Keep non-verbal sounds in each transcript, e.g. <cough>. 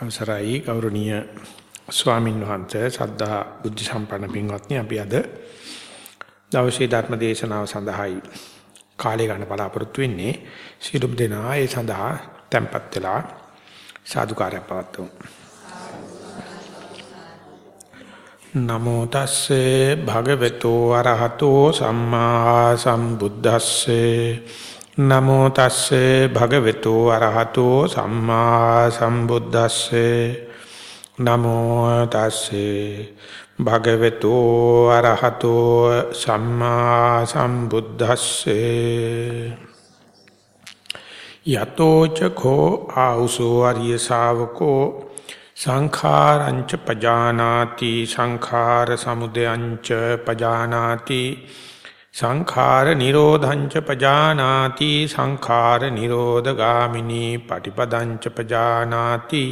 අවසරයි ගෞරවනීය ස්වාමින් වහන්සේ සද්ධා බුද්ධ සම්පන්න පින්වත්නි අපි අද දවසේ ධර්ම දේශනාව සඳහායි කාලය ගන්න බලාපොරොත්තු වෙන්නේ. සියලුම දෙනා ඒ සඳහා tempත් වෙලා සාදුකාරය පවත්වමු. නමෝ තස්සේ භගවතු අරහතෝ සම්මා සම්බුද්දස්සේ නමෝ තස්සේ භගවතු අරහතෝ සම්මා සම්බුද්දස්සේ. නමෝ තස්සේ භගවතු අරහතෝ සම්මා සම්බුද්දස්සේ. යතෝ චකෝ ආඋසෝ අරිය ශාවකෝ සංඛාරංච පජානාති සංඛාර සමුදයංච පජානාති සංඛාර නිරෝධංච පජානාති සංඛාර නිරෝධගාමිනී පටිපදංච පජානාති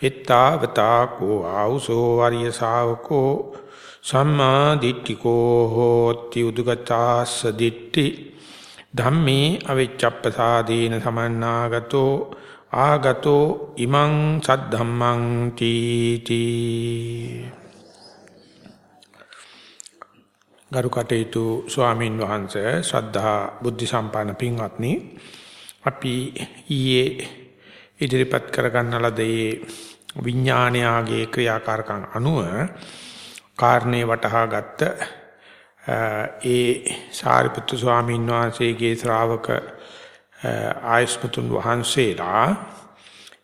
ittavata ko ආ우සෝ ආර්ය ශාවකෝ සම්මා දිට්ඨිකෝ හෝති උදුගතාස්ස දිට්ඨි ධම්මේ අවිච්ඡප්පසාදීන සමන්නාගතෝ ආගතෝ ඉමං සද්ධම්මං තීති. ගරු කටයුතු ස්වාමින් වහන්සේ ශ්‍රද්ධා බුද්ධ සම්පන්න පින්වත්නි අපි ඊයේ ඉදිරිපත් කරගන්න ලදී විඥානයාගේ ක්‍රියාකාරකම් අනුව කාරණේ වටහා ගත්ත ඒ සාරිපුත්තු ස්වාමීන් වහන්සේගේ ශ්‍රාවක ආයස්පතුන් වහන්සේලා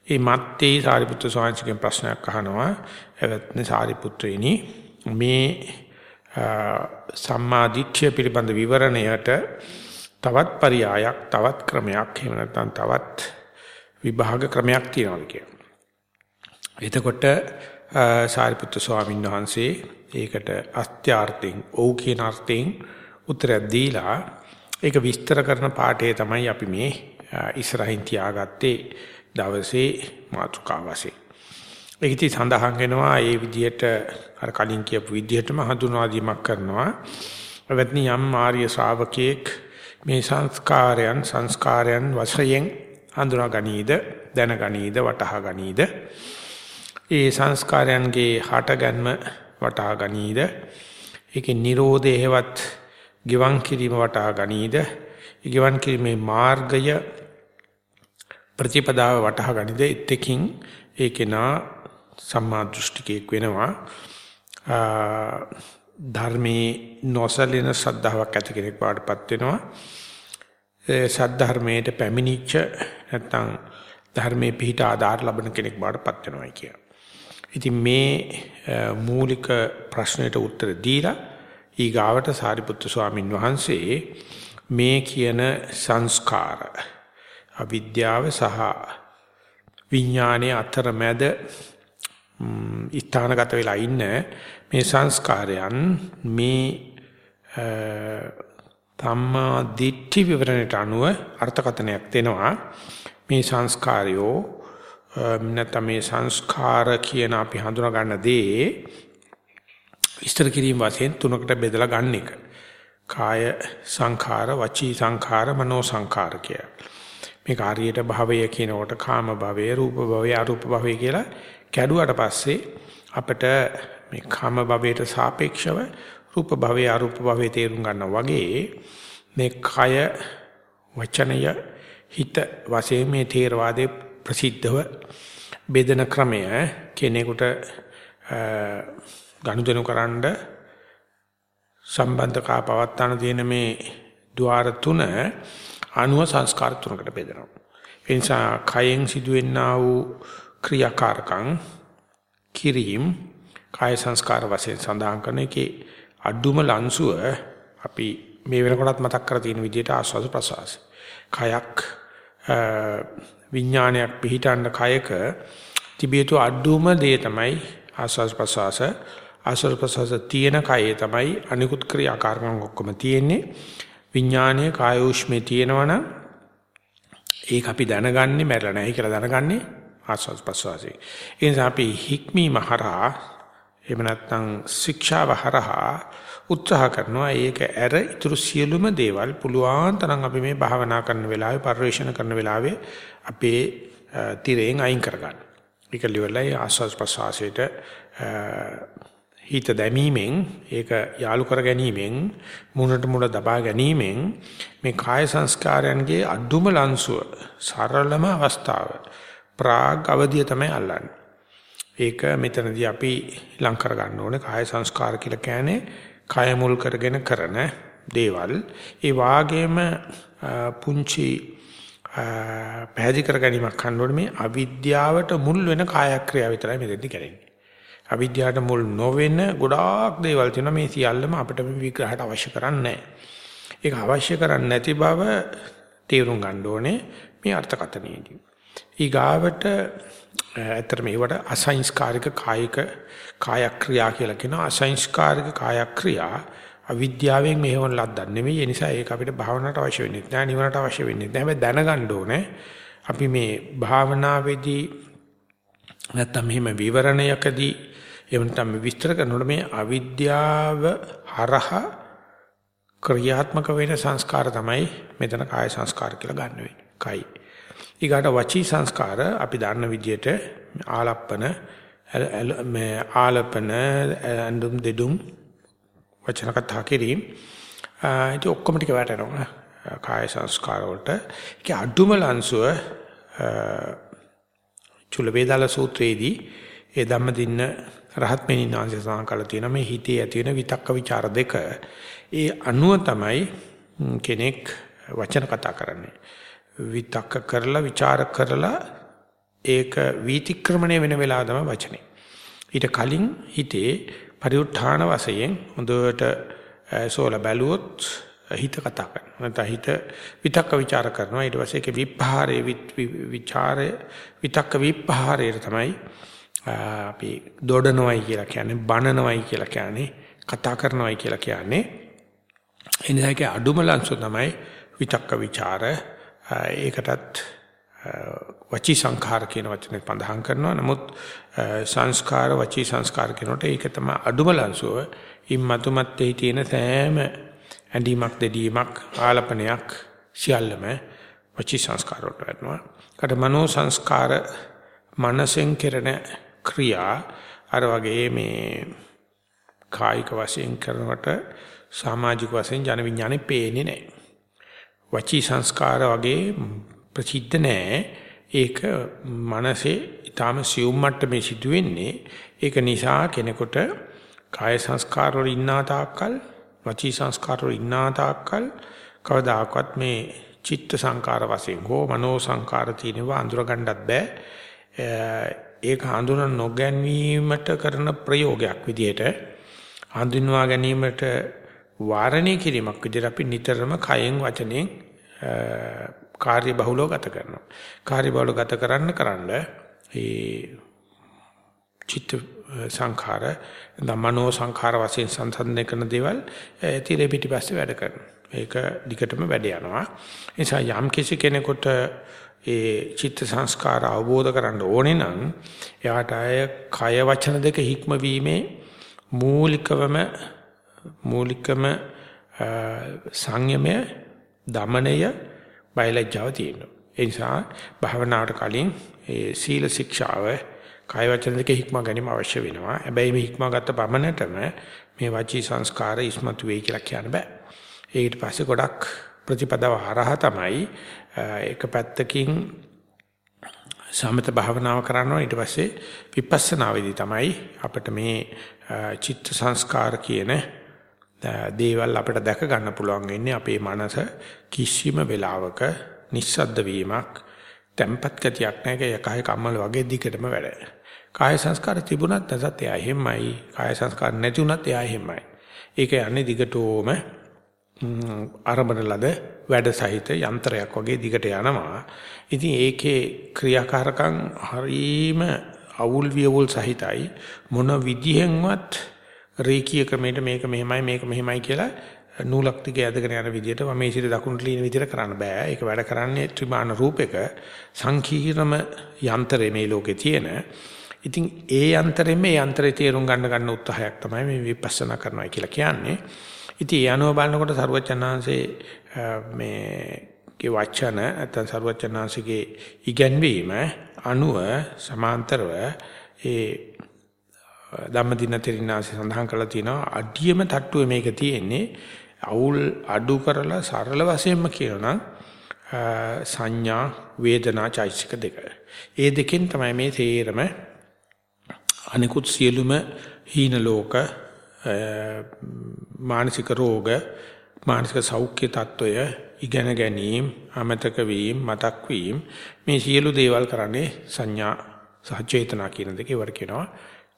ඒ මත්තේ සාරිපුත්තු ස්වාමීන් වහන්සේගෙන් ප්‍රශ්නයක් අහනවා. එවත්නි සාරිපුත්‍රයනි මේ සම්මා දිට්ඨිය පිළිබඳ විවරණයට තවත් පරයයක් තවත් ක්‍රමයක් එහෙම නැත්නම් තවත් විභාග ක්‍රමයක් තියෙනවා කියනවා. එතකොට සාරිපුත්‍ර ස්වාමීන් වහන්සේ ඒකට අස්ත්‍යාර්ථයෙන් ඕ කියන අර්ථයෙන් උත්තරයක් දීලා ඒක විස්තර කරන පාඩේ තමයි අපි මේ ඉස්සරහින් තියාගත්තේ දවසේ මාතෘකාව වශයෙන්. ඒකටි සඳහන් වෙනවා ඒ විදිහට අර කලින් කියපු විදිහටම හඳුනා දීමක් කරනවා. එවත්නි යම් ආර්ය ශ්‍රාවකෙක් මේ සංස්කාරයන් සංස්කාරයන් වශයෙන් හඳුනා ගනීද දැන ගනීද වටහා ගනීද? ඒ සංස්කාරයන්ගේ හටගන්ම වටහා ගනීද? ඒකේ Nirodhe හේවත් ගිවන් කිරීම වටහා ගනීද? ගිවන් කිරීමේ මාර්ගය ප්‍රතිපදාව වටහා ගනීද? එතකින් ඒකේනා සම්මා දෘෂ්ටිකයක් වෙනවා ධර්මයේ නොසලින ශ්‍රද්ධාවක් ඇති කෙනෙක් වඩපත් වෙනවා ඒ සද්ධර්මයට පැමිණිච්ච නැත්නම් ධර්මයේ පිහිට ආධාර ලබන කෙනෙක් වඩපත් වෙනවා කියන. ඉතින් මේ මූලික ප්‍රශ්නෙට උත්තර දීලා ඊගාවට සාරිපුත්තු ස්වාමින් වහන්සේ මේ කියන සංස්කාර අවිද්‍යාව සහ විඥානයේ අතරමැද ස්ථානගත වෙලා ඉන්න මේ සංස්කාරයන් මේ තමා දිට්ඨි විවරණයට අනුව අර්ථකථනයක් දෙනවා මේ සංස්කාරයෝ නැත්නම් මේ සංස්කාර කියන අපි හඳුනා ගන්න දේ විස්තර කිරීම වශයෙන් තුනකට බෙදලා ගන්න එක. කාය සංඛාර, වචී සංඛාර, මනෝ සංඛාර කිය. මේ කාර්යයට භවය කියනකොට කාම භවය, රූප භවය, අරූප භවය කියලා කැඩුවට පස්සේ අපිට මේ කාම භවයට සාපේක්ෂව රූප භවය අරූප භවය තේරුම් ගන්නවා වගේ මේ කය වචනය හිත වශයෙන් මේ තේරවාදයේ ප්‍රසිද්ධව බෙදෙන ක්‍රමය කෙනෙකුට ගනුදෙනු කරන්න සම්බන්ධකා පවත්තන තියෙන මේ ద్వාර තුන අනුව සංස්කාර තුනකට බෙදෙනවා. ඒ නිසා කයෙන් සිදුවෙනා වූ ක්‍රියාකාරකම් කිරීම කාය සංස්කාර වශයෙන් සඳහන් කරන එකේ අඩුම ලන්සුව අපි මේ වෙනකොටත් මතක් කර තියෙන විදිහට ආස්වාද ප්‍රසවාස. කයක් විඥානයක් පිහිටන්න කයක තිබියතු අඩුම දේ තමයි ආස්වාද ප්‍රසවාස. ආස්වාද ප්‍රසවාස තියෙන කයේ තමයි අනිකුත් ක්‍රියාකාරකම් ඔක්කොම තියෙන්නේ. විඥානයේ කායෝෂ්මේ තියෙනවනම් ඒක අපි දැනගන්නේ මැරලා නැහැ කියලා දැනගන්නේ ආස්වාද ප්‍රසවාසයේ. ඒ නිසා අපි හික්මීම හරහා එහෙම නැත්නම් ශික්ෂාව හරහා උත්සාහ කරනවා ඒක ඇර ඊටු සියලුම දේවල් පුළුවන් තරම් අපි මේ භාවනා කරන වෙලාවේ පරිශ්‍රණ කරන වෙලාවේ අපේ තිරයෙන් අයින් කරගන්න. ඒක liverලයි ආස්වාස් ප්‍රසආසයට හිත දැමීමෙන් ඒක යාලු කර ගැනීමෙන් මුණට මුණ දබා ගැනීමෙන් මේ කාය සංස්කාරයන්ගේ අදුම ලංසුව සරලම අවස්ථාව ප්‍රාග් අවධිය තමයි අල්ලන්නේ. ඒක මෙතනදී අපි ලං කර ගන්න ඕනේ කාය සංස්කාර කියලා කියන්නේ කය මුල් කරගෙන කරන දේවල්. ඒ වාගේම පුංචි පැහැදිලි කර ගැනීමක් කරනකොට මේ අවිද්‍යාවට මුල් වෙන කායක්‍රියාව විතරයි මෙතෙන්දි කරන්නේ. අවිද්‍යාවට මුල් නොවෙන ගොඩාක් දේවල් තියෙනවා මේ සියල්ලම අපිට මේ විග්‍රහයට අවශ්‍ය කරන්නේ ඒක අවශ්‍ය කරන්නේ නැති බව තේරුම් ගන්න ඕනේ මේ අර්ථකථනයේදී. ඊගාවට ඇත්තට මේවට අසංස්කාරික කායික කායක්‍රියා කියලා කියනවා අසංස්කාරික කායක්‍රියා අවිද්‍යාවෙන් මෙහෙවන ලද්දක් නෙමෙයි ඒ නිසා ඒක අපිට භාවනාවට අවශ්‍ය වෙන්නේ නැහැ නිවනට අවශ්‍ය වෙන්නේ නැහැ හැබැයි දැනගන්න ඕනේ අපි මේ භාවනාවේදී නැත්තම් මෙහෙම විවරණයකදී එහෙම නැත්නම් විස්තර කරනකොට මේ අවිද්‍යාව හරහා ක්‍රියාත්මක වෙන සංස්කාර තමයි මෙතන කාය සංස්කාර කියලා ගන්න වෙන්නේ. කයි. ඊගාට වචී සංස්කාර අපි දන්න විදිහට ආලප්පන මේ ආලපන අඳුම් දෙදුම් වචන කතා කිරීම. ඒක ඔක්කොම ටික වැටෙනවා. කාය සංස්කාර වලට. ඒක අඩුම ලංසුව චුල්ල වේදාල සූත්‍රයේදී ඒ ධම්මදින්න රහත් මෙනිනාංශය සඳහන් කරලා තියෙනවා මේ හිතේ ඇති වෙන විතක්ක ਵਿਚාර දෙක. ඒ අනුව තමයි කෙනෙක් වචන කතා කරන්නේ. විතක්ක කරලා ਵਿਚාර කරලා ඒක වීතික්‍රමණය වෙන වෙලාව තමයි වචනේ. ඊට කලින් හිතේ පරිඋත්ථාන වශයෙන් හොඳට සෝල බැලුවොත් හිත කතා කරනවා. නැත්නම් හිත විතක්ක ਵਿਚාර කරනවා. ඊට පස්සේ ඒකේ විපහාරේ විචාරය විතක්ක විපහාරයට තමයි අපි දොඩනවයි කියලා කියන්නේ, බනනවයි කියලා කියන්නේ, කතා කරනවයි කියලා කියන්නේ. එනිසා ඒකේ අඩුම ලංසු තමයි විතක්ක ਵਿਚාරය ඒකටත් වචී සංඛාර කියන වචනේ පඳහන් කරනවා නමුත් සංස්කාර වචී සංස්කාර කියනකොට ඒක තමයි අඩුම ලංසුව ඉම්මතුමත් එහි තියෙන සෑම ඇඳීමක් දෙදීමක් ආලපනයක් සියල්ලම වචී සංස්කාර වලට වෙනවා. කට මනෝ සංස්කාර මනසෙන් කෙරෙන ක්‍රියා අර වගේ මේ කායික වශයෙන් කරනකොට සමාජික වශයෙන් ජන විඥානේ පේන්නේ නැහැ. වචී සංස්කාර වගේ ප්‍රසිද්ධ නැහැ. ඒක මනසේ ඊටාම සියුම් මට්ටමේ සිදුවෙන්නේ. ඒක නිසා කෙනෙකුට කාය සංස්කාර වල ඉන්නා තාක්කල් වචී සංස්කාර වල ඉන්නා තාක්කල් කවදාකවත් මේ චිත්ත සංකාර වශයෙන් හෝ මනෝ සංකාර තියෙනවා අඳුර ගන්නත් බෑ. ඒක හඳුනා නොගැනීමට කරන ප්‍රයෝගයක් විදිහට හඳුන්වා ගැනීමට වාරණය කිරීමක් විදිහට අපි නිතරම කයෙන් වචනෙන් කාර්ය බහුලව ගත කරනවා. කාර්ය බහුලව ගත කරන්න කරන්න ඒ චිත්ත සංඛාර ධම්මනෝ සංඛාර වශයෙන් සංසන්දනය කරන දේවල් ඇතිරේ පිටිපස්සේ වැඩ කරනවා. ඒක දිගටම වැඩ යනවා. ඒ නිසා යම් කිසි කෙනෙකුට ඒ චිත්ත සංස්කාර අවබෝධ කරගන්න ඕනේ නම් එයාට අය කය වචන දෙක හික්මවීමේ මූලිකවම මූලිකම සංයමය දමනය බයලජ්ජාව තියෙනවා. ඒ නිසා භාවනාවට කලින් ඒ සීල ශික්ෂාව කය වචන දෙක හික්ම ගැනීම අවශ්‍ය වෙනවා. හැබැයි මේ හික්ම ගත්ත පමණටම මේ වචී සංස්කාර ඉස්මතු වෙයි කියලා කියන්න බෑ. ඊට පස්සේ ගොඩක් ප්‍රතිපදාව හරහා තමයි එක පැත්තකින් සමත භාවනාව කරනවා ඊට පස්සේ විපස්සනාවේදී තමයි අපිට මේ චිත්ත සංස්කාර කියන දේවල් අපිට දැක ගන්න පුළුවන් වෙන්නේ අපේ මනස කිසිම වෙලාවක නිස්සද්ද වීමක් tempat ගතියක් නැහැ යකයි කම්මල වගේ දිගටම වැඩ. කාය සංස්කාර තිබුණත් නැසත් එයා එහෙමයි. කාය සංස්කාර නැති වුණත් එයා එහෙමයි. ඒක යන්නේ දිගටම ආරම්භන ලද වැඩ සහිත යන්ත්‍රයක් වගේ දිගට යනවා. ඉතින් ඒකේ ක්‍රියාකාරකම් හරීම අවුල් වියවුල් සහිතයි මොන විදිහෙන්වත් රේකී ක්‍රමයට මේක මෙහෙමයි මේක මෙහෙමයි කියලා නූලක් දිගේ ඇදගෙන යන විදිහට වමේ සිට දකුණට ලියන විදිහට කරන්න බෑ. ඒක වැඩ කරන්නේ ත්‍රිමාන රූපයක සංකීර්ණම යන්ත්‍රය මේ ලෝකේ තියෙන. ඉතින් ඒ යන්ත්‍රයෙන් මේ යන්ත්‍රය තේරුම් ගන්න ගන්න උත්සාහයක් තමයි මේ විපස්සනා කරනවා කියලා කියන්නේ. ඉතින් ඒ අනුව බලනකොට සරුවචනාංශේ මේ ගේ වචන නැත්නම් සරුවචනාංශගේ ඉගැන්වීම අනුව සමාන්තරව ඒ ධම්මදින තෙරිනාසි සඳහන් කරලා තියෙනවා අඩියම තට්ටුවේ මේක තියෙන්නේ අවුල් අඩු කරලා සරල වශයෙන්ම කියනනම් සංඥා වේදනා චෛසික දෙක. ඒ දෙකෙන් තමයි මේ තේරම අනිකුත් සියලුම හීන ලෝක මානසික රෝග මානසික සෞඛ්‍ය තත්වය ඉගෙන ගැනීම අමතක වීම මතක් වීම මේ සියලු දේවල් කරන්නේ සංඥා සහ චේතනා කියන දෙකේ වර කියනවා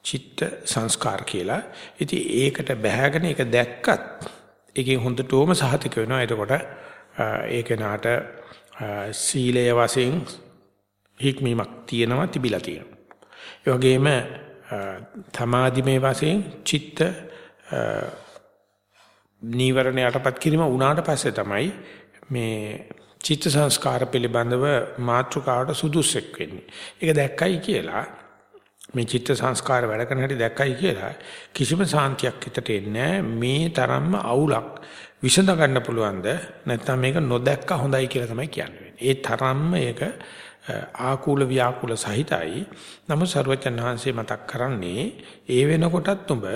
චිත්ත සංස්කාර කියලා. ඉතින් ඒකට බැහැගෙන ඒක දැක්කත් ඒකෙන් හොඳටම සහතික වෙනවා. එතකොට ඒක නාට සීලය වශයෙන් හික්මීමක් තියෙනවා තිබිලා තියෙනවා. ඒ වගේම තමාදිමේ වශයෙන් චිත්ත නීවරණ යටපත් කිරීම වුණාට පස්සේ තමයි මේ චිත්ත සංස්කාර පිළිබඳව මාත්‍රකාවට සුදුසුෙක් වෙන්නේ. ඒක දැක්කයි කියලා මේ චිත්ත සංස්කාර වැඩ කරන හැටි දැක්කයි කියලා කිසිම සාන්තියක් හිතට එන්නේ මේ තරම්ම අවුලක් විසඳ ගන්න පුළුවන්ද නැත්නම් මේක නොදැක්ක හොඳයි කියලා තමයි කියන්නේ. ඒ තරම්ම ඒක ආකූල ව්‍යාකූල සහිතයි. නමුත් ਸਰවචන් වහන්සේ මතක් කරන්නේ ඒ වෙනකොටත් උඹ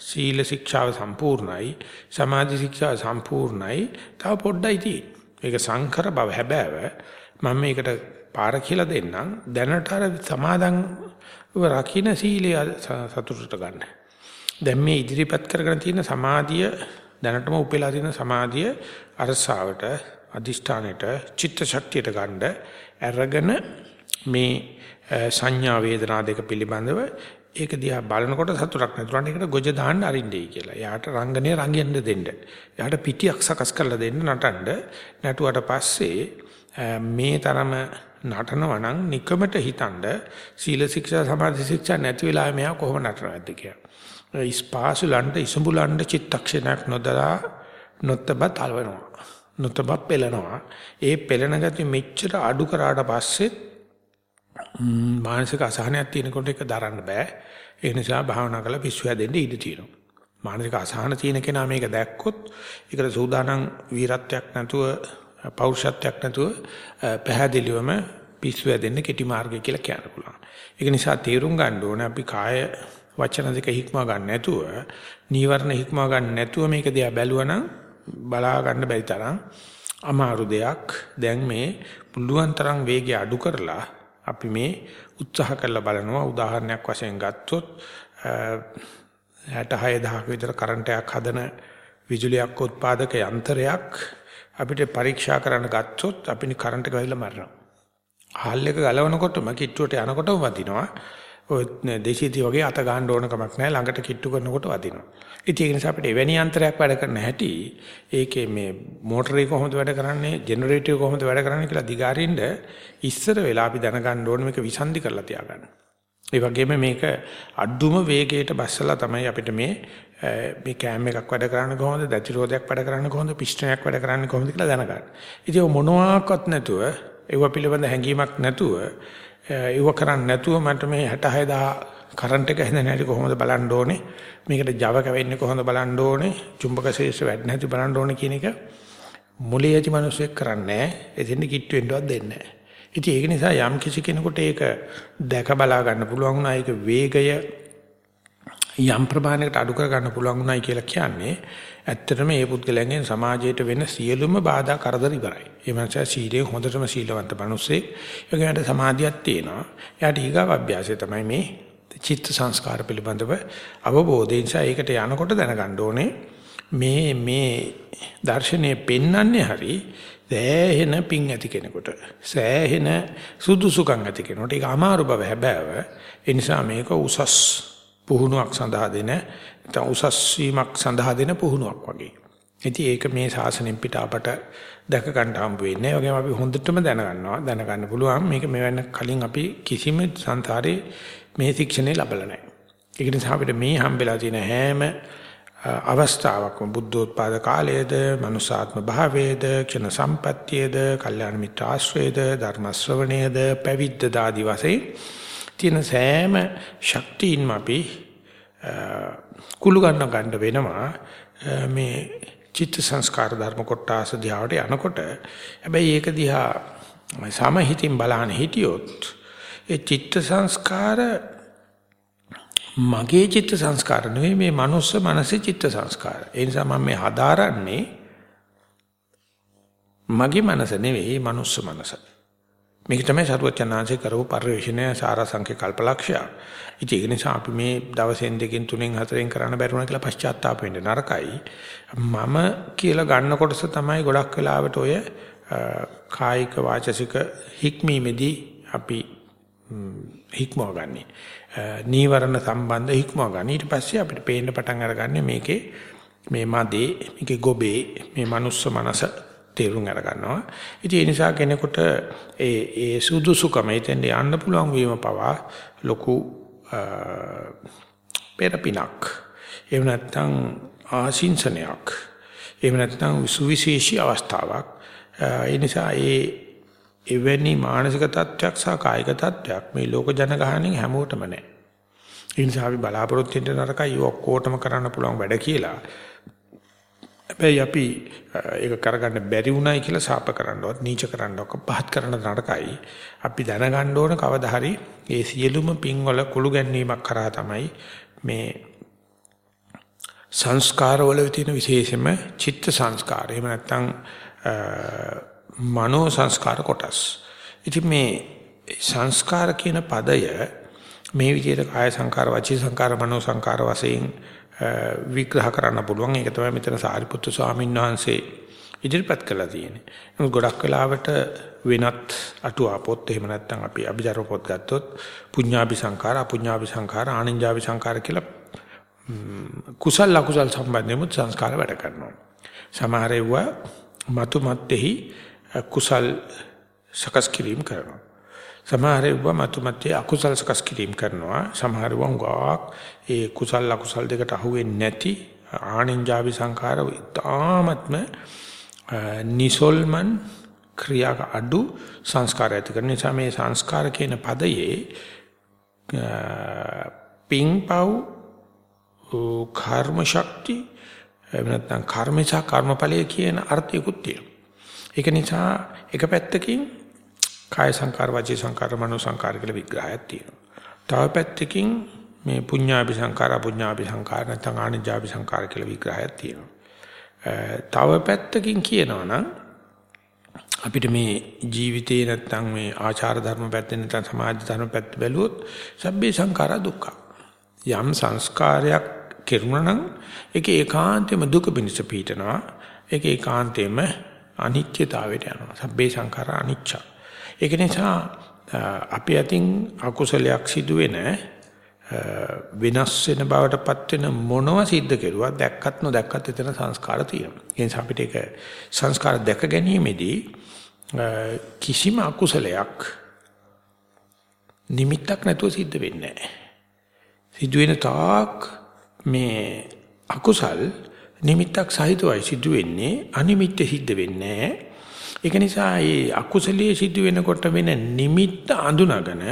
සීල ශික්ෂාව සම්පූර්ණයි සමාධි ශික්ෂාව සම්පූර්ණයි තව පොඩ්ඩයි තියෙන්නේ. ඒක සංකර බව හැබෑව මම මේකට පාර කියලා දෙන්නම් දැනට අර සමාදන් රකින්න සීලය සතුටට ගන්න. දැන් මේ ඉදිරිපත් කරගෙන තියෙන සමාධිය දැනටම උපෙලා තියෙන සමාධිය අරසාවට අදිෂ්ඨානෙට චිත්ත ශක්තියට ගන්න අරගෙන මේ සංඥා වේදනා දෙක පිළිබඳව ඒක දිහා බලනකොට සතුටක් නැතුනට ඒකට ගොජ දාන්න අරින්නයි කියලා. එයාට රංගනේ රංගෙන්න දෙන්න. එයාට පිටියක් සකස් කරලා දෙන්න නටන්න. නැටුවට පස්සේ මේ තරම නටනවා නම් නිකමට හිතනද සීල ශික්ෂා සමාධි ශික්ෂා නැති වෙලාවෙ මෙයා කොහොම නටනවද කියලා. ඉස්පාසුලන්ට ඉසුඹුලන්ට චිත්තක්ෂණයක් නොදලා නොතබ තල්වනවා. නොතබ පෙළනවා. ඒ පෙළන ගතිය මෙච්චර අඩු කරාට පස්සෙත් මානසික අසහනයක් තියෙනකොට ඒක දරන්න බෑ. ඒ නිසා භාවනා කරලා පිස්සු හැදෙන්න ඉඩ තියෙනවා. මානසික අසහන තියෙන කෙනා මේක දැක්කොත් ඒකට සූදානම් වීරත්වයක් නැතුව පෞරුෂත්වයක් නැතුව පැහැදිලිවම පිස්සු හැදෙන්න කෙටි මාර්ගය කියලා කියන්න පුළුවන්. ඒක නිසා තීරුම් ගන්න ඕනේ අපි කාය වචන දෙක හික්මව ගන්න නැතුව නීවරණ හික්මව ගන්න නැතුව මේක දිහා බැලුවනම් බලා ගන්න බැරි තරම් අමාරු දෙයක් දැන් මේ පුළුවන් තරම් වේගය අඩු කරලා අපි මේ උත්සාහ කරලා බලනවා උදාහරණයක් වශයෙන් ගත්තොත් 66000ක විතර කරන්ට් එකක් හදන විදුලියක් උත්පාදක යන්ත්‍රයක් අපිට පරීක්ෂා කරන්න ගත්තොත් අපිනි කරන්ට් එක වැහිලා මරනවා. හාල් එක ගලවනකොටම කිට්ටුවට යනකොටම වදිනවා. ඔය දේශීය වගේ අත ගන්න ඕන කමක් නැහැ ළඟට කිට්ටු කරනකොට වදිනවා. ඉතින් ඒක නිසා අපිට එවැනි යන්ත්‍රයක් වැඩ කරන්න හැටි ඒකේ මේ මෝටරේ කොහොමද වැඩ කරන්නේ ජෙනරේටර් කොහොමද වැඩ කරන්නේ කියලා දිගාරින්න ඉස්සර වෙලා අපි දැනගන්න ඕනේ මේක විසන්ධි කරලා තියාගන්න. ඒ වගේම මේක අඩුම වේගයට බස්සලා තමයි අපිට මේ මේ කෑම් එකක් වැඩ කරන්නේ කොහොමද? දැතිරෝධයක් වැඩ කරන්නේ කොහොමද? පිස්ටනයක් වැඩ කරන්නේ කොහොමද කියලා දැනගන්න. ඉතින් මොනවාක්වත් නැතුව ඒව පිළිබඳ හැඟීමක් නැතුව ඒව කරන්නේ නැතුව මට මේ 66000 කරන්ට් එක හැදෙන හැටි කොහොමද බලන්න ඕනේ? මේකට Java කවෙන්නේ කොහොමද බලන්න ඕනේ? චුම්බක ශේෂ්ඨ වැඩ නැති බලන්න ඕනේ කියන එක මුලේ ඇති මිනිස්සෙක් කරන්නේ එතෙන්ද කිට්ටු වෙන්නවත් දෙන්නේ නැහැ. ඉතින් ඒක නිසා යම් කිසි කෙනෙකුට ඒක දැක බලා ගන්න පුළුවන් වුණා. ඒක වේගය යම් ප්‍රමාණයකට අඩු කර ගන්න පුළුවන් වුණායි කියලා කියන්නේ ඇත්තටම මේ පුද්ගලයන්ගෙන් සමාජයට වෙන සියලුම බාධා කරදර ඉවරයි. ඒ මනුස්සයා සීලයෙන් හොඳටම සීලවන්ත මිනිස්සෙක්. ඒකට සමාධියක් තියෙනවා. එයාට ඊගාව අභ්‍යාසය තමයි මේ චිත්ත සංස්කාර පිළිබඳව අවබෝධය නිසා ඒකට යනකොට දැනගන්න ඕනේ මේ මේ දර්ශනය පෙන්වන්නේ හරි සෑහෙන පිං ඇති කෙනෙකුට සෑහෙන සුදුසුකම් ඇති කෙනෙකුට ඒක අමාරු බව හැබෑව ඒ නිසා මේක උසස් පුහුණුවක් සඳහා දෙන නැත්නම් උසස් වීමක් සඳහා දෙන පුහුණුවක් වගේ. ඉතින් ඒක මේ ශාසනයෙන් පිට අපට දැක ගන්න හම්බ වෙන්නේ. ඒ වගේම අපි හොඳටම දැනගන්නවා. දැනගන්න පුළුවන් මේක මෙවැන්න කලින් අපි කිසිම සංසාරේ මේ ශික්ෂණේ ලැබලා නැහැ. ඒක නිසා අපිට මේ හම්බෙලා තියෙන හැම අවස්ථාවකම බුද්ධෝත්පාද කාලයේද, මනුසාත්ම භාවයේද, ක්ෂණ සම්පත්තියේද, කල්යාණ මිත්‍ර ආශ්‍රයේද, ධර්ම ශ්‍රවණයේද, පැවිද්ද දාදි වශයෙන් තියෙන සෑම ශක්තියින්ම අපි කුළු ගන්න ගන්න වෙනවා මේ චිත්ත සංස්කාර ධර්ම කොටස දිහාට යනකොට හැබැයි ඒක දිහා සමහිතින් බලහන හිටියොත් ඒ චිත්ත සංස්කාර මගේ චිත්ත සංස්කාර නෙවෙයි මේ මනුස්ස මනසේ චිත්ත සංස්කාර. ඒ නිසා මම මේ හදාරන්නේ මගේ මනස නෙවෙයි මනුස්ස මනස. මේක තමයි සරුවචනාංශේ කරපු පරිශ්‍රණය සාරාංශික කල්පලක්ෂය. ඉතින් ඒක නිසා අපි මේ දවසෙන් දෙකෙන් තුනෙන් හතරෙන් කරන්න බැරුණා කියලා පශ්චාත්තාප වෙන්න නරකයි. මම කියලා ගන්න කොටස තමයි ගොඩක් වෙලාවට ඔය කායික වාචසික හික්මීමේදී අපි හික්මව ගන්නෙ. නීවරණ සම්බන්ධ හික්මව ගන්න. ඊට පස්සේ අපිට පේන්න පටන් අරගන්නේ මේකේ මේ මදේ, මේකේ ගොබේ, මේ මනුස්ස මනස තේරුම් අර ගන්නවා. ඉතින් ඒ නිසා කෙනෙකුට ඒ ඒ සුදුසුකම එතෙන්ට යන්න පුළුවන් වීම පවා ලොකු පෙරපිනක්. එහෙම නැත්නම් ආශිංසනයක්. එහෙම නැත්නම් සුවිශේෂී අවස්ථාවක්. ඒ නිසා ඒ එවැනි මානසික තත්ත්වයක් සහ කායික තත්ත්වයක් මේ ලෝක ජනගහණයෙන් හැමෝටම නැහැ. ඒ නිසා අපි බලාපොරොත්තු වෙන නරකයි ඔක්කොටම කරන්න පුළුවන් වැඩ කියලා. හැබැයි අපි ඒක කරගන්න බැරි වුණයි කියලා සාප කරන්නවත් නීච කරන්නවත් පහත් කරන්න නරකයි. අපි දැනගන්න ඕන කවදා හරි ඒ සියලුම පින්වල කුළු ගැන්වීමක් කරා තමයි මේ සංස්කාරවල තියෙන විශේෂම චිත්ත සංස්කාර. එහෙම නැත්නම් මනෝ සංස්කාර කොටස්. ඉතින් මේ සංස්කාර කියන පදය මේ විදිහට කාය සංකාර, වචී සංකාර, මනෝ සංකාර වශයෙන් විග්‍රහ කරන්න පුළුවන්. ඒක තමයි මෙතන සාරිපුත්තු ස්වාමීන් වහන්සේ ඉදිරිපත් කළා තියෙන්නේ. නමුත් ගොඩක් වෙලාවට වෙනත් අටුවා පොත් එහෙම නැත්නම් අපි අභිධර්ම පොත් ගත්තොත් පුඤ්ඤාභි සංඛාර, අපුඤ්ඤාභි සංඛාර, ආනිඤ්ඤාභි සංඛාර කියලා කුසල අකුසල සම්බන්ධෙමුත් සංස්කාර වැඩ කරනවා. සමහර ඒවා මතු මැත්තේහි කුසල් සකස් කිරීම කරනවා. සමහර ඒවා මතුමැත්තේ අකුසල් සකස් කිරීම කරනවා. සමහර වංගාවක් ඒ කුසල් අකුසල් දෙකට අහුවෙන්නේ නැති ආනින්ජාවි සංඛාර ඉතාමත්ම නිසොල්මන් ක්‍රියාක අඩු සංස්කාර ඇති කරන නිසා මේ සංස්කාර කියන පදයේ පින්පව් කර්ම ශක්ති එහෙම නැත්නම් කර්මචා කර්මඵලයේ කියන අර්ථයකුත් තියෙනවා. ඒක නිසා එක පැත්තකින් කාය සංකාර වචී සංකාර මනෝ සංකාර කියලා විග්‍රහයක් තියෙනවා. තව පැත්තකින් මේ පුඤ්ඤාභි සංකාර අපුඤ්ඤාභි සංකාර නැත්නම් ආනිජාභි සංකාර කියලා විග්‍රහයක් තියෙනවා. තව පැත්තකින් කියනවා නම් අපිට මේ ජීවිතේ නැත්නම් මේ ආචාර ධර්ම පැත්තෙන් නැත්නම් සමාජ ධර්ම පැත්ත බැලුවොත් සබ්බේ සංඛාරා දුක්ඛ. යම් සංස්කාරයක් කෙරුණා නම් ඒක ඒකාන්තයෙන්ම දුක පිණිස පීඨනවා. ඒක ඒකාන්තයෙන්ම අනිත්‍යතාවයට යනවා. සබ්බේ සංඛාරා අනිච්චා. ඒක නිසා අපි අතින් අකුසලයක් සිදු වෙන වෙනස් වෙන බවටපත් වෙන මොනවා සිද්ධ කෙරුවා දැක්කත් නොදැක්කත් එතන සංස්කාර තියෙනවා. ඒ නිසා අපිට ඒක සංස්කාර දැක ගැනීමේදී කිසිම අකුසලයක් නිමිත්තක් නැතුව සිද්ධ වෙන්නේ නැහැ. සිදුවෙන තාක් මේ අකුසල් නිමිත්තක් සහිතවයි සිදු වෙන්නේ අනිමිත්ත සිද්ධ වෙන්නේ නැහැ. ඒක නිසා මේ අකුසලයේ සිදු වෙනකොට වෙන නිමිත්ත අඳුනගෙන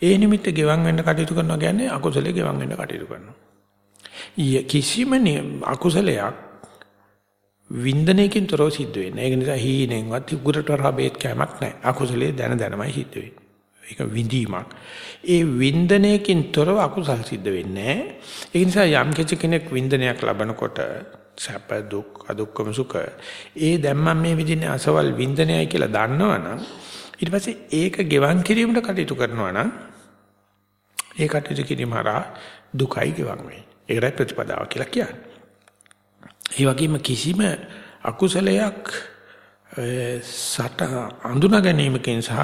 ඒ නිමිත්ත ගෙවන් වෙන්න කටයුතු කරනවා කියන්නේ අකුසලයේ ගෙවන් වෙන්න කටයුතු කරනවා. කිසිම අකුසලයක් වින්දනයකින් තොරව සිද්ධ වෙන්නේ. ඒක නිසා හීනෙන්වත් උගුරට රබේත් කැමක් නැහැ. අකුසලයේ දැන දැනමයි සිද්ධ වෙන්නේ. ඒක විඳීමක්. ඒ වින්දනයකින් තොරව අකුසල් සිද්ධ වෙන්නේ නැහැ. ඒ නිසා යම් කෙනෙක් වින්දනයක් ලබනකොට සැප දුක් අදුක්කම සුඛ ඒ දැන් මම මේ විදිහේ අසවල් වින්දනයයි කියලා දන්නවනම් ඊට පස්සේ ඒක ගෙවන් කිරීමට කටයුතු කරනවා නම් ඒ කටයුතු කිරීම හරහා දුකයි ගෙවන් වෙන්නේ. ඒකයි ප්‍රතිපදාව කියලා කියන්නේ. ඒ වගේම කිසිම අකුසලයක් සට අඳුනා ගැනීමකින් සහ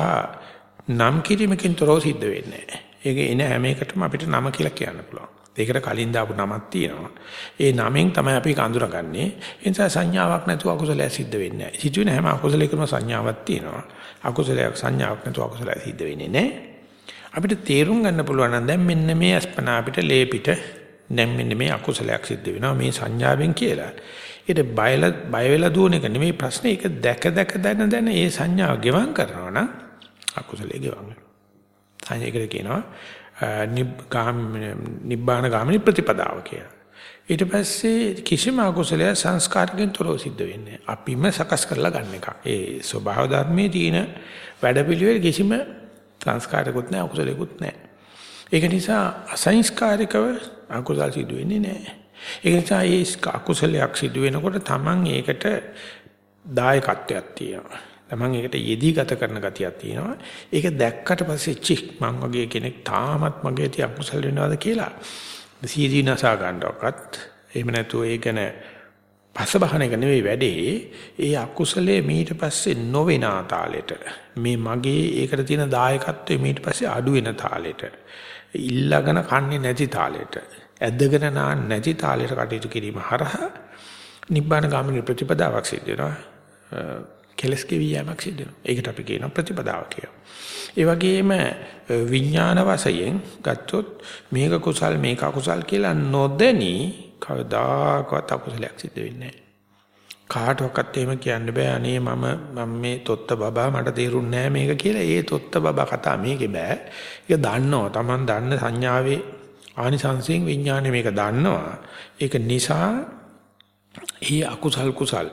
නම් කිරීමකින් තොරව සිද්ධ වෙන්නේ නැහැ. ඒක එන හැම එකටම අපිට නම කියලා කියන්න පුළුවන්. ඒකට කලින් දාපු නමක් තියෙනවා. ඒ නමෙන් තමයි අපි කඳුරගන්නේ. ඒ නිසා සංඥාවක් නැතුව අකුසලයක් සිද්ධ වෙන්නේ නැහැ. සිදුවෙන හැම අකුසලයකම සංඥාවක් තියෙනවා. අකුසලයක් සංඥාවක් නැතුව අකුසලයක් සිද්ධ වෙන්නේ නැහැ. අපිට තේරුම් ගන්න පුළුවන් නම් දැන් මෙන්න මේ අස්පනා අපිට ලේ පිට දැන් මෙන්න මේ අකුසලයක් සිද්ධ වෙනවා මේ සංඥාවෙන් කියලා. ඊට බයලා බය වෙලා දුවන එක නෙමෙයි ප්‍රශ්නේ. ඒක දැක දැක දැන දැන ඒ සංඥාව ගෙවම් කරනවා නම් අකුසලයේ ගෙවම් වෙනවා. සංඥා එකට කියනවා නිබ්බාන ගාමිනී ප්‍රතිපදාව කියලා. ඊට පස්සේ කිසිම අකුසලයක් සංස්කාරකින් තොරව සිද්ධ වෙන්නේ අපිම සකස් කරලා ගන්න එක. ඒ ස්වභාව ධර්මයේ තියෙන වැඩපිළිවෙල කිසිම සංස්කාරයක්වත් නැහැ අකුසලයක්වත් නැහැ. ඒක නිසා අසංස්කාරිකව අකුසල සිදු වෙන්නේ නැහැ. ඒක නිසා මේ අකුසලයක් සිදු වෙනකොට Taman ඒකට දායකත්වයක් තියෙනවා. Taman ඒකට යෙදී ගත කරන ගතියක් තියෙනවා. ඒක දැක්කට පස්සේ චික් මං වගේ කෙනෙක් තාමත් මගේ තිය අකුසල වෙනවද කියලා සීදී නසා ගන්නවක්වත් එහෙම නැතුව ඒ ගැන පසබහන එක නෙවෙයි වැඩේ. ඒ අකුසලයේ මීට පස්සේ නොවෙන තාලෙට. මේ මගේ ඒකට තියෙන දායකත්වය මීට පස්සේ අඩු වෙන තාලෙට. ඉල්ලගෙන කන්නේ නැති තාලෙට. ඇදගෙන නාන්න නැති තාලෙට කටයුතු කිරීම හරහා නිබ්බාන ගාමිනී ප්‍රතිපදාවක් සිද්ධ වෙනවා. කෙලස් කෙවියමක් සිද්ධ වෙනවා ඒකට අපි කියනවා ප්‍රතිපදාව කියලා ඒ වගේම විඥාන වශයෙන් ගත්තොත් මේක කුසල් මේක අකුසල් කියලා නොදැනි කවදාකවත් අකුසලයක් සිද්ධ වෙන්නේ නැහැ. කාටවත් එහෙම කියන්න බෑ අනේ මම මම මේ තොත්ත බබා මට තේරුන්නේ නැහැ මේක කියලා. ඒ තොත්ත බබා කතා මේකේ බෑ. ඒක දන්නවා. Taman දන්න සංඥාවේ ආනිසංසයෙන් විඥානේ මේක දන්නවා. ඒක නිසා ඊ අකුසල් කුසල්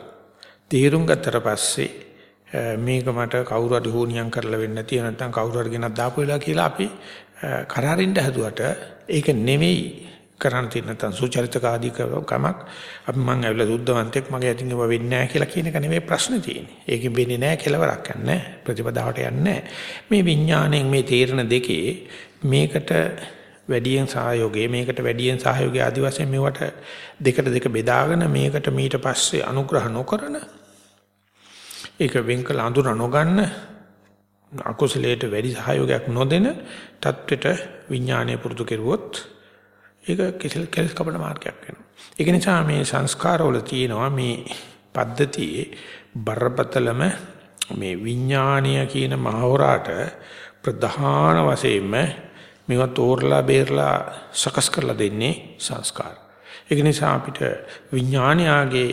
තේරුම් ගත්තට පස්සේ මේක මට කවුරු හරි හෝනියම් කරලා වෙන්නේ නැති නැත්නම් කවුරු හරි ගෙනත් දාපු වෙලා කියලා අපි කරාරින්න හැදුවට ඒක නෙමෙයි කරන්න තියෙන නැත්නම් සුචරිතකාදී කමක් අපි මං ඇවිල්ලා සුද්ධවන්තෙක් මගේ අතින් ඒව වෙන්නේ නැහැ කියලා කියන එක නෙමෙයි ප්‍රශ්නේ තියෙන්නේ. ඒකෙන් වෙන්නේ නැහැ කෙලවරක් යන්නේ ප්‍රතිපදාවට යන්නේ මේ විඥාණයෙන් මේ තීරණ දෙකේ මේකට වැඩියෙන් සහයෝගය මේකට වැඩියෙන් සහයෝගය ආදි වශයෙන් මේවට දෙකට දෙක බෙදාගෙන මේකට මීට පස්සේ අනුග්‍රහ නොකරන ඒක වෙන්කල අඳුර නොගන්න අකුසලයට වැඩි සහයෝගයක් නොදෙන தත්වෙට විඥානය පුරුදු කෙරුවොත් ඒක කෙසල් කෙලස් කපන මාර්ගයක් වෙනවා. ඒක නිසා මේ සංස්කාරවල තියෙනවා මේ පද්ධතියේ බරපතලම මේ විඥානීය කියන මහවරාට ප්‍රධාන වශයෙන්ම මේවා තෝරලා බේරලා සකස් කරලා දෙන්නේ සංස්කාර. ඒක නිසා අපිට විඥානයාගේ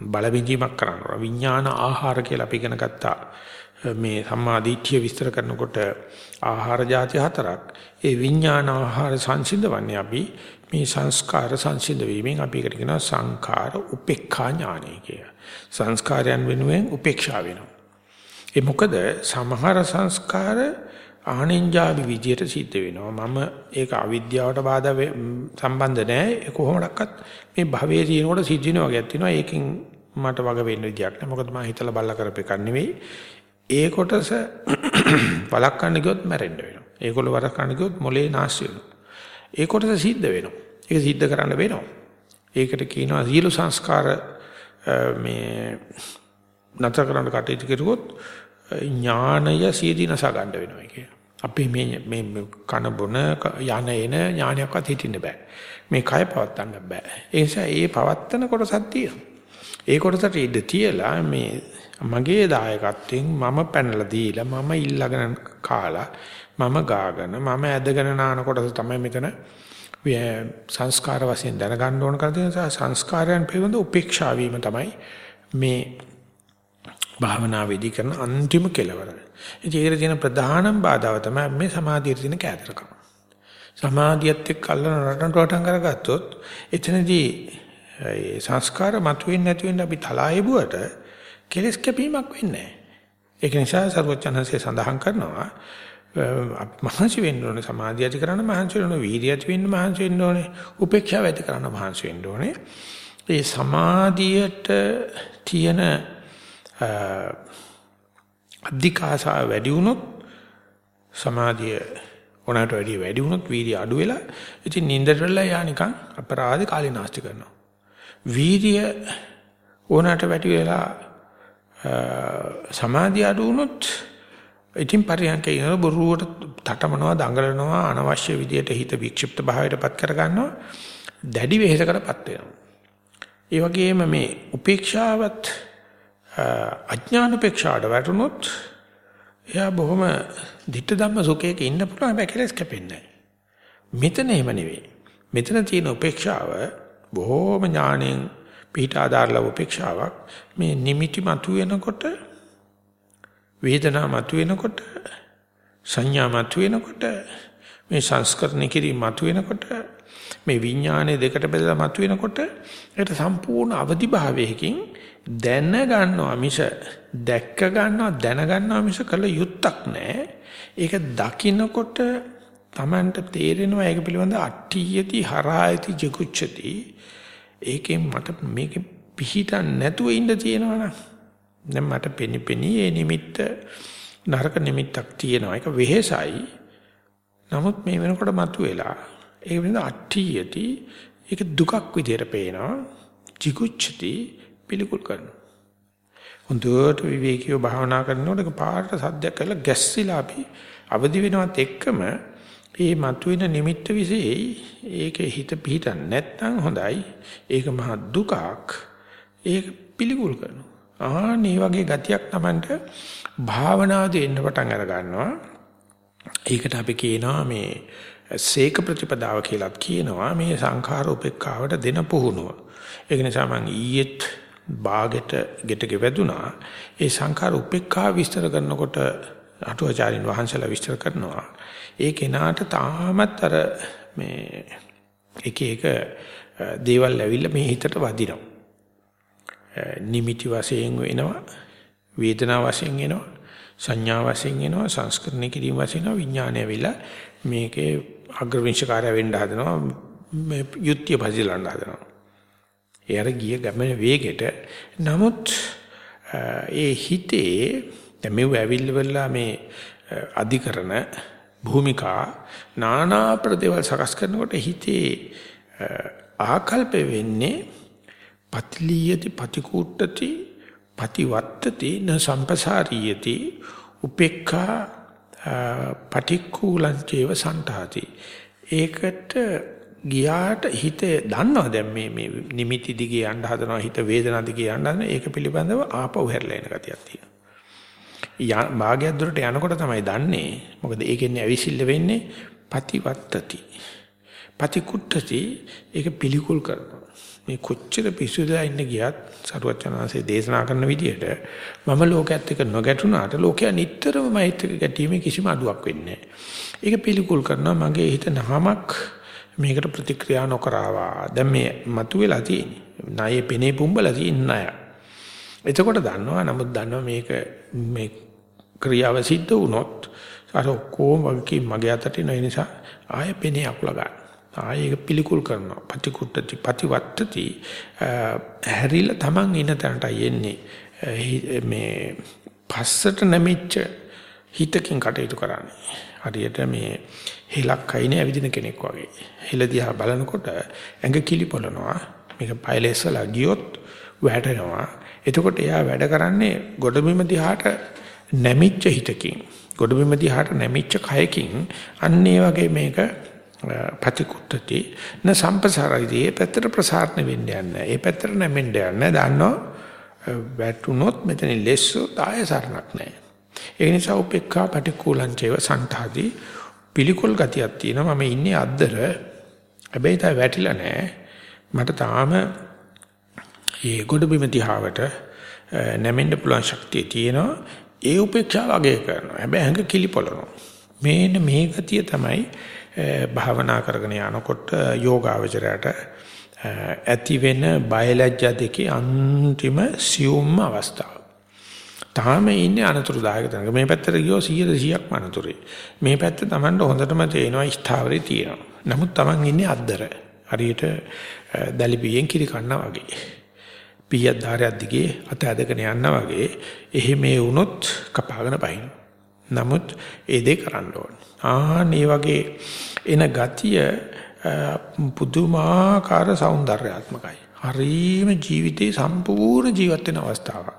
බලවිඳීමක් කරනවා. විඥාන ආහාර කියලා අපි ඉගෙන ගත්තා. මේ සම්මා දිට්ඨිය විස්තර කරනකොට ආහාර જાති හතරක්. ඒ විඥාන ආහාර සංසිඳවන්නේ අපි මේ සංස්කාර සංසිඳ වීමෙන් අපි එකට කියනවා සංඛාර උපේක්ඛා ඥානය කියලා. සංස්කාරයන් වෙනුවෙන් උපේක්ෂා වෙනවා. ඒ මොකද සමහර සංස්කාර ආනෙන්ජාවි විදියට සිද්ධ වෙනවා. මම ඒක අවිද්‍යාවට බාධා සම්බන්ධ නැහැ. ඒ කොහොමඩක්වත් මේ භවයේ තියෙනකොට සිද්ධ වෙන වගේක් තියෙනවා. ඒකෙන් මට වග වෙන්න විදියක් නැහැ. මොකද මම හිතලා බල්ලා කරපේකක් නෙවෙයි. ඒ කොටස <clears throat> වළක්වන්න ගියොත් මැරෙන්න වෙනවා. ඒගොල්ලෝ වළක්වන්න ගියොත් මොලේ නාස්ති වෙනවා. ඒ කොටස සිද්ධ වෙනවා. ඒක සිද්ධ කරන්න වෙනවා. ඒකට කියනවා සීල සංස්කාර මේ නැතර කරන්න කටයුතු කරුවොත් ඥානය සීදීනස ගන්න වෙනවා කිය. අපි මේ මේ කන බොන යන එන ඥානයක්වත් හිටින්න බෑ. මේ කය පවත්තන්න බෑ. ඒ නිසා ඒ පවත්තන කොටසක් තියෙනවා. ඒ කොටසට ඉඳ තියලා මේ මගේ දායකත්වයෙන් මම පැනලා දීලා මම ඉල්ලගෙන කාලා මම ගාගෙන මම ඇදගෙන නාන කොටස තමයි මෙතන සංස්කාර වශයෙන් දැනගන්න ඕන කරලා සංස්කාරයන් පිළිබඳ උපේක්ෂා වීම තමයි මේ භාවනාවේදී කරන අන්තිම කෙලවර. ඉතින් ඒකට තියෙන ප්‍රධානම බාධාව තමයි මේ සමාධියට තියෙන කෑදරකම. සමාධියත් එක්ක අල්ලන රටන රටන් කරගත්තොත් එතනදී ඒ සංස්කාර මතුවෙන්නේ නැති වෙන්න අපි තලායෙබුවට කෙලස් කැපීමක් වෙන්නේ නැහැ. ඒක නිසා සර්වචනන්සේ සඳහන් කරනවා මහන්සි වෙන්න ඕනේ සමාධිය ඇති කරන්න මහන්සි වෙන්න ඕනේ වීර්යය ඇති වෙන්න මහන්සි වෙන්න ඕනේ උපේක්ෂාව ඇති කරන්න මහන්සි වෙන්න ඕනේ. ඒ සමාධියට තියෙන අධිකාසා වැඩි වුණොත් සමාධිය ඕනකට වැඩි වැඩි වුණොත් වීර්ය අඩු වෙලා ඉතින් නින්දට වෙලා යා නිකන් අපරාධ කාලේ නාස්ති කරනවා. වීර්ය ඕනකට වැඩි වෙලා සමාධිය අඩු වුණොත් ඉතින් පරියන්කේ ඉන්න බොරුවට තටමනවා දඟලනවා අනවශ්‍ය විදියට හිත වික්ෂිප්ත භාවයටපත් කර ගන්නවා දැඩි වෙහෙසකටපත් වෙනවා. ඒ වගේම මේ උපේක්ෂාවත් අඥාන උපේක්ෂාවට වැටුනොත් එයා බොහොම ධිට්ඨ ධම්ම සුඛයක ඉන්න පුළුවන් හැබැයි කෙලස් කැපෙන්නේ නැහැ. මෙතන එහෙම නෙවෙයි. මෙතන තියෙන උපේක්ෂාව බොහොම ඥාණයෙන් පිට ආදාරලා උපේක්ෂාවක් මේ නිමිති මතුවෙනකොට වේදනා මතුවෙනකොට සංඥා මතුවෙනකොට මේ සංස්කරණය කිරීම මතුවෙනකොට මේ විඥානයේ දෙකට බෙදලා මතුවෙනකොට ඒකට සම්පූර්ණ අවදි භාවයකින් දැන ගන්නවා මිස දැක්ක ගන්නවා දැන ගන්නවා මිස කළ යුත්තක් නැහැ. ඒක දකින්නකොට Tamanට තේරෙනවා ඒක පිළිබඳ අට්ඨියති හරායති ජිකුච්ඡති. ඒකෙන් මට මේක පිහිටන් නැතුව ඉන්න තියෙනවනම් දැන් මට පෙනි පෙනි ඒ නිමිත්ත නරක නිමිත්තක් තියෙනවා. ඒක වෙහෙසයි. නමුත් මේ වෙනකොට මතුවෙලා ඒ වෙනද අට්ඨියති ඒක දුකක් විදියට පේනවා. jigucchati පිළිකුල් කරනවා. හොඳට විවේකීව භාවනා කරනකොට පාට සද්දයක් කරලා ගැස්සිලා අපි අවදි වෙනවත් එක්කම ඒ මතුවෙන නිමිත්ත විශේෂයි ඒකේ හිත පිහිටන් නැත්නම් හොඳයි. ඒක මහ දුකක්. ඒක පිළිකුල් කරනවා. ආනේ වගේ ගතියක් Tamanට භාවනාවේ එන්න පටන් අර ගන්නවා. ඒකට අපි කියනවා මේ සීක ප්‍රතිපදාව කියලාත් කියනවා මේ සංඛාර උපේක්ඛාවට දෙන පුහුණුව. ඒක නිසා මම ඊයේත් ਬਾගෙට ගෙට ගෙවදුනා. ඒ සංඛාර උපේක්ඛා විස්තර කරනකොට අටුවාචාරින් වහන්සේලා විස්තර කරනවා. ඒ කෙනාට තාමත් අර මේ එක එක දේවල් ඇවිල්ලා මේ හිතට වදිනවා. නිමිති වශයෙන් වෙනවා වේදනා වශයෙන් එනවා සංඥා වශයෙන් එනවා සංස්කරණය කිරීම වශයෙන් විඥානය වෙලා මේකේ අග්‍රවිංශකාරය වෙන්න හදනවා මේ යුක්තිය පරිලන්න හදනවා. ඒ අර ගිය ගමන වේගෙට. නමුත් ඒ හිතේ දැන් මෙව ඇවිල්ලා මේ අධිකරණ භූමිකා නානා ප්‍රදේවල් සකස් කරනකොට හිතේ ආකල්ප වෙන්නේ පතිලියති පතිකූට්ටති පතිවත්තති න සම්පසාරීයති උපේක්ඛා පටික්කුලං චේව සන්තාති ඒකට ගියාට හිත දන්නවා දැන් මේ මේ නිමිති දිගේ යන්න හදනවා හිත වේදනා දිගේ යන්න හදනවා. ඒක පිළිබඳව ආපහු හැරලා එන ගතියක් තියෙනවා. භාගයක් දුරට යනකොට තමයි දන්නේ. මොකද ඒකෙන්නේ ඇවිසිල්ල වෙන්නේ පතිවත්තති පතිකුට්ටති ඒක පිළිකුල් කරනවා. මේ කොච්චර පිස්සුදලා ඉන්න ගියත් සරුවචනාංශේ දේශනා කරන විදිහට මම ලෝකයේත් එක්ක නොගැටුණාට ලෝකයා නිටතරම මෛත් එක්ක ගැටීමේ කිසිම අඩුවක් වෙන්නේ ඒක පිළිකුල් කරනවා. මගේ හිත නහමක් මේකට ප්‍රතික්‍රියා නොකරවා. දැන් මේ මතුවලා තියෙන්නේ. ණයේ පෙනේ පුඹලා තියෙන ණය. එතකොට දන්නවා නමුත් දන්නවා මේක මේ ක්‍රියාව සිද්ධ වුණොත් අර ඔක්කොම වගේ මගේ අතට එන නිසා ආයෙ පෙනේ අකුල ගන්න. ආයෙක පිළිකුල් කරනවා. පටිකුට්ටති පටිවත්තති හැරිලා Taman ඉන තැනටයි එන්නේ. මේ පස්සට නැමිච්ච හිතකින් කටයුතු කරන්නේ. හරියට මේ හෙලක් අයිනේ ඇවිදින කෙනෙක් වගේ. හෙල දිහා බලනකොට ඇඟ කිලිපොළනවා. මේක පයිලෙස්සලා ගියොත් වැටෙනවා. එතකොට එයා වැඩ කරන්නේ ගොඩබිම දිහාට නැමිච්ච හිතකින්. ගොඩබිම දිහාට නැමිච්ච කයකින් අන්න ඒ වගේ මේක පතිකුත්තති න සම්පසාරයිදී පැත්තට ප්‍රසාරණ වෙන්න යන්නේ. ඒ පැත්තට නැමෙන්න යන්නේ. දන්නෝ වැටුනොත් මෙතන ලෙස්සු තාය සරණක් නැහැ. ඒ නිසා උපේක්ඛා පටිකූලං චේව සන්තාදී පිළිකුල් ගතියක් තියෙනවා. මම ඉන්නේ අද්දර. හැබැයි තා වැටිලා නැහැ. මට තාම ඒ ගොඩබිම දිහාවට නැමෙන්න පුළුවන් ශක්තිය තියෙනවා. ඒ උපේක්ෂාව අගය කරනවා. හැබැයි හංග කිලිපොළනවා. මේන මේ ගතිය තමයි භාවනා කරගෙන යනකොට යෝගාවචරයට ඇති වෙන බයලජ්ජා දෙකේ අන්තිම සියුම්ම අවස්ථාව. තාම ඉන්නේ අනතුරුදායක තැනක. මේ පැත්තට ගියොත් 100%ක්ම අනතුරුයි. මේ පැත්ත Tamanට හොඳටම තේනවා ස්ථාවරේ තියෙනවා. නමුත් Taman ඉන්නේ අද්දර. හරියට දැලිපියෙන් කිරි කන්නා වගේ. පීයක් ධාරයක් දිගේ අත ඇදගෙන යනවා වගේ එහෙ මේ වුණොත් කපාගෙන බහින. නමුත් ඒ දේ කරන්න ඕනේ. ආන් මේ වගේ එන ගතිය පුදුමාකාර సౌందర్యාත්මකයි. හරීම ජීවිතේ සම්පූර්ණ ජීවත් වෙන අවස්ථාවක්.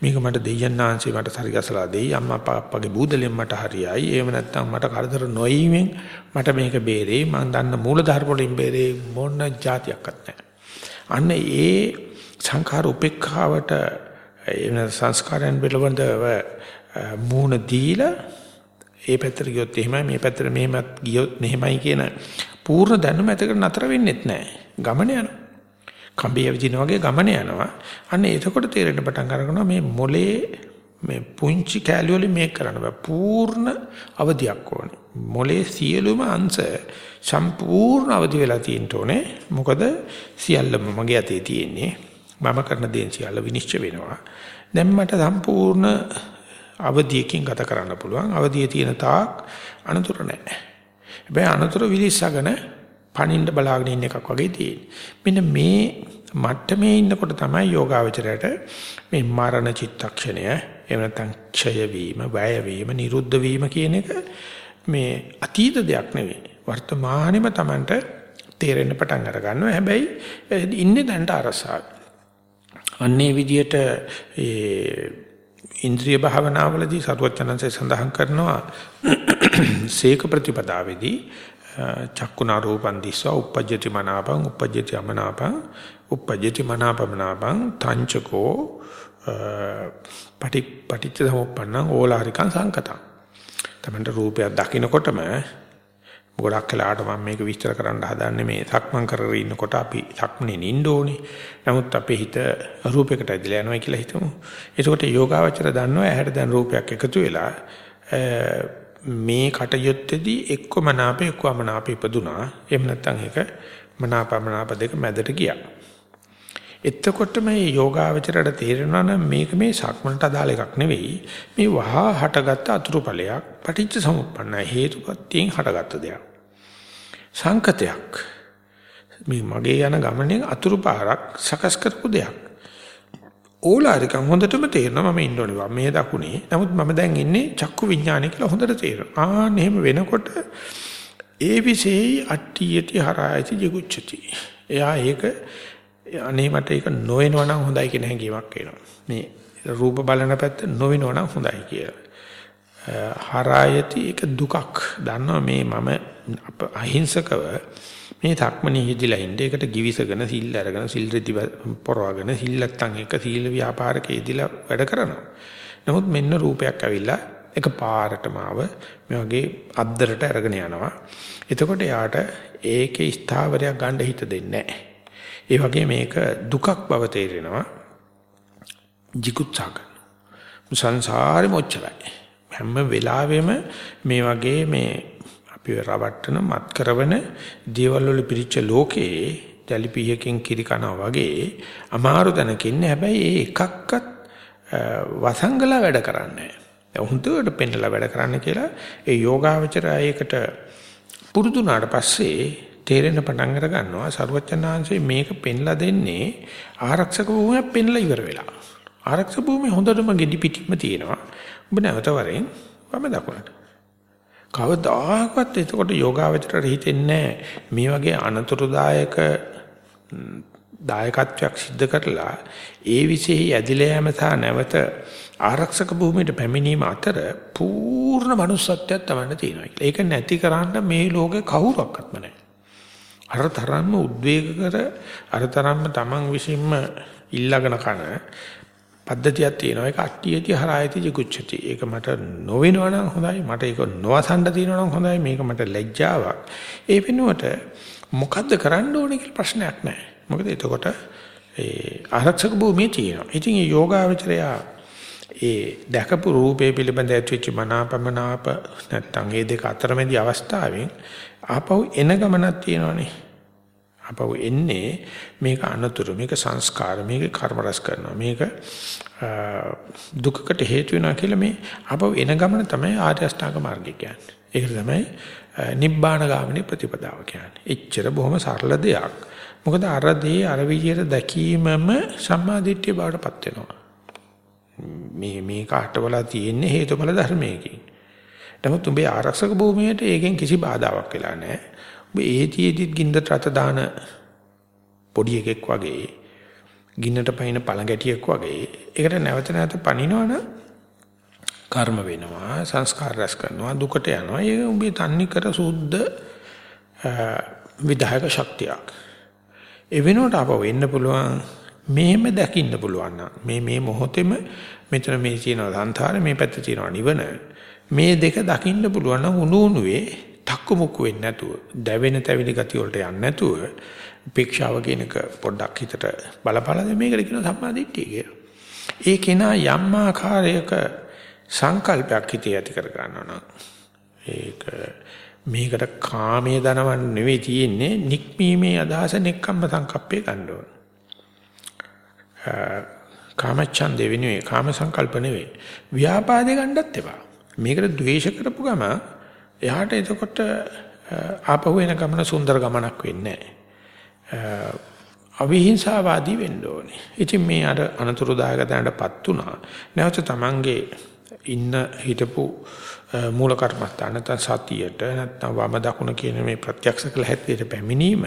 මේක මට දෙයයන් ආංශේ මට සරිගසලා දෙයි අම්මා අප්පාගේ බූදලෙන් මට හරියයි. එහෙම නැත්නම් මට කරදර නොවීමෙන් මට මේක බේරෙයි. මම දන්න මූල ධර්ම වලින් බේරෙයි මොන જાතියක්වත් නැහැ. අන්න ඒ සංඛාර උපේක්ඛාවට එන සංස්කාරයන් පිළිබඳව මූණ දීලා ඒ පැත්තට ගියොත් එහෙමයි මේ පැත්තට මෙහෙමත් ගියොත් මෙහෙමයි කියන පූර්ණ දැනුම ඇතකට නතර වෙන්නෙත් නැහැ. ගමන යනවා. කම්බිය විදින වගේ ගමන යනවා. අන්න එතකොට තේරෙන්න පටන් අරගනවා මේ මොලේ මේ පුංචි කැලිය වලින් මේක කරන්න බෑ. පූර්ණ අවධියක් ඕනේ. මොලේ සියලුම අංශ සම්පූර්ණ අවදි වෙලා තියෙන්න ඕනේ. මොකද සියල්ලම මගේ අතේ තියෙන්නේ. මම කරන දේ සියල්ල විනිශ්චය වෙනවා. දැන් මට සම්පූර්ණ අවදියකින් ගත කරන්න පුළුවන්. අවදියේ තියෙන තාක් අනතුරු නැහැ. හැබැයි අනතුරු විලිස්සගෙන පණින්න බලාගෙන ඉන්න එකක් වගේ තියෙන්නේ. මෙන්න මේ මට්ටමේ ඉන්නකොට තමයි යෝගාවචරයට මේ මරණ චිත්තක්ෂණය එහෙම නැත්නම් ක්ෂය වීම, වැය වීම, නිරුද්ධ වීම කියන එක මේ අතීත දෙයක් නෙවෙයි. වර්තමානෙම Tamanට තේරෙන්න පටන් අර ගන්නවා. හැබැයි ඉන්නේ දැන්ට අරසාව. අන්නේ විදියට ඒ ඉන්ද්‍රිය භාවනාවලදී සරුවචනන්සේ සඳහන් කරනවා <clears throat> සීක ප්‍රතිපදාවේදී චක්කුණා රූපං දිස්වා uppajjati මනාපං uppajjati අමනාපං uppajjati මනාපමනාපං තංචකෝ පටි පටිච්ච සමුප්පන්නං ඕලාරිකං සංකතං තමන්ට රූපයක් දකින්නකොටම ගොඩක් කලාට මම මේක විස්තර කරන්න හදන්නේ මේ සක්මන් කරගෙන ඉන්නකොට අපි සක්මනේ නින්න ඕනේ. නමුත් අපේ හිත රූපයකට ඇදලා යනවා කියලා හිතමු. එතකොට යෝගාවචර දන්නවා ඇහැට දැන් රූපයක් එකතු වෙලා මේ කටයුත්තේදී එක්ක මනාප එක්ක අමනාප ඉපදුනා. එහෙම නැත්නම් ඒක මනාපමනාප දෙක මැදට ගියා. එතකොට මේ යෝගාවචරයට තේරෙනවා නම් මේක මේ සක්මනට අදාළ එකක් නෙවෙයි. මේ වහා හටගත්ත අතුරු ඵලයක්. පටිච්ච සමුප්පන්න හේතුපත්තියෙන් හටගත්ත දෙයක්. සංකතයක්. මේ මගේ යන ගමනේ අතුරු පාරක් සකස් කරපු දෙයක්. ඕලාරිකම් හොඳටම තේරෙනවා මම ඉන්න ඕනේ මේ දකුණේ. නමුත් මම දැන් ඉන්නේ චක්කු විඥානය කියලා හොඳට තේරෙනවා. ආන්න එහෙම වෙනකොට ඒ විශේෂයි අට්ටියති හරායති ජිගුච්ඡති. එයා ඒක අනේ මට ඒක නොවෙනවා නම් හොඳයි කියන හැඟීමක් එනවා. මේ රූප බලන පැත්ත නොවෙනවා නම් හොඳයි කියලා. හරායති ඒක දුකක්. දන්නවා මේ මම අහිංසකව මේ ධක්මනේ හිදිලා ඉන්න ඒකට givisගෙන සිල් අරගෙන සිල් රෙදි පොරවගෙන සිල් නැත්තම් එක සීල ව්‍යාපාරකේ ඉදිලා වැඩ කරනවා. නමුත් මෙන්න රූපයක් ඇවිල්ලා එක පාරටම ආව මේ වගේ අද්දරට අරගෙන යනවා. එතකොට යාට ඒකේ ස්ථාවරයක් ගන්න හිත දෙන්නේ නැහැ. ඒ වගේ මේක දුකක් බව තේරෙනවා. jigutsa කරනවා. සංසාරෙ මොච්චරයි. හැම වෙලාවෙම මේ වගේ මේ අපිව රවට්ටන මත් කරවන දේවල් වල පිරිච්ච ලෝකේ ජලිපියකින් කිරි කනවා වගේ අමාරු දැනක ඉන්නේ. හැබැයි ඒ එකක්වත් වසංගල වැඩ කරන්නේ නැහැ. හුදුවට පෙන්නලා වැඩ කරන්න කියලා ඒ යෝගාවචරය ඒකට පුරුදුනාට පස්සේ තේරෙන පටන් අර ගන්නවා සරුවචනාංශේ මේක පෙන්ලා දෙන්නේ ආරක්ෂක භූමියක් පෙන්ලා ඉවර වෙලා. ආරක්ෂක භූමිය හොඳටම gedi පිටින්ම තියෙනවා. ඔබ නැවත වරෙන් වම දකුණට. කවදාකවත් එතකොට යෝගාවචරයට හිතෙන්නේ මේ වගේ අනතුරුදායක දායකත්වයක් සිද්ධ කරලා ඒ විශේෂයි ඇදිලා යෑම සහ නැවත ආරක්ෂක භූමියට පැමිණීම අතර පූර්ණ manussත්වයක් තමයි තියෙනවා කියලා. ඒක නැති කරන්න මේ ලෝකේ කවුරක්වත්ම නැහැ. අර තරම්ම උද්වේග කර අර තරම්ම Taman විසින්ම ඉල්ලගෙන කන පද්ධතියක් තියෙනවා. ඒක අට්ටියති හරායති ජිකුච්චති ඒක මට නොවෙනවා නම් හොඳයි. මට ඒක නොවසන්න තියෙනවා නම් හොඳයි. මේක මට ලැජ්ජාවක්. ඒ වෙනුවට මොකද්ද කරන්න ඕනේ කියලා ප්‍රශ්නයක් නැහැ. මොකද එතකොට ඒ ආරක්ෂක භූමිය තියෙනවා. ඉතින් මේ යෝගාවචරය ඒ දැකපු රූපේ පිළිබඳ ඇතිවෙච්ච මනාපමනාප නැත්තම් මේ දෙක අතරමැදි අවස්ථාවෙන් ආපහු එන ගමනක් තියෙනවනේ. අපව එන්නේ මේක අනතුරු මේක සංස්කාර මේක කර්ම රස කරනවා මේක දුකකට හේතු වෙනවා කියලා මේ අපව එන ගමන තමයි ආර්ය අෂ්ටාංග මාර්ගය කියන්නේ. ඒක තමයි නිබ්බාන ගාමිනී ප්‍රතිපදාව කියන්නේ. එච්චර බොහොම සරල දෙයක්. මොකද අර දේ අර විදියට දැකීමම සම්මාදිට්ඨිය බවටපත් වෙනවා. මේ මේක අටවලා තියෙන්නේ හේතුඵල ධර්මයකින්. නමුත් උඹේ ආරක්ෂක භූමියට ඒකෙන් කිසි බාධාවක් වෙලා නැහැ. ඔබ ඒතිෙදිත් ගින්දට රත දාන පොඩි එකෙක් වගේ ගින්නට පයින් පළඟැටියෙක් වගේ ඒකට නැවත නැවත පනිනවනම් කර්ම වෙනවා සංස්කාර රැස් කරනවා දුකට යනවා. ඒක උඹේ තන්නේ කර සුද්ධ විදායක ශක්තියක්. ඒ වෙනුවට අපව වෙන්න පුළුවන් මෙහෙම දකින්න පුළුවන් මේ මේ මොහොතේම මෙතන මේ තියෙන සංසාරේ මේ පැත්තේ තියෙන නිවන. මේ දෙක දකින්න පුළුවන් නම් උණු උණුවේ තක්කු මුක්කු වෙන්නේ නැතුව දැවෙන තැවිලි ගතිය වලට යන්නේ නැතුව උපේක්ෂාව කියන එක පොඩ්ඩක් හිතට බලපලා මේකට කියන සම්මාදිට්ඨිය කියලා. ඒ කෙනා යම් ආකාරයක සංකල්පයක් හිතේ ඇති කර ගන්නවා නම් ඒක මේකට කාමයේ දනවන්න නෙවෙයි තියෙන්නේ නික්මීමේ අදහස නෙක්කම්ම සංකප්පේ ගන්න ඕන. කාමච්ඡන්දේ වෙනුවේ කාම සංකල්ප නෙවෙයි. ව්‍යාපාදේ ගන්නත් එපා. මේකට ද්වේෂ කරපු ගම එහාට එතකොට ආපහු එන ගමන සුන්දර ගමනක් වෙන්නේ නැහැ. අවිහිංසාවාදී වෙන්න ඕනේ. ඉතින් මේ අර අනතුරුදායක තැනටපත් උනා. නැවත තමන්ගේ ඉන්න හිටපු මූල කර්මස්ථාන නැත්නම් සතියට නැත්නම් වම දකුණ කියන මේ ප්‍රත්‍යක්ෂ කළ හැටියට පැමිණීම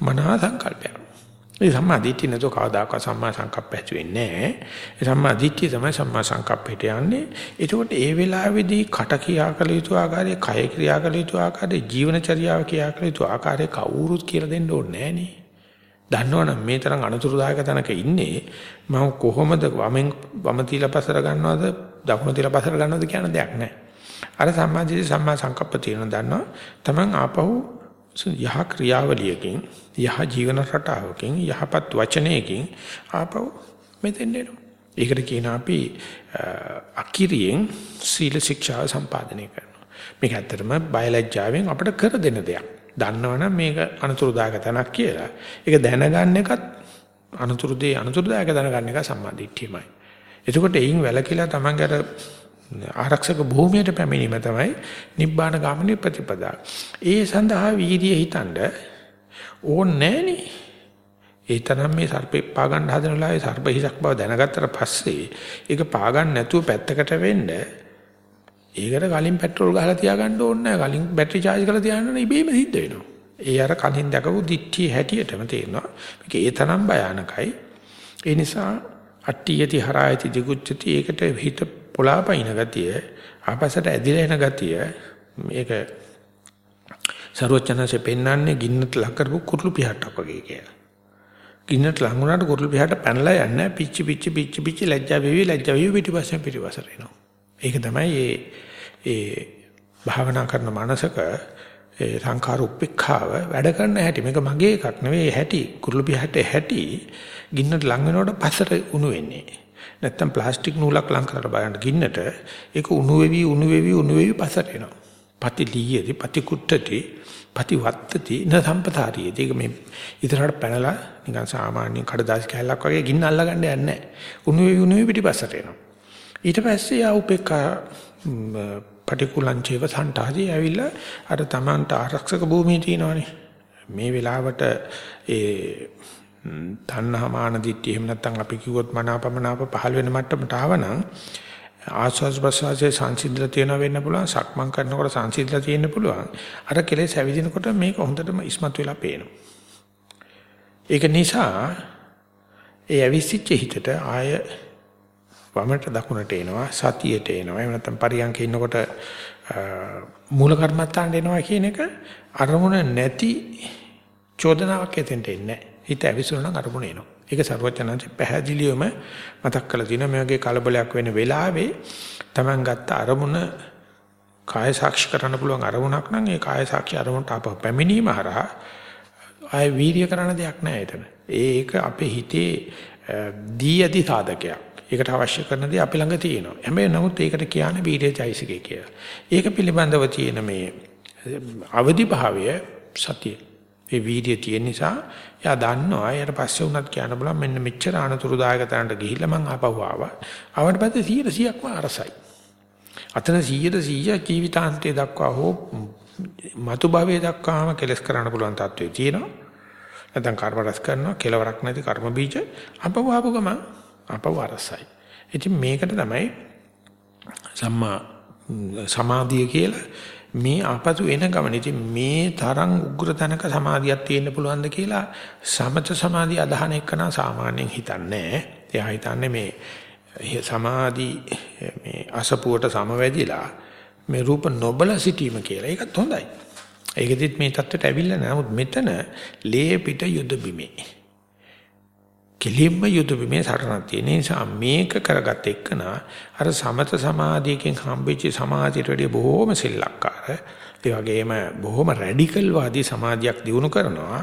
මනහ සංකල්පයක්. ඒ සම්මා දිට්ඨිය නේද කවදාකවත් සම්මා සංකප්ප ඇති වෙන්නේ නැහැ. ඒ සම්මා දිට්ඨිය තමයි සම්මා සංකප්පයට යන්නේ. ඒකෝට ඒ වෙලාවේදී කට කියා කළ යුතු ආකාරය, කය ක්‍රියා කළ යුතු ආකාරය, ජීවනචර්යාව කියා කළ යුතු ආකාරය කවුරුත් කියලා දෙන්න ඕනේ නැහැ දන්නවනම් මේ තරම් අනතුරුදායක තැනක ඉන්නේ මම කොහොමද වමෙන් වම තියලා පසර ගන්නවද දකුණ තියලා පසර ගන්නවද කියන දෙයක් නැහැ. අර සම්මාදිට සම්මා සංකප්ප තියෙන දන්නවා. Taman ආපහු යහ ක්‍රියාවලියකින් යහ ජීවන රටාවකින් යහපත් වචනයකින් ආපහු මෙතෙන් එනවා. ඒකට කියන අපි අකිරියෙන් සීල ශික්ෂාව සම්පාදනය කරනවා. මේක ඇත්තටම බයලජ්ජාවෙන් අපිට කර දෙන දෙයක්. දන්නවනම් මේක අනතුරුදායක තැනක් කියලා. ඒක දැනගන්න එකත් අනතුරු දේ අනතුරුදායක දැනගන්න එක සම්මාදිට්ඨියමයි. එතකොට එයින් වැළකීලා තමන්ගේ අර ආරක්ෂක භූමියට පැමිණීම තමයි නිබ්බාන ගාමිනී ප්‍රතිපදා. ඒ සඳහා වීර්යය හිතනද ඕනේ ඒ තරම් මේ සර්පේ පා ගන්න හදන වෙලාවේ සර්ප හිසක් බව දැනගත්තට පස්සේ ඒක පා ගන්න නැතුව පැත්තකට වෙන්න ඒකට කලින් පෙට්‍රල් ගහලා තියාගන්න ඕනේ නැහැ. කලින් බැටරි charge කරලා තියාගන්න ඉබේම සිද්ධ වෙනවා. ඒ අර කලින් දැකපු දිට්ඨිය හැටියටම තේරෙනවා. මේක ඒ තරම් භයානකයි. ඒ නිසා අට්ටි යති හරායති දිගුච්චති ඒකට හිත පොළාපයින් ගතිය ආපස්සට ඇදිලා එන ගතිය මේක සරුවචනanse පෙන්වන්නේ ගින්නට ලක් කරපු කුරුළු පිහට්ටක් වගේ කියලා. ගින්නට ලං වුණාට කුරුළු පිහට පැනලා යන්නේ පිච්චි පිච්චි පිච්චි පිච්චි ලැජ්ජා වෙවි ලැජ්ජා වෙවි පිටිපස්සෙන් පිටිපස්සට එනවා. ඒක තමයි ඒ ඒ භාවනා කරන මනසක ඒ සංඛාර උපේක්ඛාව වැඩ කරන හැටි මේක මගේ එකක් නෙවෙයි හැටි කුරුළු පිහට හැටි ගින්නට ලං වෙනකොට පස්සට උණු වෙන්නේ නැත්තම් ප්ලාස්ටික් නූලක් ලං කරලා බලන්න ගින්නට ඒක උණු වෙවි උණු වෙවි උණු වෙවි පස්සට එනවා. පති ලීයේදී පති කුට්ටති පති වත්තති න සම්පතාරියේ ඒක මේ ඉතරහට පැනලා නිකන් සාමාන්‍ය කඩදාසි කැල්ලක් වගේ ගින්න අල්ලගන්න යන්නේ නැහැ. උණු වෙවි උණු වෙවි පිටිපස්සට එනවා. ඊට පස්සේ යා උපේක්ඛා පටිකුලංචේව සන්ටාදී ඇවිල්ලා අර තමන්ට ආරක්ෂක භූමිය තියෙනවනේ. මේ වෙලාවට ඒ තණ්හා මාන දිට්ඨිය. එහෙම නැත්නම් අපි කිව්වොත් මනාපමනාප පහළ වෙන මට්ටමට ආවනම් ආස්වාස් ප්‍රසවාසයේ සංසිද්ධිලා තියෙන වෙන්න පුළුවන් සක්මන් කරනකොට සංසිද්ධිලා තියෙන්න පුළුවන්. අර කෙලෙස් ඇවිදිනකොට මේක හොඳටම ඉස්මතු වෙලා පේනවා. ඒක නිසා ඒ ඇවිසිච්ච හිතට ආය වමට දකුණට එනවා සතියට එනවා. එහෙම නැත්නම් පරියන්කේ ඉන්නකොට මූල කර්මත්තාන්ට එනවා කියන එක අරමුණ නැති චෝදනාවක් එතෙන්ට එන්නේ හිත ඇවිස්සුනා නම් අරමුණ එනවා ඒක ਸਰවඥාන්සේ පැහැදිලිවම මතක් කරලා තියෙනවා මේ වගේ කලබලයක් වෙන වෙලාවේ Taman ගත්ත අරමුණ කාය සාක්ෂි කරන්න පුළුවන් අරමුණක් නම් ඒ කාය සාක්ෂි අරමුණට අප පැමිණීම හරහා ආය වීර්ය කරන දෙයක් නෑ එතන ඒක අපේ හිතේ දී ඇති සාධකයක් ඒකට අවශ්‍ය කරන දේ අපි ළඟ තියෙනවා. හැබැයි නමුත් ඒකට කියන්නේ වීර්යචෛසිකය කියලා. ඒක පිළිබඳව තියෙන මේ අවදි භාවය සතිය. ඒ වීර්යය තියෙන නිසා එයා දන්නවා ඊට පස්සේ උනත් කියන්න බලන්න මෙන්න මෙච්චර අනතුරුදායක තැනට ගිහිල්ලා මං ආපහු ආවා. ආවට පස්සේ 100%ක්ම අරසයි. අතන 100% ජීවිතාන්තය දක්වා හෝ මතු භවයේ දක්වාම කෙලස් කරන්න පුළුවන් තත්ත්වයේ තියෙනවා. නැත්නම් කර්ම රැස් කරනවා කෙලවරක් නැති කර්ම බීජ අපව ආපු ගමන් අපව අරසයි. ඉතින් මේකට තමයි සම්මා සමාධිය කියලා මේ ආපසු එන ගමන. ඉතින් මේ තරම් උග්‍ර තැනක සමාධියක් තියෙන්න පුළුවන්ද කියලා සමත සමාධිය අදහන එක නා සාමාන්‍යයෙන් හිතන්නේ එයා හිතන්නේ මේ සමාධි මේ අසපුවට සමවැදිලා මේ රූප නොබල සිටීම කියලා. ඒකත් හොඳයි. ඒකෙදිත් මේ தත්ත්වයට ඇවිල්ලා නැහැ. නමුත් මෙතන ලේ පිට යුද බිමේ. කෙලින්ම යුතුයමේ සටනක් තියෙන නිසා මේක කරගත් එක්කන අර සමත සමාධියකින් හම්බෙච්ච සමාධියට වඩා බොහෝම සෙල්ලක්කාර ඒ වගේම බොහොම රැඩිකල් වාදී සමාධියක් දිනු කරනවා.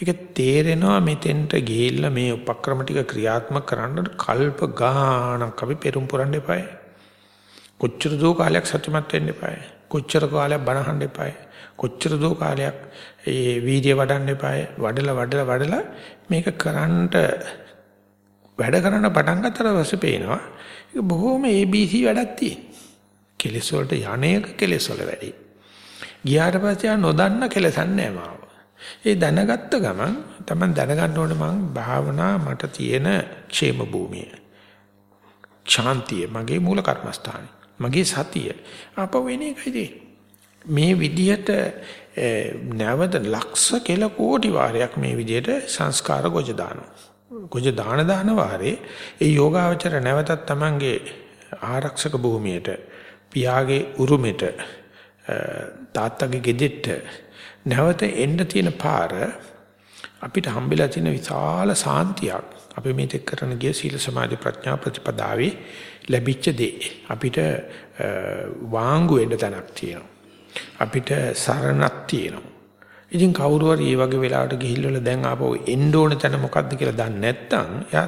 ඒක තේරෙනවා මෙතෙන්ට ගිහිල්ලා මේ උපක්‍රම ටික ක්‍රියාත්මක කරන්න කල්ප ගාණක් අපි පෙරම් පුරන්න එපායි. කොච්චර දෝ කාලයක් සතුටුමත් වෙන්න එපායි. කොච්චර කාලයක් බනහන්න එපායි. කොච්චර දෝ කාලයක් ඒ වීර්ය වඩන්න එපායි. වඩලා වඩලා වඩලා මේක කරන්නට වැඩ කරන්න පටන් ගන්නතර පස්සේ පේනවා. ඒක බොහොම ABC වැඩක් තියෙන. කෙලෙස් වලට යන්නේක කෙලෙස් වල වැඩි. ගියාට පස්සේ ආ නොදන්න කෙලසන්නේ මාව. ඒ දැනගත්ත ගමන් තමයි දැනගන්න ඕනේ මං භාවනා මට තියෙන ക്ഷേම භූමිය. ශාන්තිය මගේ මූල කර්මස්ථානයි. මගේ සතිය. අපව වෙන එකයි මේ විදිහට නැවත ලක්ෂ කෙල කෝටි වාරයක් මේ විදිහට සංස්කාර ගොජ දානවා. ගොජ දාන දාන වාරේ ඒ යෝගාවචර නැවතත් Tamanගේ ආරක්ෂක භූමියට පියාගේ උරුමෙට තාත්තගේ ගෙදෙට්ට නැවත එන්න තියෙන පාර අපිට හම්බෙලා තියෙන විශාල සාන්තියක් අපි මේ තෙක් කරන ගිය සීල සමාධි ප්‍රඥා ප්‍රතිපදාවේ ලැබිච්ච දේ අපිට වාංගු වෙන්න තැනක් තියෙනවා අපිට සරණක් තියෙනවා ඉතින් කවුරු හරි මේ වගේ වෙලාවට ගිහිල්ලා දැන් ආපහු එන්න ඕන තැන මොකද්ද කියලා දන්නේ නැත්නම් එයා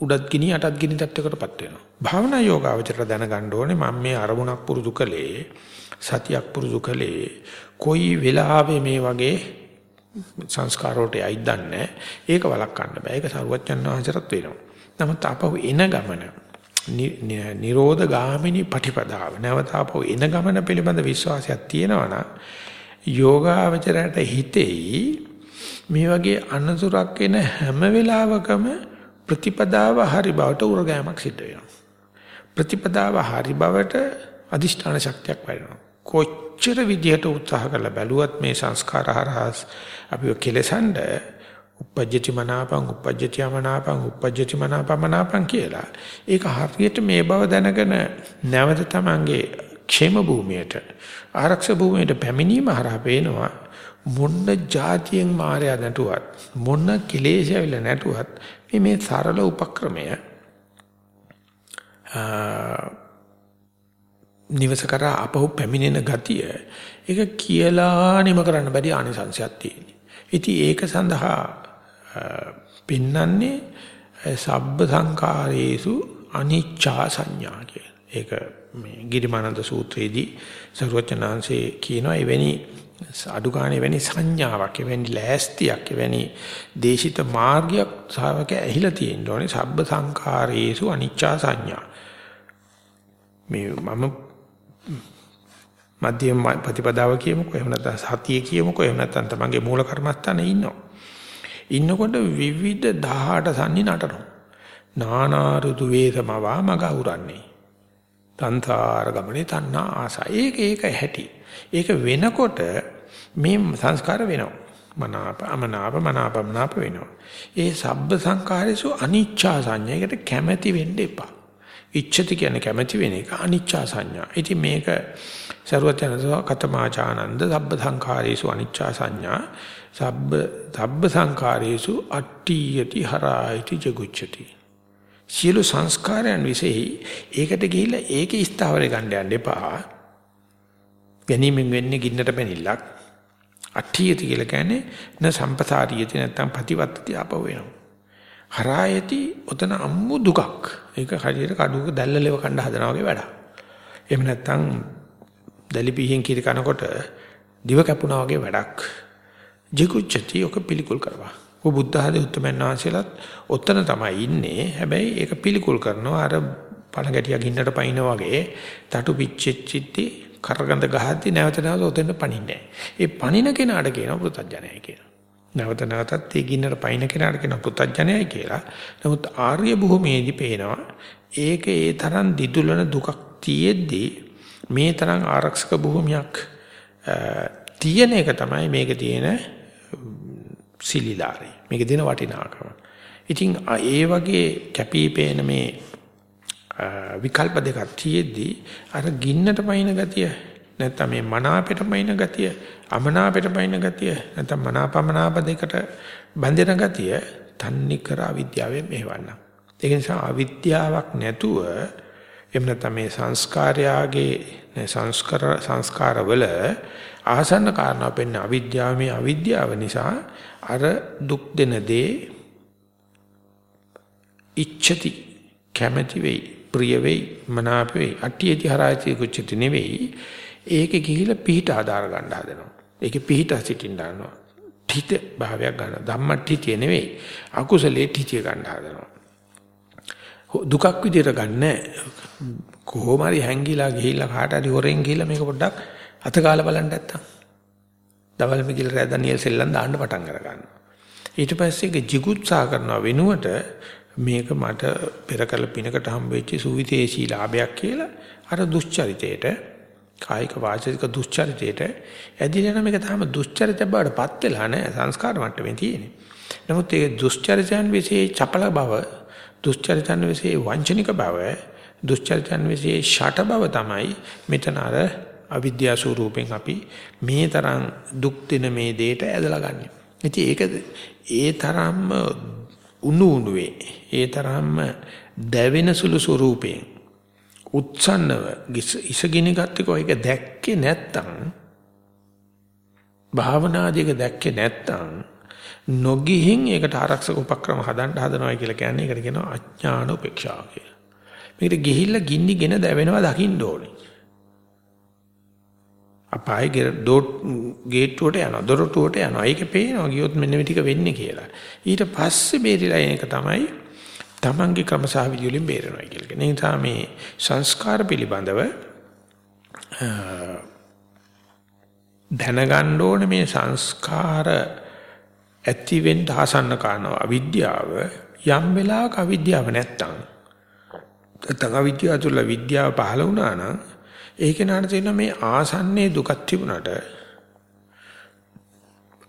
උඩත් ගිනි යටත් ගිනි තත්ත්වයකටපත් වෙනවා. භාවනා යෝගාවචර දැනගන්න ඕනේ මම මේ අරමුණක් පුරුදු කළේ සතියක් පුරුදු කළේ කොයි වෙලාවෙ මේ වගේ සංස්කාරෝට යයිද දන්නේ ඒක වළක්වන්න බෑ. ඒක සරුවච්චන් වහන්සේට වෙනවා. නමුත් ආපහු එන ගමන නිරෝධ ගාමිනී පටිපදාව නැවත ආපහු එන ගමන පිළිබඳ විශ්වාසයක් තියෙනවා නම් යෝගාවචරයට හිතෙයි මේ වගේ අනතුරක් එන හැම වෙලාවකම ප්‍රතිපදාව හරි බවට උරගෑමක් සිද්ධ වෙනවා. ප්‍රතිපදාව හරි බවට අදිෂ්ඨාන ශක්තියක් වැඩෙනවා. කොච්චර විදිහට උත්සාහ කරලා බැලුවත් මේ සංස්කාර හරහාස් අපිව කෙලසඳ uppajjati manapan uppajjati amanapan uppajjati manapamanapan කියලා. ඒක හරියට මේ බව දැනගෙන නැවත තමන්ගේ ക്ഷേම භූමියට ආරක්ෂක භූමියට පැමිණීම හරහා පේනවා මොන්න જાතියෙන් මායя නැටුවත් මොන්න කෙලේශයවිල නැටුවත් මේ මේ සරල උපක්‍රමය නිවස කරා අපහු පැමිණෙන ගතිය ඒක කියලා නිම කරන්න බැරි ආනිසංශයක් තියෙනවා. ඉතින් ඒක සඳහා පෙන්වන්නේ සබ්බ සංකාරේසු අනිච්චා සංඥා කියලා. ඒක මේ ගිරිමානන්ද සූත්‍රයේදී සරුවචනාංශේ කියනවා එවැනි අඩු ගන්න එවැනි සංඥාවක් එවැනි ලෑස්තියක් එවැනි දේශිත මාර්ගයක් සාවක ඇහිලා තියෙන්න ඕනේ සබ්බ සංකාරේසු අනිච්චා සංඥා. මේ මම මධ්‍යම ප්‍රතිපදාව කියමුකෝ එහෙම නැත්නම් සතිය කියමුකෝ එහෙම නැත්නම් තමන්ගේ මූල කර්මස්ථානේ ඉන්නවා. ඉන්නකොට විවිධ 18 සන්නි නටනවා. නානා ඍතු වේසමවා මග උරන්නේ. තන්තර ගමනේ තණ්හා ආසයි. ඒක ඒක හැටි. ඒක වෙනකොට මේ සංස්කාර වෙනවා. මනාප අමනාප මනාප මනාප වෙනවා. ඒ සබ්බ සංකාරයසු අනිච්චා සංඥයකට කැමැති වෙන්න එපා. ඉච්ඡති කියන්නේ කැමැති වෙන එක අනිච්චා සංඥා. ඉතින් මේක සරුවචනසව කතමාචානන්ද සබ්බ සංඛාරේසු අනිච්චා සංඥා සබ්බ සබ්බ සංඛාරේසු අට්ඨියති හරායති ජගුච්ඡති. සියලු සංස්කාරයන් විසෙහි ඒකට ගිහිල්ලා ඒකේ ස්ථාවරය ගන්න යන්න එපා. ගැනීමෙන් වෙන්නේ ගින්නට පැනිල්ලක් අට්ඨියති කියලා කියන්නේ න සම්පසාරියති නැත්තම් ප්‍රතිවත්තති ආපව වෙනවා හරායති ඔතන අම්මු දුකක්. ඒක හරියට කඩුවක දැල්ලලෙව කණ්ඩ හදනවා වගේ වැඩක්. එහෙම නැත්තම් දැලිපිහින් කිරි කනකොට දිව කැපුණා වගේ වැඩක්. ජිකුච්චති ඔක පිළිකුල් කරවා. ඔය බුද්ධ ආදී උත්තමයන් වහන්සේලාත් ඔතන තමයි ඉන්නේ. හැබැයි ඒක පිළිකුල් කරනවා අර පණ ගැටිය ගින්නට පයින්න වගේ තටු පිච්චෙච්චිටි කරගඳ ගහද්දි නැවත නැවත ඔතෙන් පණින්නේ. ඒ පණින කෙනාට කියනවා පෘතජ්ජනයයි කියලා. නැවත නැවතත් ඒ ගින්නට පයින්න කෙනාට කියනවා පෘතජ්ජනයයි කියලා. නමුත් ආර්ය භූමියේදී පේනවා ඒක ඒ තරම් දිදුලන දුකක් තියෙද්දී මේ තරම් ආරක්ෂක භූමියක් තියෙන එක තමයි මේක තියෙන සිලිලාරේ. මේක දෙන වටිනාකම. ඉතින් ඒ වගේ කැපිපේන මේ විකල්ප දෙකක් තියෙද්දි අර ගින්නට පයින් ගතිය නැත්නම් මේ මනාපෙට පයින් ගතිය අමනාපෙට පයින් ගතිය නැත්නම් මනාපමනාප දෙකට බැඳෙන ගතිය තන්නේ කර අවිද්‍යාවෙන් මෙහෙවන්න. ඒ නිසා අවිද්‍යාවක් නැතුව එහෙම නැත්නම් මේ සංස්කාරයාගේ සංස්කාර සංස්කාරවල ආසන්න කාරණා වෙන්න අවිද්‍යාව මේ අවිද්‍යාව නිසා අර දුක් දෙන දේ ඉච්ඡති කැමැති වෙයි ප්‍රිය වෙයි මනාප වෙයි අට්ටියති හරායති කුච්චති නෙවෙයි. ඒකේ ගිහිලා පිහිට ආදාර ගන්න හදනවා. ඒකේ පිහිට සිටින්න ගන්නවා ඨිත භාවයක් ගන්න. ධම්මට්ඨිතිය නෙවෙයි. අකුසලේ ඨිතිය ගන්න හදනවා. දුකක් විදියට ගන්න. කොහොම හරි හැංගිලා ගිහිල්ලා කාට හරි හොරෙන් ගිහිල්ලා මේක පොඩ්ඩක් අතකාල බලන්න නැත්තම්. දවල් මිගිල රැ දනියල් සෙල්ලම් දාන්න පටන් අර ගන්නවා ඊට පස්සේ ඒක jigutsa කරනවා වෙනුවට මේක මට පෙර කල පිනකට හම්බෙච්ච සුවිතේශී ලාභයක් කියලා අර දුෂ්චරිතේට කායික වාචික දුෂ්චරිතේට ඇදිලා මේක තාම දුෂ්චරිත බවට පත් වෙලා නැහැ සංස්කාර මට්ටමේ තියෙන්නේ. නමුත් ඒ දුෂ්චරිතයන් વિશે චපල බව, දුෂ්චරිතයන් વિશે වංචනික බව, දුෂ්චරිතයන් વિશે ෂට බව තමයි මෙතන අර අවිද්‍යා ස්වරූපෙන් අපි මේ තරම් දුක් දෙන මේ දෙයට ඇදලා ගන්නෙ. ඉතින් ඒක ඒ තරම්ම උණු උණුවේ ඒ තරම්ම දැවෙන සුළු ස්වරූපයෙන් උත්සන්නව ඉසගිනි ගත්තකෝ ඒක දැක්කේ නැත්තම් භාවනාදීක දැක්කේ නැත්තම් නොගිහින් ඒකට ආරක්ෂක උපක්‍රම හදන්න හදනවා කියලා කියන්නේ ඒකට කියනවා අඥාන උපේක්ෂාව කියලා. මේකට ගිහිල්ලා ගින්නිගෙන දැවෙනවා දකින්න ඕනේ. අපායේ ගේට්ටුවට යනවා දොරටුවට යනවා. ඒකේ පේනවා ගියොත් මෙන්න මේ ටික වෙන්නේ කියලා. ඊට පස්සේ බේරිලා එන එක තමයි තමන්ගේ ක්‍රමසහ විදිවලින් බේරෙනවා කියලා. ඒ නිසා මේ සංස්කාර පිළිබඳව දැනගන්න ඕනේ මේ සංස්කාර ඇති වෙන්න ආසන්න කාරණා අවිද්‍යාව යම් වෙලාවක අවිද්‍යාව නැත්තම් නැත්නම් අවිද්‍යාව තුළ විද්‍යාව පහළ වුණා නම් ඒක නාට තියෙන මේ ආසන්නේ දුකක් තිබුණාට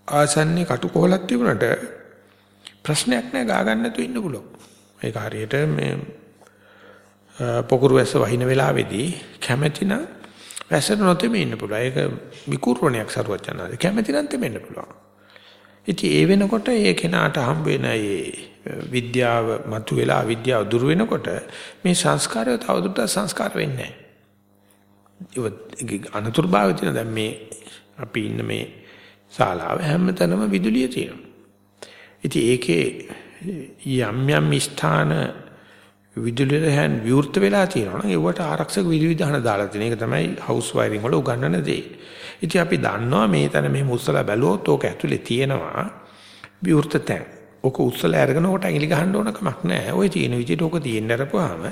ආසන්නේ කටුකොහලක් තිබුණාට ප්‍රශ්නයක් නෑ ගා ගන්න නැතුව ඉන්න පුළුවන්. ඒක හරියට මේ පොකුරු වැස්ස වහින වෙලාවේදී කැමැතිනම් වැස්සට නොතෙමෙ ඉන්න පුළුවන්. ඒක විකුර්වණයක් සරුවත් යනවා. කැමැති නම් තෙමෙන්න පුළුවන්. ඉතින් ඒ වෙනකොට ඒ කෙනාට හම්බ වෙන ඒ විද්‍යාව මතුවලා විද්‍යාව දුර වෙනකොට මේ සංස්කාරය තවදුරටත් සංස්කාර වෙන්නේ නැහැ. අනතුරුභාවය තියෙන දැන් මේ අපි ඉන්න මේ ශාලාව හැමතැනම විදුලිය තියෙනවා. ඉතින් ඒකේ යම් යම් ස්ථාන විදුලිය රහන් විවෘත වෙලා තියෙනවා නම් ඒවට ආරක්ෂක විධිවිධාන දාලා තියෙන එක තමයි හවුස් වයරින් වල උගන්වන දේ. ඉතින් අපි දන්නවා මේ තැන මේ මුස්සලා බැලුවොත් ඕක ඇතුලේ තියෙනවා විවෘත තැන්. ඕක උස්සලා අරගෙන ඕකට ඇඟිලි ගහන්න ඕන කමක් නැහැ. ওই තියෙන විදිහට ඕක තියෙන්න අරපුවාම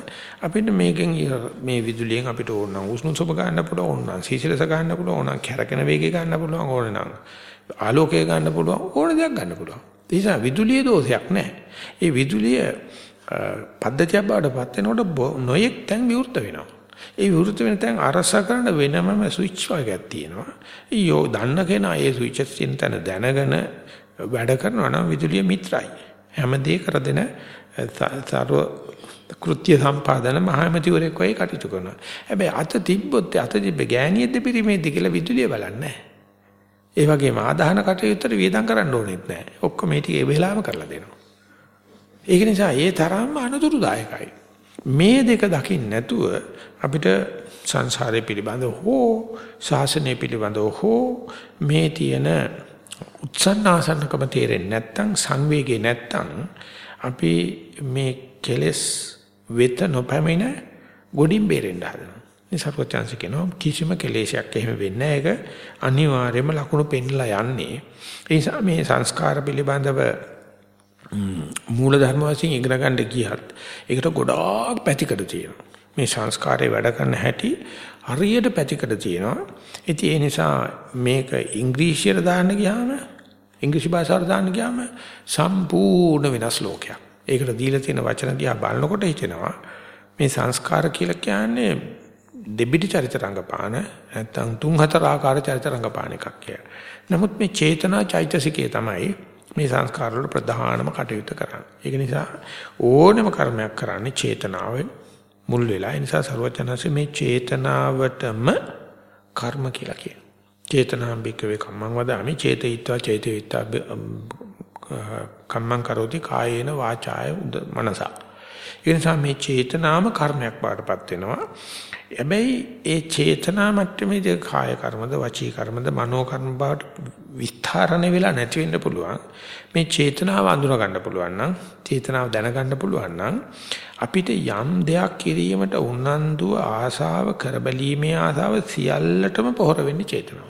අපිට මේකෙන් මේ විදුලියෙන් අපිට ඕන නම් උෂ්ණ සුබ ගන්න පුළුවන් ඕන නම් සීසලස ගන්න පුළුවන් ඕන නම් කැරකෙන වේගය ගන්න පුළුවන් ඕන නම් ආලෝකය ගන්න පුළුවන් ඕන දෙයක් ගන්න පුළුවන්. ඒ නිසා විදුලියේ දෝෂයක් නැහැ. ඒ විදුලිය පද්ධතියක් බාටපත් වෙනකොට නොයෙක් තැන් විවෘත වෙනවා. ඒ විවෘත වෙන තැන් අරස කරන වෙනමම ස්විච් වර්ගයක් තියෙනවා. ඊයෝ දන්න කෙනා ඒ ස්විච් තියෙන තැන දැනගෙන වැඩ කරනවා නම් විදුලිය මිත්‍රයි. හැම දෙයක් කර දෙන සර්ව කෘත්‍ය සම්පාදන මහමැතිවරයෙක් වගේ කටයුතු කරනවා. හැබැයි අත තිබ්බොත් අත තිබ්බ ගෑණියෙක්ද පිරිමේද කියලා විදුලිය බලන්නේ නැහැ. ඒ වගේම ආදාහන කටයුත්තට වියදම් කරන්න ඕනෙත් නැහැ. ඔක්කොම මේ ටික ඒ වෙලාවම කරලා දෙනවා. ඒක නිසා ඒ තරම්ම අනුතුරුදායකයි. මේ දෙක දකින්න නැතුව අපිට සංසාරය පිළිබඳව හෝ ශාසනය පිළිබඳව හෝ මේ තියෙන උත්සන්නාසන්නකම තේරෙන්නේ නැත්නම් සංවේගේ නැත්නම් අපි මේ කෙලස් වෙත නොපැමිණ ගොඩින් බේරෙන්න හදනවා. නිසර්වචාන්ස කියනවා කිසිම කෙලෙසයක් එහෙම වෙන්නේ නැහැ. ඒක අනිවාර්යයෙන්ම ලකුණු පෙන්නලා යන්නේ. ඒ නිසා මේ සංස්කාර පිළිබඳව මූල ධර්ම වශයෙන් ඉගෙන ගන්න ගියත් ඒකට ගොඩාක් පැතිකඩ තියෙනවා. මේ සංස්කාරේ වැඩ කරන හැටි හරියට පැතිකඩ තියෙනවා. ඉතින් ඒ නිසා මේක ඉංග්‍රීසියට දාන්න ගියාම ඉංග්‍රීසි භාෂාවට දාන්න ගියාම සම්පූර්ණ වෙනස් ලෝකයක්. ඒකට දීලා තියෙන වචන දිහා බලනකොට හිතෙනවා මේ සංස්කාර කියලා කියන්නේ දෙබිඩි චරිත රංගපාන නැත්නම් තුන් හතර ආකාර චරිත රංගපාන එකක් කියලා. නමුත් මේ චේතනා චෛතසිකය තමයි මේ සංස්කාර වල ප්‍රධානම කටයුත්ත කරන්නේ. ඒක නිසා ඕනෑම කර්මයක් කරන්නේ චේතනාවෙන් මුල් වෙලා. ඒ නිසා ਸਰවඥාන්සේ මේ චේතනාවටම කර්ම කියලා කියනවා. චේතනාම්බික වේ කම්මං වදාමි චේතයිත්වා චේතයිත්වා කම්මං කරෝති කායේන වාචාය මනසා ඒ නිසා මේ චේතනාම කර්මයක් බාටපත් වෙනවා. හැබැයි ඒ චේතනා මට්ටමේදී කාය කර්මද වචී කර්මද මනෝ කර්ම බවට විස්තරණය වෙලා නැති වෙන්න පුළුවන්. මේ චේතනාව අඳුන ගන්න පුළුවන් නම් චේතනාව දැනගන්න පුළුවන් නම් අපිට යම් දෙයක් කිරීමට උනන්දුව ආසාව කරබැලීමේ ආසාව සියල්ලටම පොහොර වෙන්නේ චේතනාව.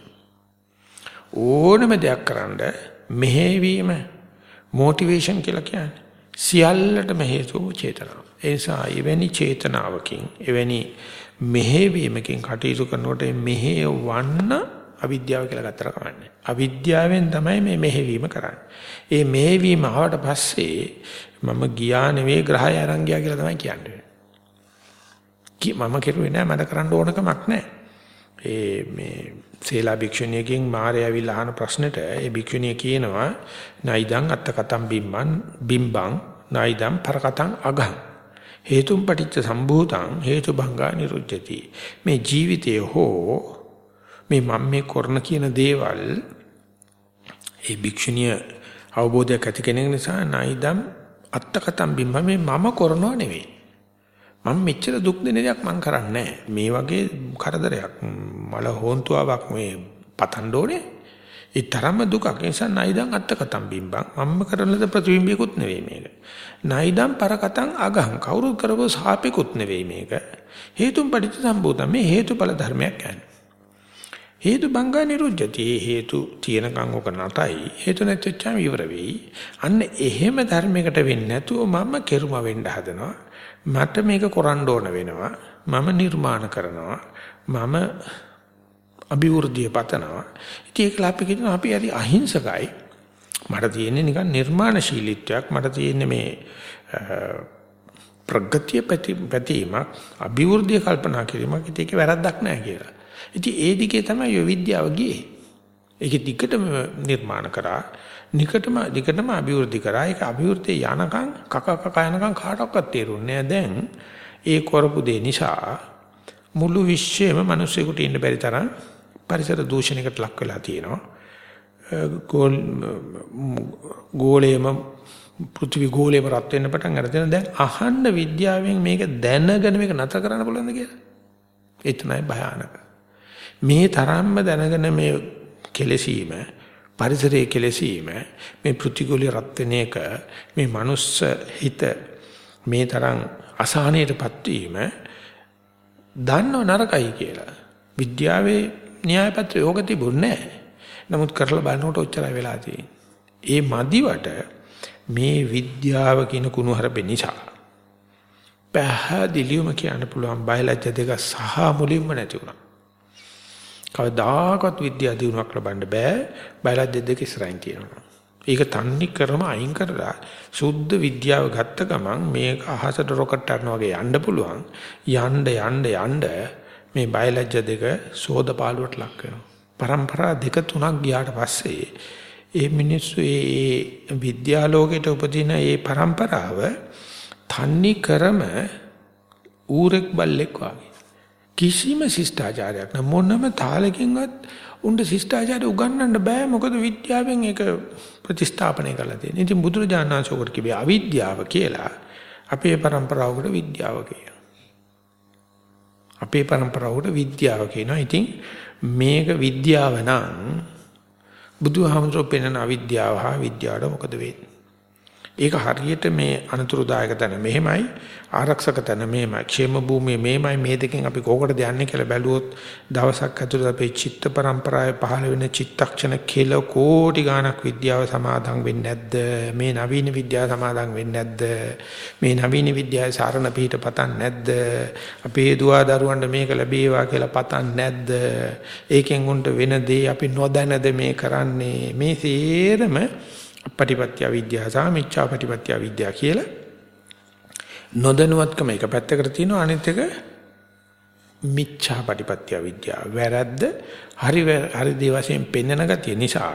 ඕනම දෙයක් කරන්න මෙහෙවීම මොටිවේෂන් කියලා කියන්නේ සියල්ලටම හේතුව චේතනාව. ඒ නිසා එවැනි චේතනාවකින් එවැනි මෙහෙවීමකින් කටයුතු කරනකොට මෙහෙවන්න අවිද්‍යාව කියලා ගත්තර කමන්නේ. අවිද්‍යාවෙන් තමයි මේ මෙහෙවීම කරන්නේ. ඒ මෙහෙවීම ආවට පස්සේ මම ගියා නෙවෙයි ග්‍රහය අරන් ගියා කියලා තමයි කියන්නේ. කි මම කෙරුවේ නෑ මට කරන්න ඕනකමක් නෑ. ඒ මේ සේලා භික්ෂුණියකින් මාරය ඇවිල්ලා අහන ප්‍රශ්නෙට ඒ භික්ෂුණිය කියනවා නයිදං අත්ත කතම් බිම්බන් බිම්බං නයිදං පරකතං අගං හේතුම් පටිච්ච සම්භූතං හේතු භංගා නිරුද්ධති මේ ජීවිතයේ හෝ මේ මම මේ කරන කියන දේවල් ඒ භික්ෂුණිය අවබෝධයක් ඇති කෙනෙක් නිසා නයිදම් අත්තකතම් බිම්බ මේ මම කරනව නෙවෙයි. මම මෙච්චර දුක් දෙන දෙයක් මම කරන්නේ මේ වගේ කරදරයක් මල හොන්තුවක් මේ පතන්න ඕනේ. ඒ තරම්ම දුකක්. නිසා නයිදම් අත්තකතම් බිම්බං. මම කරන ලද ප්‍රතිබිම්බයකුත් නෙවෙයි මේක. නයිදම් පරකතං අගහං. කවුරුත් කරපු සාපේකුත් නෙවෙයි මේක. හේතුම් පටිච්ච සම්භූතම්. මේ හේතුඵල ධර්මයක් කියන්නේ හේතු බංගා නිරුද්ධති හේතු තියෙනකන් ඔක නටයි හේතු නැතිවෙච්චාම ඉවර වෙයි. අන්න එහෙම ධර්මයකට වෙන්නේ නැතුව මම කෙරුම වෙන්න හදනවා. මට මේක කරන්න ඕන වෙනවා. මම නිර්මාණ කරනවා. මම අභිවෘද්ධිය පතනවා. ඉතින් ඒක අපි කියනවා අපි හරි අහිංසකයි. මට තියෙන්නේ නිකන් නිර්මාණශීලීත්වයක්. මට තියෙන්නේ මේ ප්‍රගතිය පැතීමක් අභිවෘද්ධිය කල්පනා කිරීමක්. ඉතින් ඒක වැරද්දක් නෑ කියලා. ඉතින් ඒ දිගේ තමයි ඔය විද්‍යාව ගියේ. ඒක දිගටම නිර්මාණ කරා, නිකටම දිගටම අභිවෘද්ධි කරා. ඒක අභිවෘද්ධිය යනකම් කක කක යනකම් කාටවත් තේරුන්නේ දැන් ඒ කරපු දේ නිසා මුළු විශ්වයේම මිනිස්සුෙකුට ඉන්න බැරි තරම් පරිසර දූෂණයකට ලක් වෙලා තියෙනවා. ගෝල් ගෝලයේම පෘථිවි ගෝලයේම රත් වෙන්න පටන් අරගෙන දැන් අහන්න විද්‍යාවෙන් මේක දැනගෙන මේක නතර කරන්න පුළුවන්ද කියලා. ඒ තමයි භයානක. මේ තරම්ම දැනගෙන මේ කෙලසීම පරිසරයේ කෙලසීම මේ පෘථිගෝලයේ රත් වෙන එක මේ මනුස්ස හිත මේ තරම් අසහනයටපත් වීම දන්නව නරකයි කියලා විද්‍යාවේ න්‍යාය පත්‍රය යෝග තිබුණේ නමුත් කරලා බලනකොට ඔච්චරයි වෙලා තියෙන්නේ. ඒ මදිවට මේ විද්‍යාව කියන කුණු හරපේ නිසා පැහැදිලිවම කියන්න පුළුවන් බයලජ්‍ය දෙක සහ මුලින්ම නැති වුණා. කවදාකවත් විද්‍යා දිනුවක් ලබන්න බෑ බයලජ්‍ය දෙක ඉස්සරහින් තියෙනවා. ඒක තන්නේ කරම අයින් කරලා සුද්ධ විද්‍යාව ගත්ත ගමන් මේක අහසට රොකට් යන වගේ යන්න පුළුවන්. යන්න යන්න යන්න මේ බයලජ්‍ය දෙක සෝදපාලුවට ලක් වෙනවා. પરම්පරා දෙක තුනක් ගියාට පස්සේ ඒ මිනිස්සු ඒ විද්‍යාලෝකයට උපදින ඒ પરම්පරාව තන්නේ කරම ඌරෙක් බල්ලෙක් වගේ. කිසිම ශිෂ්ටාචාරයක් නැ මොනම තාලකින්වත් උන්ට ශිෂ්ටාචාරය උගන්වන්න බෑ මොකද විද්‍යාවෙන් ඒක ප්‍රතිස්ථාපනය කරලා තියෙන. ඉතින් බුදුරජාණන් වහන්සේ කිව්වේ අවිද්‍යාව කියලා අපේ પરම්පරාවකට විද්‍යාව කියලා. අපේ પરම්පරාවට විද්‍යාව කියනවා. ඉතින් මේක විද්‍යාව නම් බුදුහාමුදුරුවෝ පෙන්වන අවිද්‍යාව හා විද්‍යාවට මොකද වෙන්නේ? ඒක හරියට මේ අනතුරුදායක තැන මෙහෙමයි ආරක්ෂක තැන මෙහෙමයි ക്ഷേම භූමිය මෙහෙමයි. මේ දෙකෙන් අපි කෝකටද යන්නේ කියලා බැලුවොත් දවසක් ඇතුළත අපේ චිත්ත පරම්පරාවේ පහළ වෙන චිත්තක්ෂණ කෙල කෝටි ගණක් විද්‍යාව සමාදන් වෙන්නේ නැද්ද? මේ නවීන විද්‍යාව සමාදන් වෙන්නේ නැද්ද? මේ නවීන විද්‍යාවේ සාරණ පිට පතන් නැද්ද? අපේ දුවා දරුවන්ට මේක ලැබේවා කියලා පතන් නැද්ද? ඒකෙන් උන්ට වෙන දේ අපි නොදැනද මේ කරන්නේ? මේ සේරම පටිපත්‍ය අවිද්‍යාව සහ මිච්ඡා පටිපත්‍ය අවිද්‍යාව කියලා නොදැනුවත්කම එක පැත්තකට තියෙනවා අනිත් එක මිච්ඡා පටිපත්‍ය අවිද්‍යාව වැරද්ද හරි හරි දේ වශයෙන් පෙන්වන ගතිය නිසා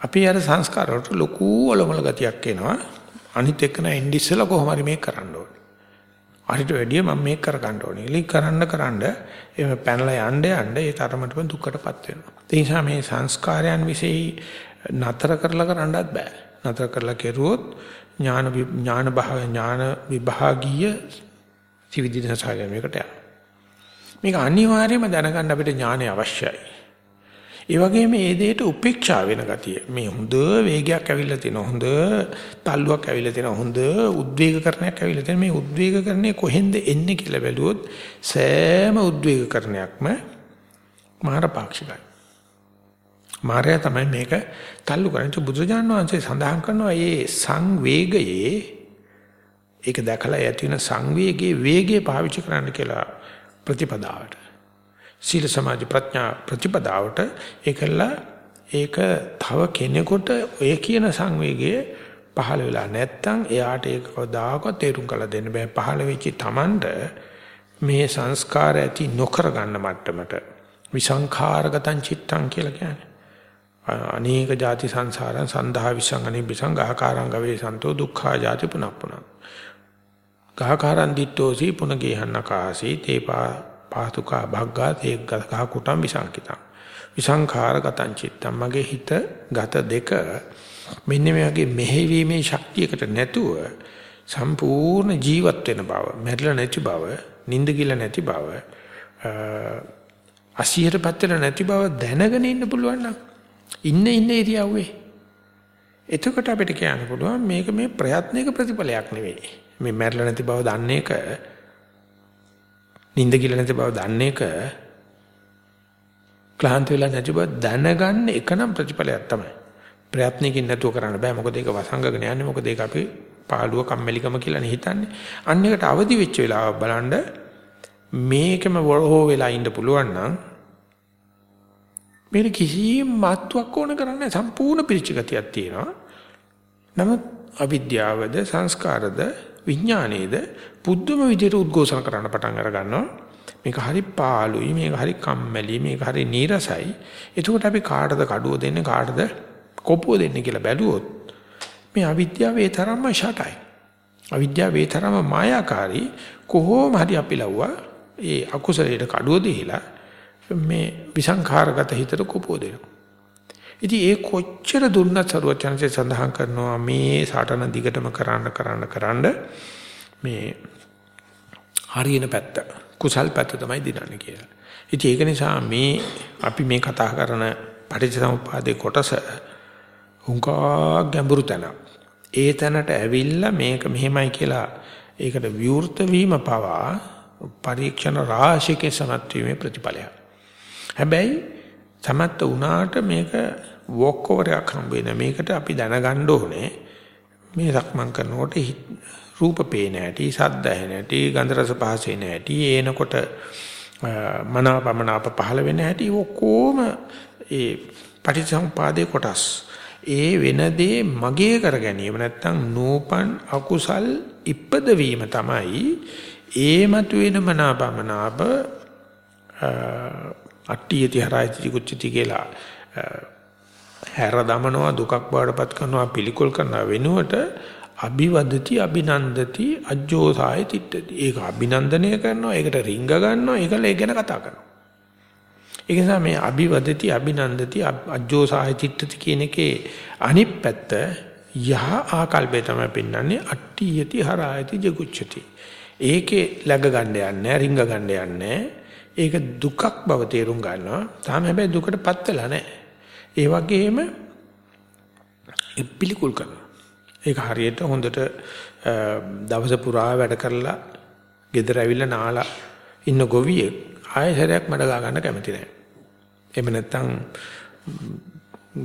අපි අර සංස්කාර වලට ලොකු ඔලොමල ගතියක් එනවා අනිත් එක නෑ ඉන්දිස්සලා කොහොම හරි මේක කරන්න ඕනේ අරිට වැඩිය මම මේක කර ගන්න ඕනේ. ඉලි කරන්න කරන්න එහෙම පැනලා යන්න යන්න ඒ තරමටම දුකටපත් වෙනවා. ඒ නිසා මේ සංස්කාරයන් વિશે නතර කරලා කරන්නත් බෑ. නතර කරලා කෙරුවොත් ඥාන ඥාන භාග ඥාන විභාගීය ත්‍රිවිධ සංසාරයකට යනවා. මේක අනිවාර්යයෙන්ම දැනගන්න අපිට ඥානය අවශ්‍යයි. ඒ වගේම මේ දෙයට උපේක්ෂා වෙන ගතිය. මේ හොඳ වේගයක් ඇවිල්ලා තියෙනවා. හොඳ තල්ලුවක් ඇවිල්ලා තියෙනවා. හොඳ උද්වේගකරණයක් ඇවිල්ලා තියෙනවා. මේ උද්වේගකරණය කොහෙන්ද එන්නේ කියලා බැලුවොත් සෑම උද්වේගකරණයක්ම මාර පාක්ෂිකයි. මායя තමයි මේක තල්ලු කරන්නේ. බුදුරජාණන් වහන්සේ සඳහන් කරනවා මේ සංවේගයේ ඒක දැකලා ඇති වෙන සංවේගයේ වේගය පාවිච්චි කරන්න කියලා ප්‍රතිපදාවට. සීල සමාධි ප්‍රඥා ප්‍රතිපදාවට ඒකලා ඒක තව කෙනෙකුට ඔය කියන සංවේගය පහළ වෙලා නැත්තම් එයාට ඒක කවදාකවත් තේරුම් කරලා දෙන්න බෑ පහළ වෙච්ච Tamanට මේ සංස්කාර ඇති නොකර ගන්න මට්ටමට විසංඛාරගතං චිත්තං කියලා කියන්නේ අනේක ಜಾති සංසාරං සන්දහා විසං අනිබ්බසං ගහකාරං ගවේ සන්තෝ දුක්ඛා ಜಾති පුනප්පුනං. ගහකාරං දිට්ඨෝසි පුනගේහන්නකාසී තේපා පාතුකා භග්ගා තේග්ගහ කුටම් විසංකිතං. විසංඛාරගතං චිත්තං. මගේ හිත ගත දෙක මෙන්න මේ වගේ මෙහෙවීමේ ශක්තියකට නැතුව සම්පූර්ණ ජීවත් වෙන බව මැරිලා නැති බව නිින්ද කියලා නැති බව අසියටපත් වෙලා නැති බව දැනගෙන ඉන්න පුළුවන් නම් ඉන්න ඉන්න ඉරියව්වේ එතකොට අපිට කියන්න පුළුවන් මේක මේ ප්‍රයත්නයක ප්‍රතිඵලයක් නෙවෙයි මේ මැරිලා නැති බව දන්නේ එක නිින්ද කියලා නැති බව දන්නේ එක ක්ලාන්ත වෙලා නැති බව දැනගන්න එක නම් ප්‍රතිඵලයක් තමයි. ප්‍රයත්නකින් නැතුව කරන්න බෑ. මොකද ඒක වසංගගෙන යන්නේ. මොකද ඒක අපි පාළුව කම්මැලිකම කියලා හිතන්නේ. අන්න එකට අවදි වෙච්ච වෙලාව බලන්න මේකම වරහෝ වෙලා ඉන්න පුළුවන් නම් මේක කිසිම මාත්‍යක් ඕන කරන්නේ සම්පූර්ණ පිරිච්ච ගතියක් තියෙනවා. නමුත් අවිද්‍යාවද සංස්කාරද විඥානයේද පුදුම විදිහට උද්ඝෝෂණ කරන්න පටන් අර ගන්නවා. මේක හරි පාළුයි, මේක හරි කම්මැලි, මේක හරි නීරසයි. එතකොට අපි කාටද කඩුව දෙන්නේ, කාටද කොපුව දෙන්නේ කියලා බැලුවොත් මේ අවිද්‍යාව ඒ තරම්ම ෂටයි. අවිද්‍යාව ඒ තරම්ම මායාකාරී කොහොම හරි අපි ලව්වා ඒ අකුසලයට කඩුව දීලා මේ විසංඛාරගත හිතට කොපුව දෙනවා. ඉතින් ඒ කොච්චර දුන්නත් සරුවචනසේ සඳහන් කරනවා මේ සටන දිගටම කරන්න කරන්න කරන්න මේ හරියන පැත්ත කුසල් පැත්ත තමයි දිනන්නේ කියලා. ඉතින් ඒක නිසා මේ අපි මේ කතා කරන පටිච්චසමුප්පාදේ කොටස හුඟා ගැඹුරු තැන. ඒ තැනට ඇවිල්ලා මේක මෙහෙමයි කියලා ඒකට විවෘත වීම පවා පරීක්ෂණ රාශියක සමත් වීමේ ප්‍රතිඵලයක්. හැබැයි සමත්ත වුණාට මේක වොක් ඕවර් එකක් හම්බ වෙන මේකට අපි දැනගන්න ඕනේ. මේ සක්මන් කරනකොට රූප පේන හැටි සද්ද ඇහෙන හැටි ගන්ධ රස පහස එන හැටි එනකොට මනාපමනාප පහළ වෙන හැටි ඔක්කොම ඒ පටිච්චසමුපාදේ කොටස්. ඒ වෙනදේ මගේ කර ගැනීම නැත්තම් නූපන් අකුසල් ඉපදවීම තමයි ඒ මතුවෙන මනාපමනාප අට්ටියති හරයිති කුච්චති කියලා හැර දමනවා දුකක් බාඩපත් කරනවා පිළිකුල් කරනවා වෙනුවට අභිවදති අභිනන්දති අජ්ජෝසාය තිට්ඨති. ඒක අභිනන්දනය කරනවා, ඒකට රිංග ගන්නවා, ඒකල ඒ ගැන කතා කරනවා. ඒ නිසා මේ අභිවදති අභිනන්දති අජ්ජෝසාය තිට්ඨති කියන එකේ අනිත් පැත්ත යහ ආකල්පය තමයි පෙන්වන්නේ අට්ටි යති හරායති ජගුච්ඡති. ඒකේ läග ගන්න යන්නේ රිංග ගන්න යන්නේ ඒක දුකක් බව තේරුම් ගන්නවා. තාම හැබැයි දුකටපත් වෙලා නැහැ. ඒ වගේම පිළිකුල් කරනවා. ඒක හරියට හොඳට දවස පුරා වැඩ කරලා ගෙදර ඇවිල්ලා නාලා ඉන්න ගොවියෙක් ආයෙසරයක් මඩ ගා ගන්න කැමති නැහැ. එහෙම නැත්නම්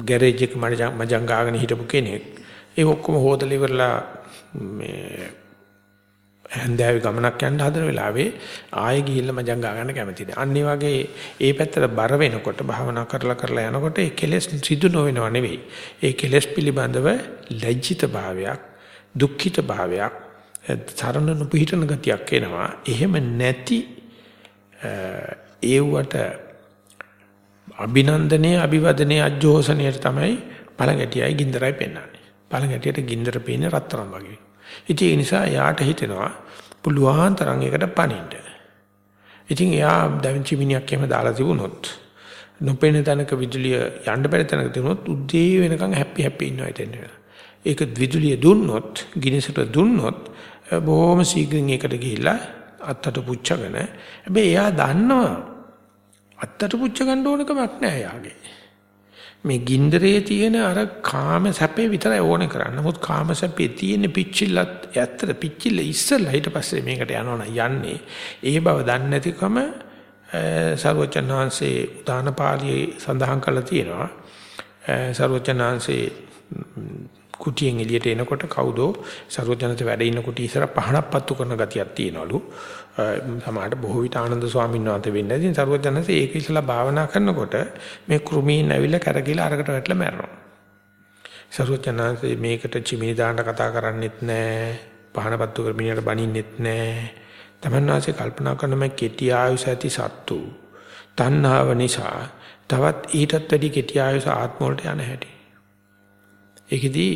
ගෑරේජ් එක මඩ ගාගෙන හිටපු කෙනෙක් ඒ ඔක්කොම හොදලා ඉවරලා මේ හැන්දෑවේ ගමනක් යන්න හදන වෙලාවේ ආයෙ ගිහිල්ලා මජං ගා ගන්න කැමතිද. අන්න ඒ වගේ ඒ පැත්තට බර වෙනකොට භාවනා කරලා කරලා යනකොට ඒ කෙලෙස් සිදු නොවෙනව නෙවෙයි. ඒ කෙලෙස් පිළිබඳව ලැජ්ජිත භාවයක්, දුක්ඛිත භාවයක්, තරණ නොපිහිටන ගතියක් එනවා. එහෙම නැති ඒවට අභිනන්දනයේ අභිවදනයේ අජෝසනයේ තමයි පළඟැටියයි ගින්දරයි පෙන්වන්නේ. පළඟැටියට ගින්දර පේන්නේ රත්තරන් වගේ. ඉතින් ඒ නිසා යාට හිතෙනවා පුළුවන් තරම් එකට පණින්න. ඉතින් එයා ඩැවින්චි මිනිහක් එහෙම දාලා තිබුණොත් නොපෙනෙන තැනක විදුලිය යන්න බැරි තැනක තිබුණොත් උදේ වෙනකන් හැපි හැපි ඉන්නවා එතෙන්. ඒක විදුලිය දුන්නොත් ගිනිසට දුන්නොත් බොහොම ශීඝ්‍රයෙන් ඒකට ගිහිල්ලා අත්තට පුච්චගෙන හැබැයි එයා දන්නවා අත්තට පුච්ච ගන්න ඕන කමක් නැහැ යාගේ මේ ගින්දරේ තියෙන අර කාම සැපේ විතරයි ඕනේ කරන්නේ. නමුත් කාම සැපේ තියෙන පිච්චිල්ලත් ඇත්තට පිච්චිල්ල ඉස්සෙල්ලා ඊට පස්සේ මේකට යනවා යන්නේ. ඒ බව දන්නේ නැතිකම සර්වචන්හන්සේ උදාන පාළියේ සඳහන් කරලා තියෙනවා. සර්වචන්හන්සේ කුටියෙන් එළියට එනකොට කවුදෝ සර්වජනත වැඩ ඉන්න කුටි ඉස්සර පහනක් පත්තු කරන ගතියක් තියෙනවලු. සමහරට බොහෝ විට ආනන්ද ස්වාමීන් වහන්සේ වෙන්නේ. ඉතින් සර්වජනත ඒක ඉස්සලා භාවනා කරනකොට මේ කෘමීන් ඇවිල්ලා කරගිලා අරකට වැටලා මැරෙනවා. සර්වජනන්සේ මේකට චිමිනි දාන්න කතා කරන්නෙත් නැහැ. පහන පත්තු කරමිනියට බනින්නෙත් නැහැ. තමන්වාසේ කල්පනා කරන මේ කෙටි ආයුෂ ඇති සත්තු තණ්හාව නිසා තවත් ඊටත් වැඩි කෙටි ආයුෂ ආත්ම වලට යන හැටි. ඒකෙදී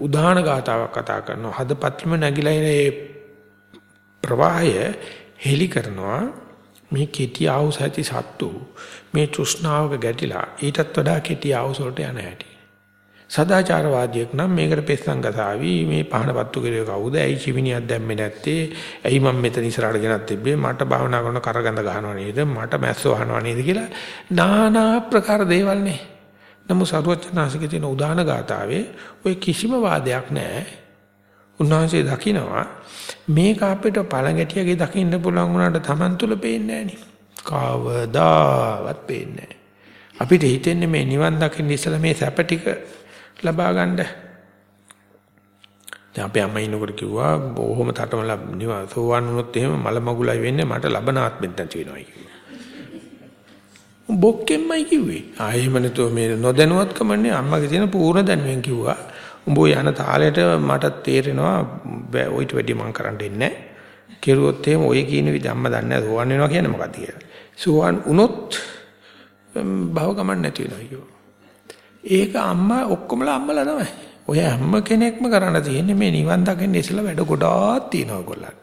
උදාන ගාතාවක් කතා කරනවා. හදපත්ලම නැగిලා එන ඒ ප්‍රවාහය හෙලි කරනවා. මේ කෙටි ආවුස ඇති සත්තු මේ තෘෂ්ණාවක ගැටිලා ඊටත් වඩා කෙටි ආවුස වලට යන හැටි. සදාචාරවාදියෙක් නම් මේකට පෙස්සංගතාවි මේ පහනපත්තු කෙරේ කවුද? ඇයි චිමිනියක් දැම්මේ නැත්තේ? ඇයි මම මෙතන ඉස්සරහට ගෙනත් තිබ්බේ? මට භාවනා කරන කරගඳ ගහනව නේද? මට මැස්ස වහනව නේද කියලා নানা ප්‍රකාර දේවල් නේ නමුත් සරුවචනාසිකේ තියෙන උදාන ගාතාවේ ওই කිසිම වාදයක් නැහැ. උන්වහන්සේ දකිනවා මේක අපිට පළඟැටියගේ දකින්න පුළුවන් වුණාට Taman තුල පේන්නේ නැහැ කවදාවත් පේන්නේ අපිට හිතෙන්නේ මේ නිවන් දකින්න ඉස්සලා මේ සැප ටික ලබා ගන්න. දැන් අපේ අම්මා ඉන්නකොට කිව්වා බොහොම තටමලා නිවන් සෝවන් වුණොත් එහෙම මල මගුලයි වෙන්නේ මට ලබන ආත්මෙත් නැති වෙනවා කිව්වා. බොක්කෙන්මයි කිව්වේ. ආයෙම නැතුව මේ නොදැනුවත්කමනේ අම්මගේ තියෙන පූර්ණ දැනුවෙන් කිව්වා. උඹ යන තාලෙට මට තේරෙනවා ඔයිට වැඩි මං කරන්න දෙන්නේ නැහැ. කෙරුවොත් එහෙම ඔය කියන විදිහ අම්මා දන්නේ නැහැ සෝවන් වෙනවා කියන්නේ මොකක්ද කියලා. සෝවන් වුණොත් භව ගමන් නැති වෙනවා කිව්වා. ඒක අම්මා ඔක්කොමලා අම්මලා තමයි. ඔය හැම කෙනෙක්ම කරන්න තියෙන්නේ මේ නිවන් දකින්න ඉස්සලා වැඩ ගොඩාක් තියෙනවා ඔයගොල්ලන්.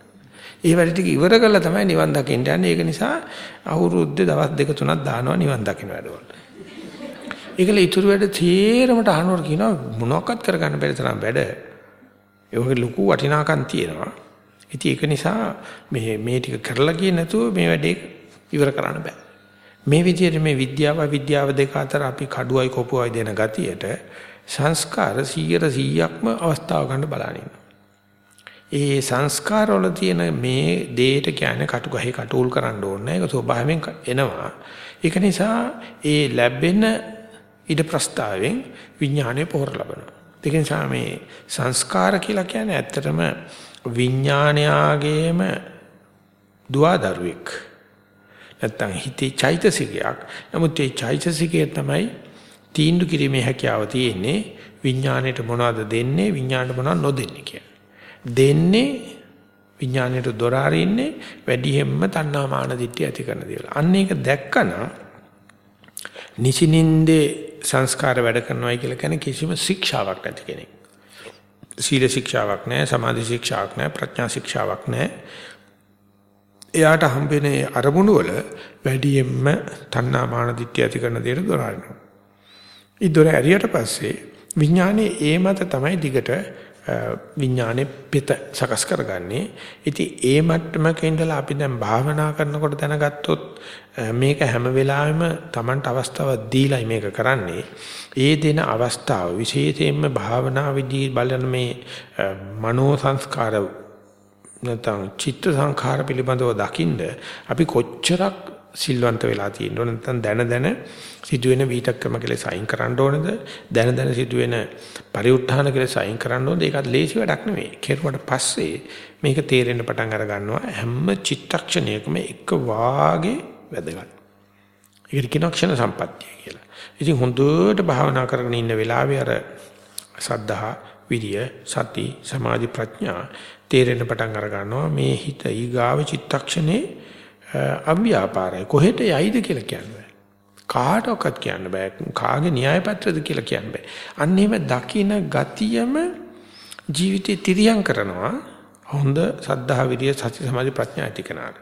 ඒ වැඩ ටික ඉවර කරලා තමයි නිවන් දකින්න යන්නේ. ඒක නිසා අවුරුද්දේ දවස් දෙක තුනක් දානවා නිවන් දකින්න වැඩවලට. ඒකල ඉතුරු වැඩ තීරමට අහනවට කියනවා මොනවක්වත් කරගන්න බැරි තරම් වැඩ. ඒකේ ලොකු වටිනාකම් තියෙනවා. ඉතින් ඒක නිසා මේ මේ ටික කරලා ගියේ නැතුව මේ වැඩේ ඉවර කරන්න බෑ. මේ විදිහට මේ විද්‍යාව විද්‍යාව දෙක අතර අපි කඩුවයි කොපුවයි දෙන ගතියට සංස්කාර 100%ක්ම අවස්ථාව ගන්න බලනින්න. ඒ සංස්කාර වල තියෙන මේ දේට කියන්නේ කටු ගහේ කටුල් කරන්න ඕනේ. ඒක ස්වභාවයෙන් එනවා. ඒක නිසා ඒ ලැබෙන ඉද ප්‍රස්තාවෙන් විඥානය පොහොර ලබනවා. ඒක නිසා මේ සංස්කාර කියලා කියන්නේ ඇත්තටම විඥානයාගේම දුවදරුවෙක්. නැත්තම් හිතේ චෛතසිකයක්. නමුත් මේ චෛතසිකය තමයි තීන්දුව කිරීමේ හැකියාව තියෙන්නේ විඥාණයට මොනවද දෙන්නේ විඥාණයට මොනවද නොදෙන්නේ කියලා. දෙන්නේ විඥාණයට දොර අරින්නේ වැඩිහෙම්ම තණ්හා මාන දිට්ඨිය ඇති කරන දේවල්. අන්න ඒක දැක්කනම් නිසිනින්දේ සංස්කාර වැඩ කරනවායි කියලා කියන්නේ කිසිම ශික්ෂාවක් නැති කෙනෙක්. සීල ශික්ෂාවක් නැහැ, සමාධි ශික්ෂාවක් නැහැ, ප්‍රඥා ශික්ෂාවක් නැහැ. එයාට හම්බෙන්නේ අරමුණු වල වැඩියෙන්ම තණ්හා මාන දිට්ඨිය ඇති කරන දේට දොර අරිනවා. ඊ දොර ඇරියට පස්සේ විඥානේ ඒ මත තමයි දිගට විඥානේ පිට සකස් කරගන්නේ. ඉතින් ඒ මට්ටමක ඉඳලා අපි දැන් භාවනා කරනකොට දැනගත්තොත් මේක හැම වෙලාවෙම Tamanට අවස්ථාවක් දීලා මේක කරන්නේ. ඒ දෙන අවස්ථාව විශේෂයෙන්ම භාවනා විදී බලන මේ මනෝ සංස්කාර නැත්නම් චිත්ත සංඛාර පිළිබඳව දකින්ද අපි කොච්චරක් සිල්වන්ත වෙලා තියෙනවද නැත්නම් දැන දැන සිදුවෙන වීතක්‍රම කියලා සයින් කරන්න ඕනද? දැන දැන සිදුවෙන පරිඋත්ථාන කියලා සයින් කරන්න ඕනද? ඒකත් ලේසි වැඩක් නෙවෙයි කෙරුවට පස්සේ මේක තේරෙන්න පටන් අර ගන්නවා හැම චිත්තක්ෂණයකම එක වාගේ වැදගත්. ඒකට කියන ක්ෂණ සම්පත්තිය කියලා. ඉතින් හොඳට භාවනා කරගෙන ඉන්න වෙලාවේ අර සද්ධා විරිය සති සමාධි ප්‍රඥා තේරෙන්න පටන් අර ගන්නවා මේ හිත ඊගාව චිත්තක්ෂණේ අභ්‍යාපාරයි. කොහෙට යයිද කියලා කියන්නේ කාටවත් කියන්න බෑ. කාගේ න්‍යාය පත්‍රද කියලා කියන්න බෑ. අන්න එහෙම දකින ගතියම ජීවිතේ තිරියම් කරනවා. හොඳ සද්ධා විරිය සති සමාධි ප්‍රඥා ඇති කෙනාට.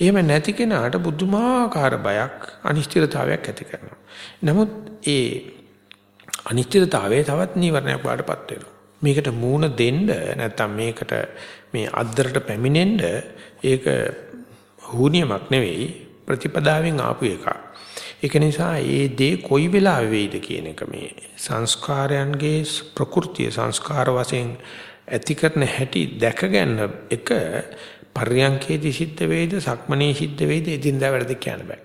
එහෙම නැති කෙනාට බුදුමාකාර බයක් අනිශ්චිතතාවයක් ඇති කරනවා. නමුත් ඒ අනිත්‍යතාවයේ තවත් නීවරණයක් බාටපත් වෙනවා. මේකට මූණ දෙන්න නැත්නම් මේකට මේ අද්දරට පැමිණෙන්න ඒක හුනියමක් නෙවෙයි ප්‍රතිපදාවෙන් ආපු එකක්. ඒක නිසා ඒ දේ කොයි වෙලාවෙ වෙයිද කියන එක මේ සංස්කාරයන්ගේ ප්‍රകൃතිය සංස්කාර වශයෙන් ඇති කරන හැටි දැක ගන්න එක පර්යංකේදී සිද්ධ වෙයිද සක්මනේ සිද්ධ වෙයිද එදින්දා වැඩද කියන්න බෑ.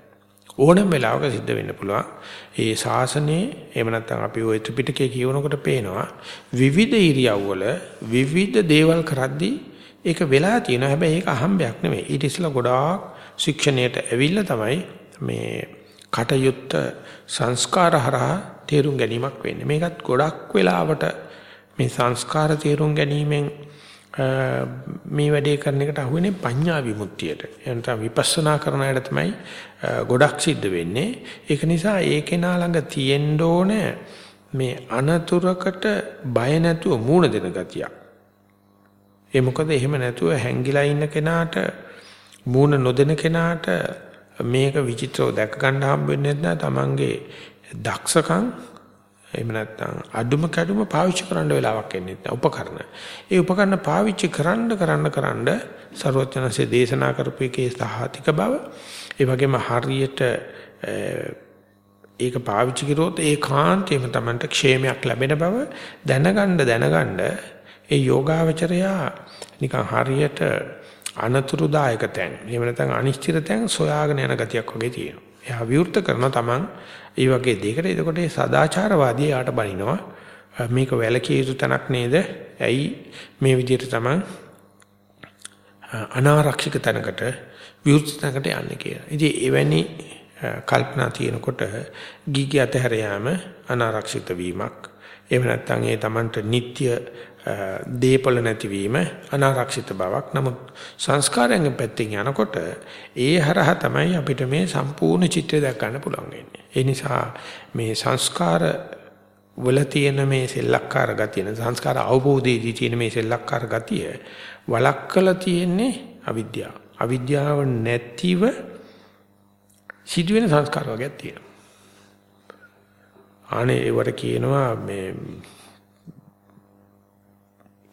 ඕනම වෙලාවක සිද්ධ වෙන්න පුළුවන්. ඒ ශාසනයේ එහෙම නැත්නම් අපි ওই ත්‍රිපිටකයේ කියවනකොට පේනවා විවිධ ඉරියව්වල විවිධ දේවල් කරද්දී ඒක වෙලා තියෙනවා. හැබැයි ඒක අහම්බයක් නෙමෙයි. ඊට ඉස්සෙල්ලා ගොඩාක් ශික්ෂණයට ඇවිල්ලා තමයි මේ කටයුත්ත සංස්කාර හරහා තේරුම් ගැනීමක් වෙන්නේ. මේකත් ගොඩක් වෙලාවට මේ සංස්කාර තේරුම් ගැනීමෙන් මේ වැඩේ කරන එකට අහුවෙන්නේ පඤ්ඤා විමුක්තියට. එහෙනම් විපස්සනා කරන අයට තමයි ගොඩක් සිද්ධ වෙන්නේ. ඒක නිසා ඒ කෙනා ළඟ තියෙන්න ඕනේ මේ අනතුරකට බය නැතුව මූණ දෙන ගතියක්. ඒ මොකද එහෙම නැතුව හැංගිලා ඉන්න කෙනාට මූණ නොදෙන කෙනාට මේක විචිත්‍රව දැක ගන්න හම්බ වෙන්නේ නැහැ තමන්ගේ දක්ෂකම් එහෙම නැත්නම් අඩුම කැඩුම පාවිච්චි කරන්න වෙලාවක් එන්නේ නැහැ උපකරණ. ඒ උපකරණ පාවිච්චි කරන්න කරන්න කරන්න ਸਰවඥන්සේ දේශනා කරපු එකේ සහාතික බව ඒ වගේම හරියට ඒක පාවිච්චි කරොත් ඒ කාන්තේම Tamanට ക്ഷേමයක් ලැබෙන බව දැනගන්න දැනගන්න ඒ යෝගාවචරයා නිකන් හරියට අනතුරුදායක තැන් එහෙම නැත්නම් අනිශ්චිත තැන් සොයාගෙන යන ගතියක් වගේ තියෙනවා. එයා විවෘත කරන තමන් ඒ වගේ දෙයකට එතකොට ඒ සදාචාරවාදී යාට බනිනවා. මේක වැලකී යුතු තැනක් නේද? ඇයි මේ විදිහට තමන් අනාරක්ෂිත තැනකට විවෘත තැනකට යන්නේ කියලා. ඉතින් එවැනි කල්පනා තියෙනකොට ගිගි අතහැර යාම අනාරක්ෂිත වීමක්. එහෙම නැත්නම් ඒ තමන්ට නিত্য දීපල නැතිවීම අනාරක්ෂිත බවක්. නමුත් සංස්කාරයෙන් පැත්තෙන් යනකොට ඒ හරහා තමයි අපිට මේ සම්පූර්ණ චිත්‍රය දැක ගන්න පුළුවන් වෙන්නේ. ඒ නිසා මේ සංස්කාර වල තියෙන මේ සෙල්ලක්කාර ගතිය සංස්කාර අවබෝධයේදී තියෙන මේ සෙල්ලක්කාර ගතිය වළක්කලා තියෙන්නේ අවිද්‍යාව. අවිද්‍යාව නැතිව සිදුවෙන සංස්කාර වර්ගයක් තියෙනවා. අනේ ඒවට කියනවා මේ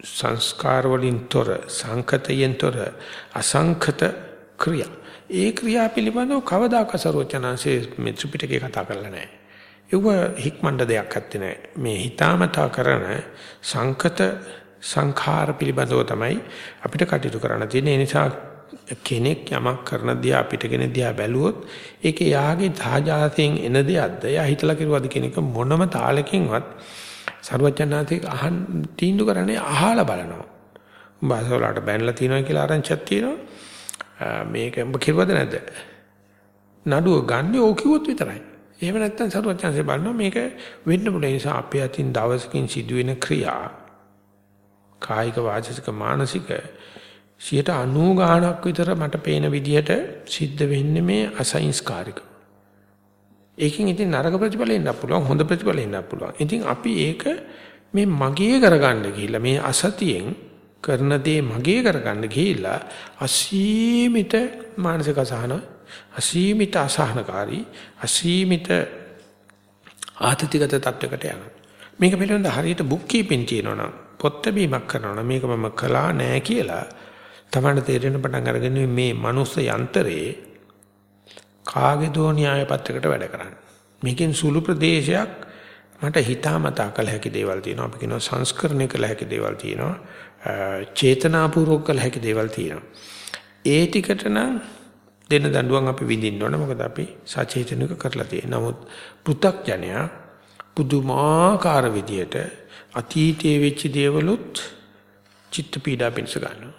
සංස්කාර වලින් තොර සංකතයෙන් තොර අසංකත ක්‍රියා. ඒ ක්‍රියා පිළිබඳව කවදාක සරෝචනාංශයේ මේ ත්‍රිපිටකේ කතා කරලා නැහැ. ඒව හික්මණ්ඩ දෙයක් ඇත්තේ නැහැ. මේ හිතාමතා කරන සංකත සංඛාර පිළිබඳව තමයි අපිට කටයුතු කරන්න තියෙන්නේ. ඒ නිසා කෙනෙක් යමක් කරන දිහා පිටගෙන දිහා බැලුවොත් ඒකේ යාගේ සහජාතයෙන් එන දෙයක්ද? එයා හිතලා කිරුවද කෙනෙක් මොනම තාලකින්වත් සරුවචනාතික අහන් තීන්දුව කරන්නේ අහලා බලනවා. උඹ අසවලට බැනලා තියෙනවා කියලා ආරංචියක් තියෙනවා. මේක උඹ කිව්වද නැද්ද? නඩුව ගන්න ඕක කිව්වොත් විතරයි. එහෙම නැත්නම් සරුවචනසේ බලනවා මේක වෙන්න පුළුවන් නිසා අපේ අතින් දවසකින් සිදුවෙන ක්‍රියා කායික වාචික මානසික 90 ගාණක් විතර මට පේන විදිහට සිද්ධ වෙන්නේ මේ අසංස්කාරික ඒකෙන් ඉතින් නරක ප්‍රතිඵල එන්නත් පුළුවන් හොඳ ප්‍රතිඵල එන්නත් පුළුවන්. ඉතින් අපි ඒක මේ මගේ කරගන්න ගිහිල්ලා මේ අසතියෙන් කරන දේ මගේ කරගන්න ගිහිල්ලා අසීමිත මානසික අසහන අසීමිත අසහනකාරී අසීමිත ආතතිගත තත්වයකට යනවා. මේක පිළිබඳ හරියට බුක් කීපින් තියෙනවනම් පොත් බීමක් කරනවා මේක මම කළා නෑ කියලා තමයි තේරෙන පටන් අරගෙන මේ මනුස්ස යන්ත්‍රයේ කාගේ දෝ න්‍යාය පත්‍රයකට වැඩ කරන්නේ. මේකෙන් සුළු ප්‍රදේශයක් මට හිතාමතා කළ හැකි දේවල් තියෙනවා. අපි කියනවා සංස්කරණය කළ හැකි දේවල් තියෙනවා. චේතනාපූර්වක කළ හැකි දේවල් තියෙනවා. ඒ ටිකට නම් දෙන දඬුවම් අපි විඳින්න ඕන. මොකද අපි සචේතනික කරලා තියෙනවා. නමුත් පෘ탁ජනයා පුදුමාකාර විදියට අතීතයේ වෙච්ච දේවලුත් චිත්ත පීඩා පිණිස ගන්නවා.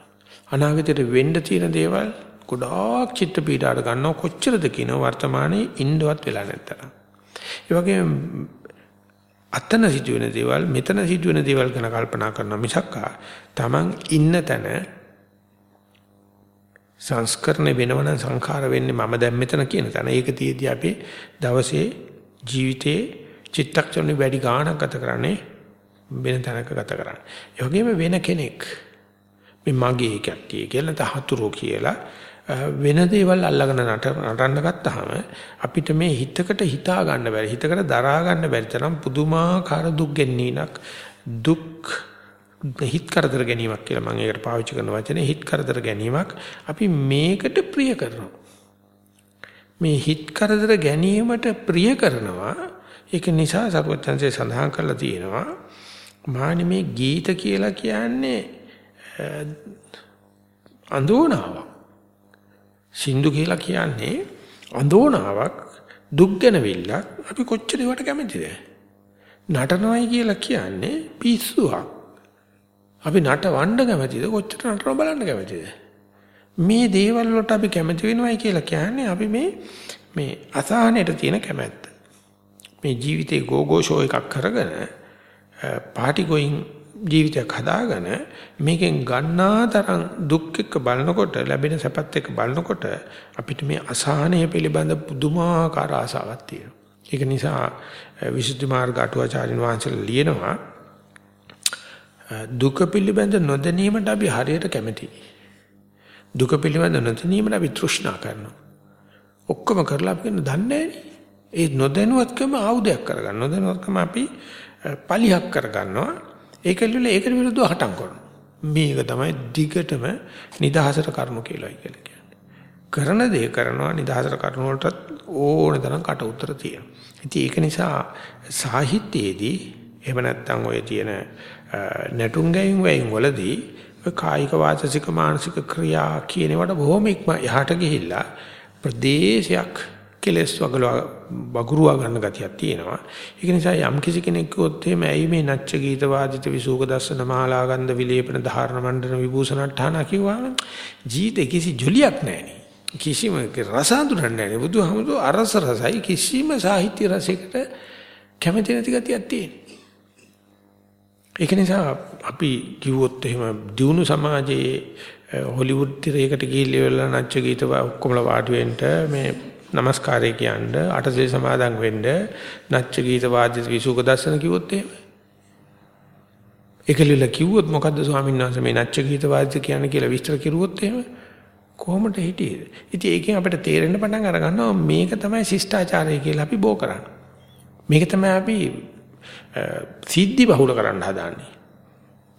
අනාගතයට වෙන්න තියෙන දේවල් ගොඩාක් චිත්ත පීඩාට ගන්නව කොච්චරද කියන වර්තමානයේ ඉන්නවත් වෙලා නැත්තම්. ඒ වගේම අතන සිදුවෙන දේවල් මෙතන සිදුවෙන දේවල් ගැන කල්පනා කරන මිසක් තමන් ඉන්න තැන සංස්කරණය වෙනවනම් සංඛාර වෙන්නේ මම දැන් මෙතන කියන තැන. ඒක තියදී අපි දවසේ ජීවිතේ චිත්තක්ෂණ වැඩි ගාණක් ගත කරන්නේ වෙන තැනක ගත කරන්නේ. ඒ වගේම වෙන කෙනෙක් මේ මගේ කැක්ටිය කියලා තහතුරු කියලා වෙන දේවල් අල්ලගෙන නටන්න ගත්තාම අපිට මේ හිතකට හිතා ගන්න බැරි හිතකට දරා ගන්න බැරි තරම් පුදුමාකාර දුක් ගෙන්නීනක් දුක් හිත කරදර ගැනීමක් කියලා මම ඒකට පාවිච්චි කරන වචනේ හිත කරදර ගැනීමක් අපි මේකට ප්‍රිය කරනවා. මේ හිත කරදර ගැනීමට ප්‍රිය කරනවා ඒක නිසා සරුවචන්සේ සඳහන් කරලා තියෙනවා මානි මේ ගීත කියලා කියන්නේ අඳෝනාවක් සින්දු කියලා කියන්නේ අඳෝනාවක් දුක් ගැනවිල්ලක් අපි කොච්චර ඒවට කැමතිද? නටනවයි කියලා කියන්නේ පිස්සුවක්. අපි නටවන්න කැමතිද? කොච්චර නටන බලන්න කැමතිද? මේ දේවල් වලට අපි කැමති වෙනවයි කියලා කියන්නේ අපි මේ මේ අසහනයට තියෙන කැමැත්ත. මේ ජීවිතේ ගෝගෝ ෂෝ එකක් කරගෙන පාටි ගෝයින් ජීවිතයක් හදාගෙන මේකෙන් ගන්නා තරම් දුක් එක්ක බලනකොට ලැබෙන සැපත් එක්ක බලනකොට අපිට මේ අසහනය පිළිබඳ පුදුමාකාර ආසාවක් තියෙනවා. ඒක නිසා විසුද්ධි මාර්ග අටුවාචාරින් වහන්සේලා ලියනවා දුක පිළිබඳ නොදැනීමට අපි හරියට කැමතියි. දුක පිළිබඳ නොදැනීමට අපි තෘෂ්ණා කරනවා. ඔක්කොම කරලා අපි දන්නේ ඒ නොදැනුවත්කම ආයුධයක් කරගන්න. නොදැනුවත්කම අපි පලිහක් කරගන්නවා. ඒකල්ල ඒකට විරුද්ධව හටම් කරනවා. මේක තමයි දිගටම නිදහසට කරුණු කියලායි කියලා කියන්නේ. කරන දේ කරනවා නිදහසට කරුණු වලටත් ඕන තරම් කට උතර තියෙනවා. ඉතින් ඒක නිසා සාහිත්‍යයේදී එහෙම නැත්නම් ඔය තියෙන නැටුම් ගැයුම් වයින් වලදී ඔය කායික වාචසික මානසික ක්‍රියා කියන ඒවාට බොහොම ඉක්ම යහට ගිහිල්ලා ප්‍රදේශයක් කෙලස් වගලවා වගුරුවා ගන්න ගතියක් තියෙනවා. ඒක නිසා යම් කිසි කෙනෙක් කිව්වොත් එහෙම ඇයි මේ නච්ච ගීත වාදිත විසූක දස්සන මහලා ගන්ධ විලේපන ධාරණ මණ්ඩන විභූෂණට්ඨාන කිව්වම ජීවිතේ කිසි ජොලියක් නැහෙනි. කිසිම රස අඳුරන්නේ නැහැ. බුදුහාමුදුර අරස රසයි කිසිම සාහිත්‍ය රසයකට කැමති නැති ගතියක් තියෙනවා. ඒක නිසා අපි කිව්වොත් එහෙම දියුණු සමාජයේ හොලිවුඩ් තිරයකට ගිහිල්ලා නච්ච ගීත ඔක්කොමලා වාඩි වෙන්න මේ নমස්කාරය කියන්න අටසිල් සමාදන් වෙන්න නච්ච ගීත වාද්‍ය විසුක දර්ශන කිව්වොත් එහෙම. ඒකලිල කිව්වොත් මොකද්ද ස්වාමීන් වහන්සේ මේ නච්ච ගීත වාද්‍ය කියන්නේ කියලා විස්තර කෙරුවොත් එහෙම කොහොමද හිටියේ? ඉතින් ඒකෙන් අපිට තේරෙන්න පටන් අර ගන්නවා මේක තමයි ශිෂ්ටාචාරය කියලා අපි බෝ කරන්නේ. මේක තමයි අපි සිද්ධි බහුල කරන්න හදාන්නේ.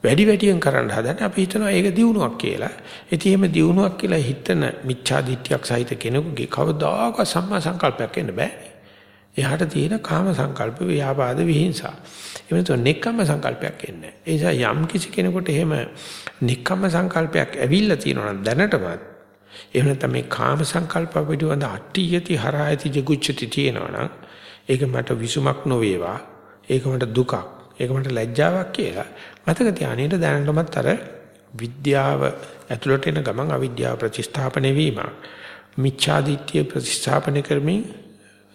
වැඩි වැඩියෙන් කරන්න හදන්නේ අපි හිතනවා ඒක දියුණුවක් කියලා. ඉතින් එහෙම දියුණුවක් කියලා හිතන මිච්ඡා දිට්ඨියක් සහිත කෙනෙකුගේ කවදාකවත් සම්මා සංකල්පයක් එන්න බෑ. එයාට තියෙන කාම සංකල්ප ව්‍යාපාද විහිංසා. එවනතෝ නෙක්ඛම්ම සංකල්පයක් එන්නේ. ඒ නිසා යම් කිසි කෙනෙකුට එහෙම නෙක්ඛම්ම සංකල්පයක් ඇවිල්ලා තියෙනවා නම් දැනටමත් එහෙම නැත්නම් මේ කාම සංකල්ප පිටවඳ අට්ඨියති හරායති ජගුච්ඡති තියෙනවා නම් ඒක මට විසුමක් නොවේවා. ඒක මට දුකක්. ඒක මට ලැජ්ජාවක් කියලා මතක තියාගන්න දැනටමත් අර විද්‍යාව ඇතුළට එන ගමන් අවිද්‍යාව ප්‍රතිස්ථාපනය වීම මිච්ඡාදිත්‍ය ප්‍රතිස්ථාපනය කරමින්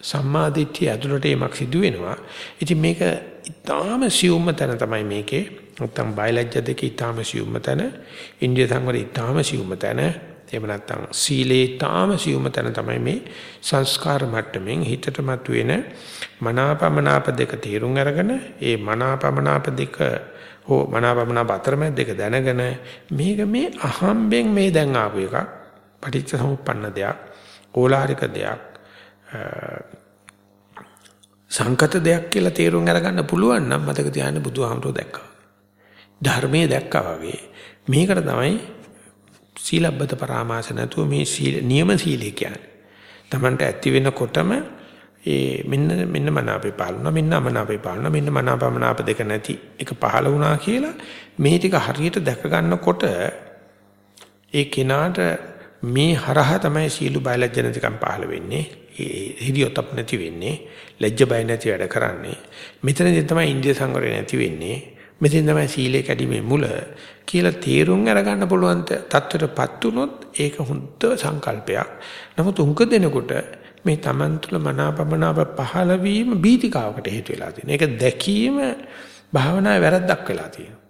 සම්මාදිට්ඨිය ඇතුළට එමක් සිදු වෙනවා. ඉතින් මේක ඊටාම සියුම්ම තැන තමයි මේකේ. නැත්තම් බයලජ්‍ය දෙකේ ඊටාම සියුම්ම තැන, ඉන්දිය සංවරේ ඊටාම සියුම්ම තැන, එහෙම නැත්තම් සීලේ ඊටාම සියුම්ම තැන තමයි මේ සංස්කාර මට්ටමින් හිතට මතුවෙන මනාපමනාප දෙක තේරුම් අරගෙන ඒ මනාපමනාප දෙක හෝ මනාපමනාප අතරමැද දෙක දැනගෙන මේක මේ අහම්බෙන් මේ දැන් ආපු එකක් පටිච්ච සමුප්පන්න දෙයක් ඕලාරික දෙයක් සංකත දෙයක් කියලා තේරුම් අරගන්න පුළුවන් නම් මතක තියාගන්න බුදුහාමරෝ දැක්කා. ධර්මයේ දැක්කා වගේ මේකට තමයි සීලබ්බත පරාමාස නැතුව මේ සීල නියම සීලය කියන්නේ. Tamanට ඇති වෙනකොටම ඒ මෙන්න මෙන්න මනාපේ පාලුණා මෙන්න අමනාපේ පාලුණා මෙන්න මනාපමනාප දෙක නැති එක පහළ වුණා කියලා මේ ටික හරියට දැක ගන්නකොට ඒ කෙනාට මේ හරහා තමයි සීළු බයලජ්‍ය නැතිකම් පහළ වෙන්නේ. හිරියොතප් නැති වෙන්නේ ලැජ්ජ බය නැති වැඩ කරන්නේ. මෙතනදී තමයි ඉන්දිය සංවරය නැති වෙන්නේ. මෙතෙන් තමයි සීලේ කැඩීමේ මුල කියලා තේරුම් අරගන්න පුළුවන් තත්ත්වයටපත් උනොත් ඒක හොඳ සංකල්පයක්. නමුත් උංග දෙනකොට මේ Taman තුල මනාපමනාප පහළ වීම බීතිකාවකට හේතු වෙලා තියෙනවා. ඒක දැකීම භාවනාවේ වැරද්දක් වෙලා තියෙනවා.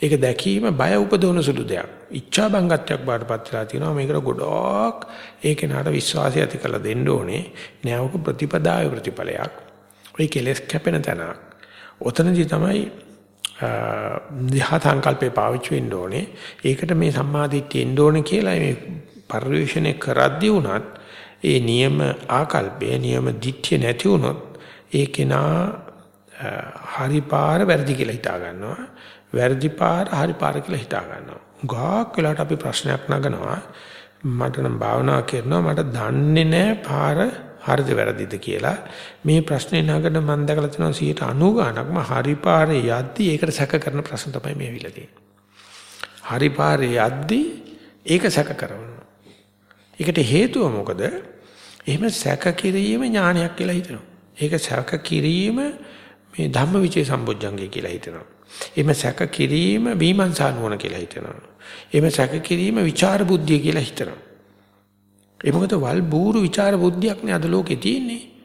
ඒක දැකීම බය උපදවන සුළු දෙයක්. ඉච්ඡා බංගත්වයක් බාටපත් වෙලා තියෙනවා. මේකට ගොඩක් ඒක නට විශ්වාසය ඇති කරලා දෙන්න ඕනේ. නෑවක ප්‍රතිපදාවේ ප්‍රතිඵලයක්. ওই කෙලස් කැපෙන තැනක්. ඔතනදී තමයි දිහා සංකල්පේ පාවිච්චි වෙන්න ඕනේ. ඒකට මේ සම්මාදිට්ඨිය එන්න ඕනේ කියලා මේ පරිශ්‍රණය කරද්දී වුණත් ඒ නියම ආකල්පය නියම දිට්ඨිය නැති වුණොත් ඒ කෙනා හරි පාර වැරදි කියලා හිතා ගන්නවා. වැරදි පාර හරි පාර කියලා හිතා ගන්නවා. ගාක් වෙලාවට අපි ප්‍රශ්නයක් නගනවා. මට නම් භාවනා කරනවා මට දන්නේ නැහැ පාර හරිද වැරදිද කියලා. මේ ප්‍රශ්නේ නගන මම දැකලා තියෙනවා 90 ගණක්ම හරි පාරේ යද්දි ඒකට සැක කරන ප්‍රශ්න තමයි මේ විලා තියෙන්නේ. හරි පාරේ යද්දි ඒක සැක කරනවා. ඒකට හේතුව මොකද? එහෙම සැක කිරීම ඥානයක් කියලා හිතනවා. ඒක සැක කිරීම මේ ධම්මවිචේ සම්බොජ්ජංගේ කියලා හිතනවා. එහෙම සැක කිරීම බීමන්සා නුවණ කියලා හිතනවා. එහෙම සැක කිරීම විචාර බුද්ධිය කියලා හිතනවා. ඒ මොකද වල් බూరు විචාර බුද්ධියක් නේ අද ලෝකේ තියෙන්නේ.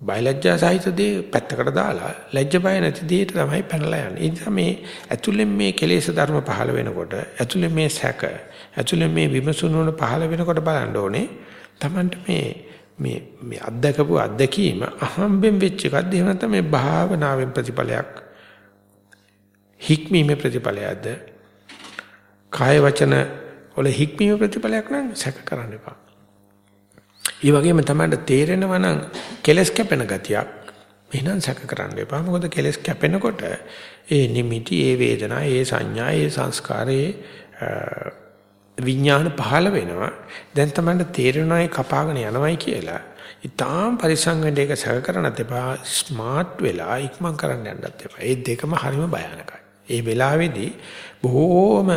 බයලජ්ජා සහිත දේ පැත්තකට දාලා ලැජ්ජ බය නැති දෙයට තමයි පැනලා යන්නේ. ඒ නිසා මේ ඇතුළෙන් මේ කෙලෙස් ධර්ම පහළ වෙනකොට ඇතුළෙන් මේ සැක ඇතුළෙන් මේ විමසුනුන පහළ වෙනකොට බලන්න ඕනේ. Tamanට මේ මේ මේ අත්දකපු අත්දැකීම අහම්බෙන් වෙච්ච එකක්ද එහෙම නැත්නම් මේ භාවනාවෙන් ප්‍රතිඵලයක් හික්මීමේ ප්‍රතිඵලයක්ද කාය වචන වල හික්මීමේ ප්‍රතිඵලයක් නම් සැක කරන්න එපා. ඒ වගේම තමයි තේරෙනවා නම් කෙලස් කැපෙන ගතියක් එහෙනම් සැක කරන්න එපා. මොකද කෙලස් කැපෙනකොට ඒ නිමිටි, ඒ වේදනා, ඒ සංඥා, ඒ සංස්කාරයේ විඥාන පහළ වෙනවා. දැන් තමයි තේරෙනවා ඒ කපාගෙන යනවයි කියලා. ඊටාම් පරිසං වෙන්න ඒක සැක කරන්නත් එපා. ස්මාර්ට් වෙලා ඉක්මන් කරන්න යන්නත් එපා. ඒ දෙකම හරිම භයානකයි. ඒ වෙලාවේදී බොහෝම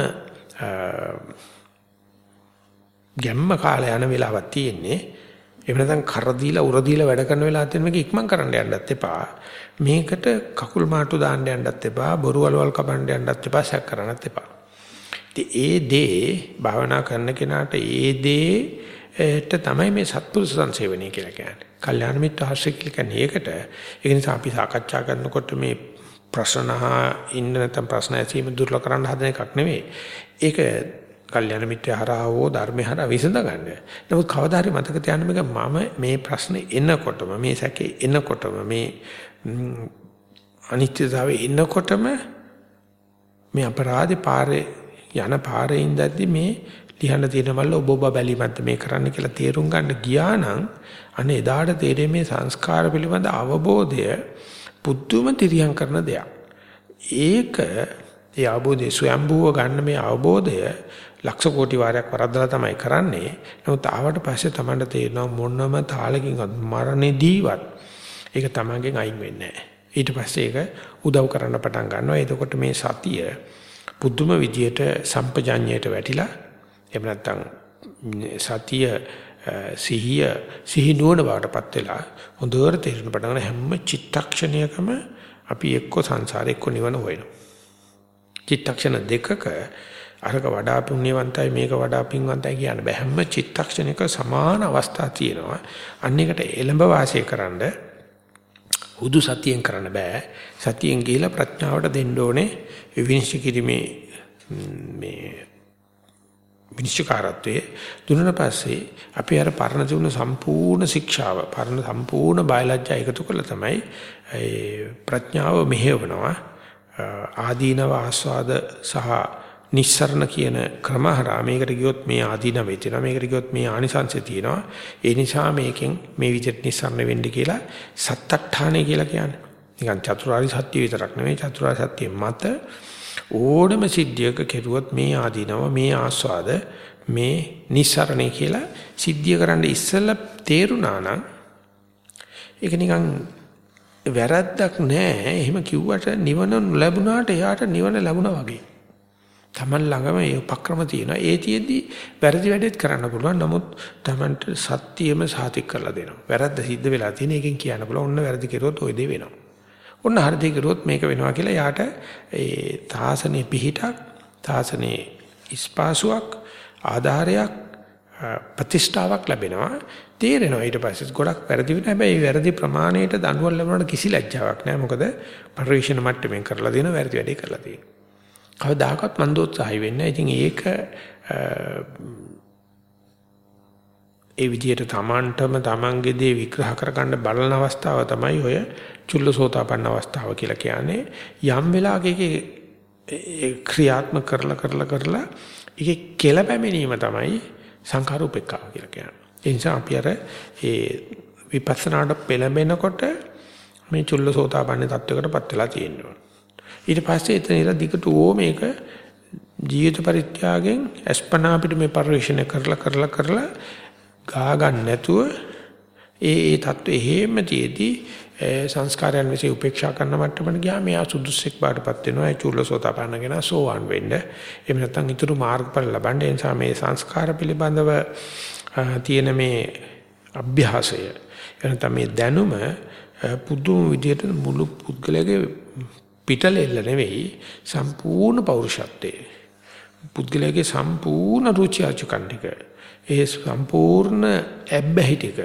ගැම්ම කාලය යන වෙලාවක් තියෙන්නේ. එහෙම නැත්නම් කර දීලා උර දීලා වැඩ කරන වෙලාවත් මේක ඉක්මන් කරන්න යන්නත් එපා. මේකට කකුල් මාට්ටු දාන්න යන්නත් එපා. බොරු වලවල් කපන්න යන්නත් එපා. සැක කරන්නත් එපා. ඒ දේ භාවනා කරන කෙනාට ඒ දේට තමයි මේ සත්පුරුෂ සංසේවනය කියලා කියන්නේ. කල්යාණ මිත්‍ර ආශ්‍රය කියලා කියන්නේ ඒකට. ඒ නිසා අපි සාකච්ඡා කරනකොට මේ ප්‍රශ්න ඉන්න නැත්නම් ප්‍රශ්න ඇසීම දුර්ලභ කරන්න හදන එකක් නෙවෙයි. ඒක කල්යනා මිත්‍ය හරහා හෝ ධර්මේ හරහා විසඳ ගන්න. නමුත් කවදා හරි මතක තියාගන්න මේක මම මේ ප්‍රශ්නේ එනකොටම මේ සැකේ එනකොටම මේ අනිත්‍යතාවය එනකොටම මේ අපරාධේ පාරේ යන පාරේ ඉඳද්දි මේ ලියන්න තියෙන මල්ල ඔබ ඔබ බැලීමත් මේ කරන්න කියලා තේරුම් ගන්න ගියා නම් අනේ එදාට තේරෙන්නේ මේ සංස්කාර පිළිබඳ අවබෝධය පුදුම තිරියම් කරන දෙයක්. ඒක ඒ අවබෝධය ස්වයම්බුව ගන්න මේ අවබෝධය ලක්ෂ කෝටි වාරයක් වරද්දලා තමයි කරන්නේ. නමුත් ආවට පස්සේ Tamanට තේරෙනවා මොනම තාලකින්වත් මරණෙදීවත් ඒක Tamanගෙන් අයින් වෙන්නේ නැහැ. ඊට පස්සේ ඒක උදව් කරන්න පටන් ගන්නවා. එතකොට මේ සතිය පුදුම විදියට සම්පජාඤ්ඤයට වැටිලා එහෙම නැත්නම් සතිය සිහිය සිහි නුවණ බවටපත් වෙලා හොඳට තේරෙන පටන් හැම චිත්තක්ෂණයකම අපි එක්ක සංසාරේ එක්ක නිවන හොයනවා. චිත්තක්ෂණ දෙකක අරක වඩා පුණ්‍යවන්තයි මේක වඩා පින්වන්තයි කියන බෑ. හැම චිත්තක්ෂණයක සමාන අවස්ථා තියෙනවා. අන්න එකට එළඹ වාසය කරන්න හුදු සතියෙන් කරන්න බෑ. සතියෙන් ගිහිලා ප්‍රඥාවට දෙන්න ඕනේ විනිශ්චය කිරීමේ මේ විනිශ්චයකාරත්වයේ. දුන්නා පස්සේ අපි අර පරණ දුන්න සම්පූර්ණ ශික්ෂාව පරණ සම්පූර්ණ බයලජ්ජා එකතු කළා තමයි ප්‍රඥාව මෙහෙවනවා. ආදීනව ආස්වාද සහ නිස්සරණ කියන ක්‍රමහරා මේකට ගියොත් මේ ආදීන වෙතිනවා මේකට ගියොත් මේ ආනිසංශය තියෙනවා. ඒ නිසා මේකෙන් මේ විදිහට නිස්සරණ වෙන්න කියලා සත්තට්ඨානෙ කියලා කියන්නේ. නිකන් චතුරාර්ය සත්‍ය විතරක් නෙමෙයි චතුරාර්ය සත්‍ය මත ඕනම සිද්ධියක කෙරුවොත් මේ ආදීනව මේ ආස්වාද මේ නිස්සරණේ කියලා සිද්ධිය කරන්න ඉස්සෙල්ලා තේරුණා නම් ඒක නිකන් වැරද්දක් නෑ. එහෙම කිව්වට නිවන ලැබුණාට එයාට නිවන ලැබුණා වගේ. Taman ළඟම ඒ උපක්‍රම තියෙනවා. ඒ තියෙද්දි වැරදි වැඩෙත් කරන්න පුළුවන්. නමුත් Tamanට සත්‍යයම සාතික් කරලා දෙනවා. වැරද්ද සිද්ධ වෙලා තියෙන එකෙන් කියන්න පුළුවන්. ඔන්න වැරදි කෙරුවොත් ওই දේ වෙනවා. ඔන්න හරි දේ කෙරුවොත් මේක වෙනවා කියලා යාට ඒ තාසනේ පිහිටක්, තාසනේ ඉස්පාසුවක්, ආධාරයක්, ප්‍රතිෂ්ඨාවක් ලැබෙනවා. තේරෙනවා ඊට පස්සේ ගොඩක් වැරදි වෙන හැබැයි වැරදි ප්‍රමාණයට දඬුවම් ලැබුණාට කිසි ලැජ්ජාවක් නැහැ. මොකද පරිශන මට්ටමින් කරලා දෙන වැරදි වැඩේ කරලා තියෙනවා. කවදාකවත් මන් දෝත්සහයි වෙන්නේ ඉතින් ඒක ඒ විදිහට Tamanටම Tamanගේ දේ විග්‍රහ කරගන්න බලන අවස්ථාව තමයි ඔය චුල්ලසෝතාපන්න අවස්ථාව කියලා කියන්නේ යම් වෙලාවක ක්‍රියාත්මක කරලා කරලා කරලා ඒකේ කෙල පැමිණීම තමයි සංඛාර උපේක්ඛාව කියලා කියනවා. ඒ නිසා අපි අර ඒ විපස්සනාට පෙළඹෙනකොට මේ චුල්ලසෝතාපන්න තත්වයකටපත් වෙලා තියෙනවා. ඊට පස්සේ එතන ඉඳලා දිගට ඕ මේක ජීවිත පරිත්‍යාගයෙන් අස්පනා අපිට මේ පරිශ්‍රණය කරලා කරලා කරලා ගා ගන්න නැතුව ඒ ඒ தত্ত্ব එහෙම තියේදී සංස්කාරයන් විශ්ේ උපේක්ෂා කරන මට්ටමට ගියා මෙයා සුදුස්සෙක් බාටපත් වෙනවා. ඒ චූලසෝතපන්න කෙනා සෝවන් වෙන්න. එහෙම නැත්නම් ඊතුරු මාර්ගඵල ලබන්න. ඒ නිසා මේ සංස්කාර පිළිබඳව තියෙන මේ අභ්‍යාසය එනතම මේ දැනුම පුදුම විදියට මුළු පුද්ගලයාගේ පිටලෙල්ල නෙවෙයි සම්පූර්ණ පෞරුෂත්වයේ පුද්ගලයාගේ සම්පූර්ණ රුචි අරුචිකන් ටික ඒ සම්පූර්ණ ඇබ්බැහි ටික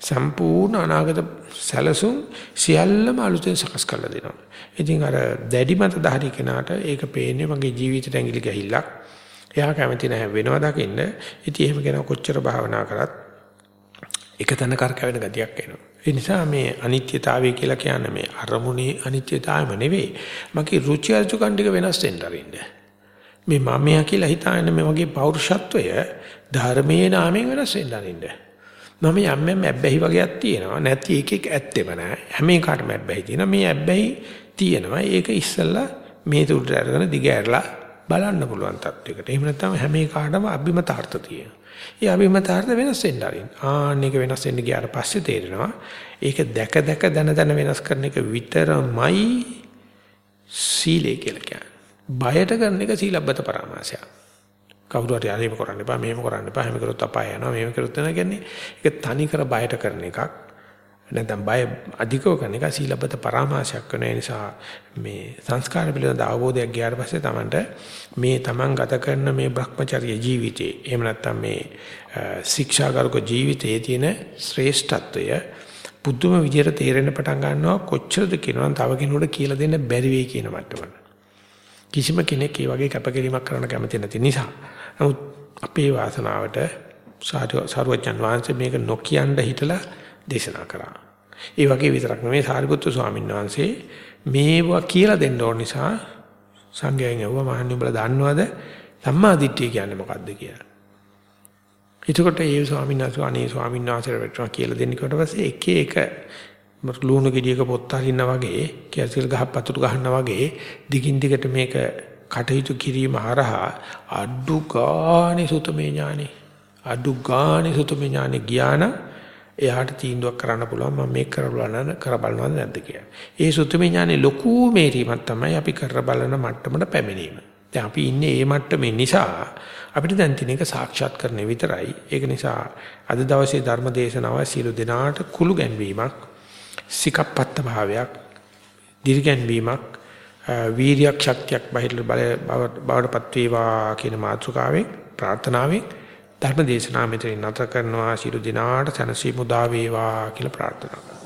සම්පූර්ණ අනාගත සැලසුම් සියල්ලම අලුතෙන් සකස් කරලා දෙනවා. ඉතින් අර දැඩි මත දහරි කෙනාට ඒක පේන්නේ මගේ ජීවිතයට ඇඟිලි ගහිල්ලක්. එයා කැමති නැහැ වෙනවා දකින්න. ඉතින් එහෙම කෙනා කොච්චර භාවනා කරත් එක තැන කරකැවෙන ගතියක් එනවා. ඒ නිසා මේ අනිත්‍යතාවය කියලා කියන්නේ මේ අරමුණේ අනිත්‍යතාවම නෙවෙයි. මගේ රුචි අරුචිකන් ටික වෙනස් වෙන්න අරින්න. මේ මමයා කියලා හිතාගෙන මේ වගේ පෞරුෂත්වය ධර්මයේ නාමයෙන් වෙනස් වෙන්න අරින්න. මම යම් යම් ඇබ්බැහි වගේක් තියෙනවා. නැති එකෙක් ඇත්තෙම නෑ. හැම එකකටම ඇබ්බැහි තියෙනවා. මේ ඇබ්බැහි තියෙනවා. ඒක ඉස්සල්ලා මේ තුඩට අරගෙන දිග ඇරලා බලන්න පුළුවන් තත්වයකට. එහෙම නැත්නම් හැම එකකටම අභිමතාර්ථ තියෙනවා. ඒ අභිමතාර්ථ වෙනස් වෙන්න ආරින්. ආන්න එක වෙනස් වෙන්න ගියාට පස්සේ තේරෙනවා ඒක දැක දැක දන දන වෙනස් කරන එක විතරමයි සීලය කියලා කියන්නේ. බයට කරන එක සීලබ්බත පරාමාසයක්. කවුරු හරි අරේම කරන්න එපා මෙහෙම කරන්න එපා එහෙම කරොත් අපාය යනවා මෙහෙම කරොත් යනවා කියන්නේ ඒක තනි කර බයට කරන එකක් නැත්නම් බය අධිකව කරන එක සීලබ්බත පරාමාසයක් කරන නිසා මේ සංස්කාර පිළිබඳ අවබෝධයක් ගියාට පස්සේ තමන්ට මේ තමන් ගත කරන මේ Brahmacharya ජීවිතේ එහෙම නැත්නම් මේ ශික්ෂාගාරක ජීවිතයේ තියෙන ශ්‍රේෂ්ඨත්වය පුදුම විදියට තේරෙන්න පටන් ගන්නවා. කොච්චරද කියනවා තව කෙනෙකුට කියලා දෙන්න බැරි වෙයි කියන මට්ටමට. කිසිම කෙනෙක් ඒ වගේ කැපකිරීමක් කරන්න කැමති නැති නිසා. නමුත් අපේ වාසනාවට සාරුවචන් වහන්සේ මේක නොකියන්න හිටලා දේශනා කරා. ඒ වගේ විතරක් නෙමෙයි සාරිපුත්තු ස්වාමීන් වහන්සේ මේවා කියලා දෙන්න ඕන නිසා සංඝයාගෙන් ඇහුවා මහන්නේ උඹලා දන්නවද සම්මා දිට්ඨිය කියන්නේ මොකක්ද කියලා. එතකොට ඒ ස්වාමීන් වහන්සේ අනේ ස්වාමීන් වහන්සේට වැටුණා කියලා දෙන්න කොට පස්සේ එක එක ලුණු ගෙඩියක පොත් අරින්නා වගේ කැසිල් ගහ පතුරු ගහනවා වගේ දිගින් දිගට මේක කටයුතු කිරීම හරහා අඩු ගානේ සුතමේ ඥානෙ අඩු ගානේ සුතමේ ඥානෙ ගියාන එයාට තීන්දුවක් කරන්න පුළුවන් මම මේක කරලා කර බලනවද නැද්ද කියලා. ඒ සුතමේ ඥානෙ ලොකු මේරීමක් තමයි අපි කර බලන මට්ටමට පැමිණීම. දැන් අපි ඉන්නේ මේ මට්ටමේ නිසා අපිට දැන් තියෙන එක සාක්ෂාත් කරන්න විතරයි. ඒක නිසා අද දවසේ ධර්ම දේශනාව සියලු දෙනාට කුළු ගැන්වීමක්, සිකප්පත්ත භාවයක්, දිර්ගැන්වීමක් වීරියක් ශක්තියක් බහිර බල බවටපත් වේවා කියන මාතෘකාවෙන් ප්‍රාර්ථනාවෙන් ධර්ම දේශනාව මෙතනින් නැත කරනවා. ශිරු දිනාට සනසි මුදා වේවා කියලා ප්‍රාර්ථනා කරනවා.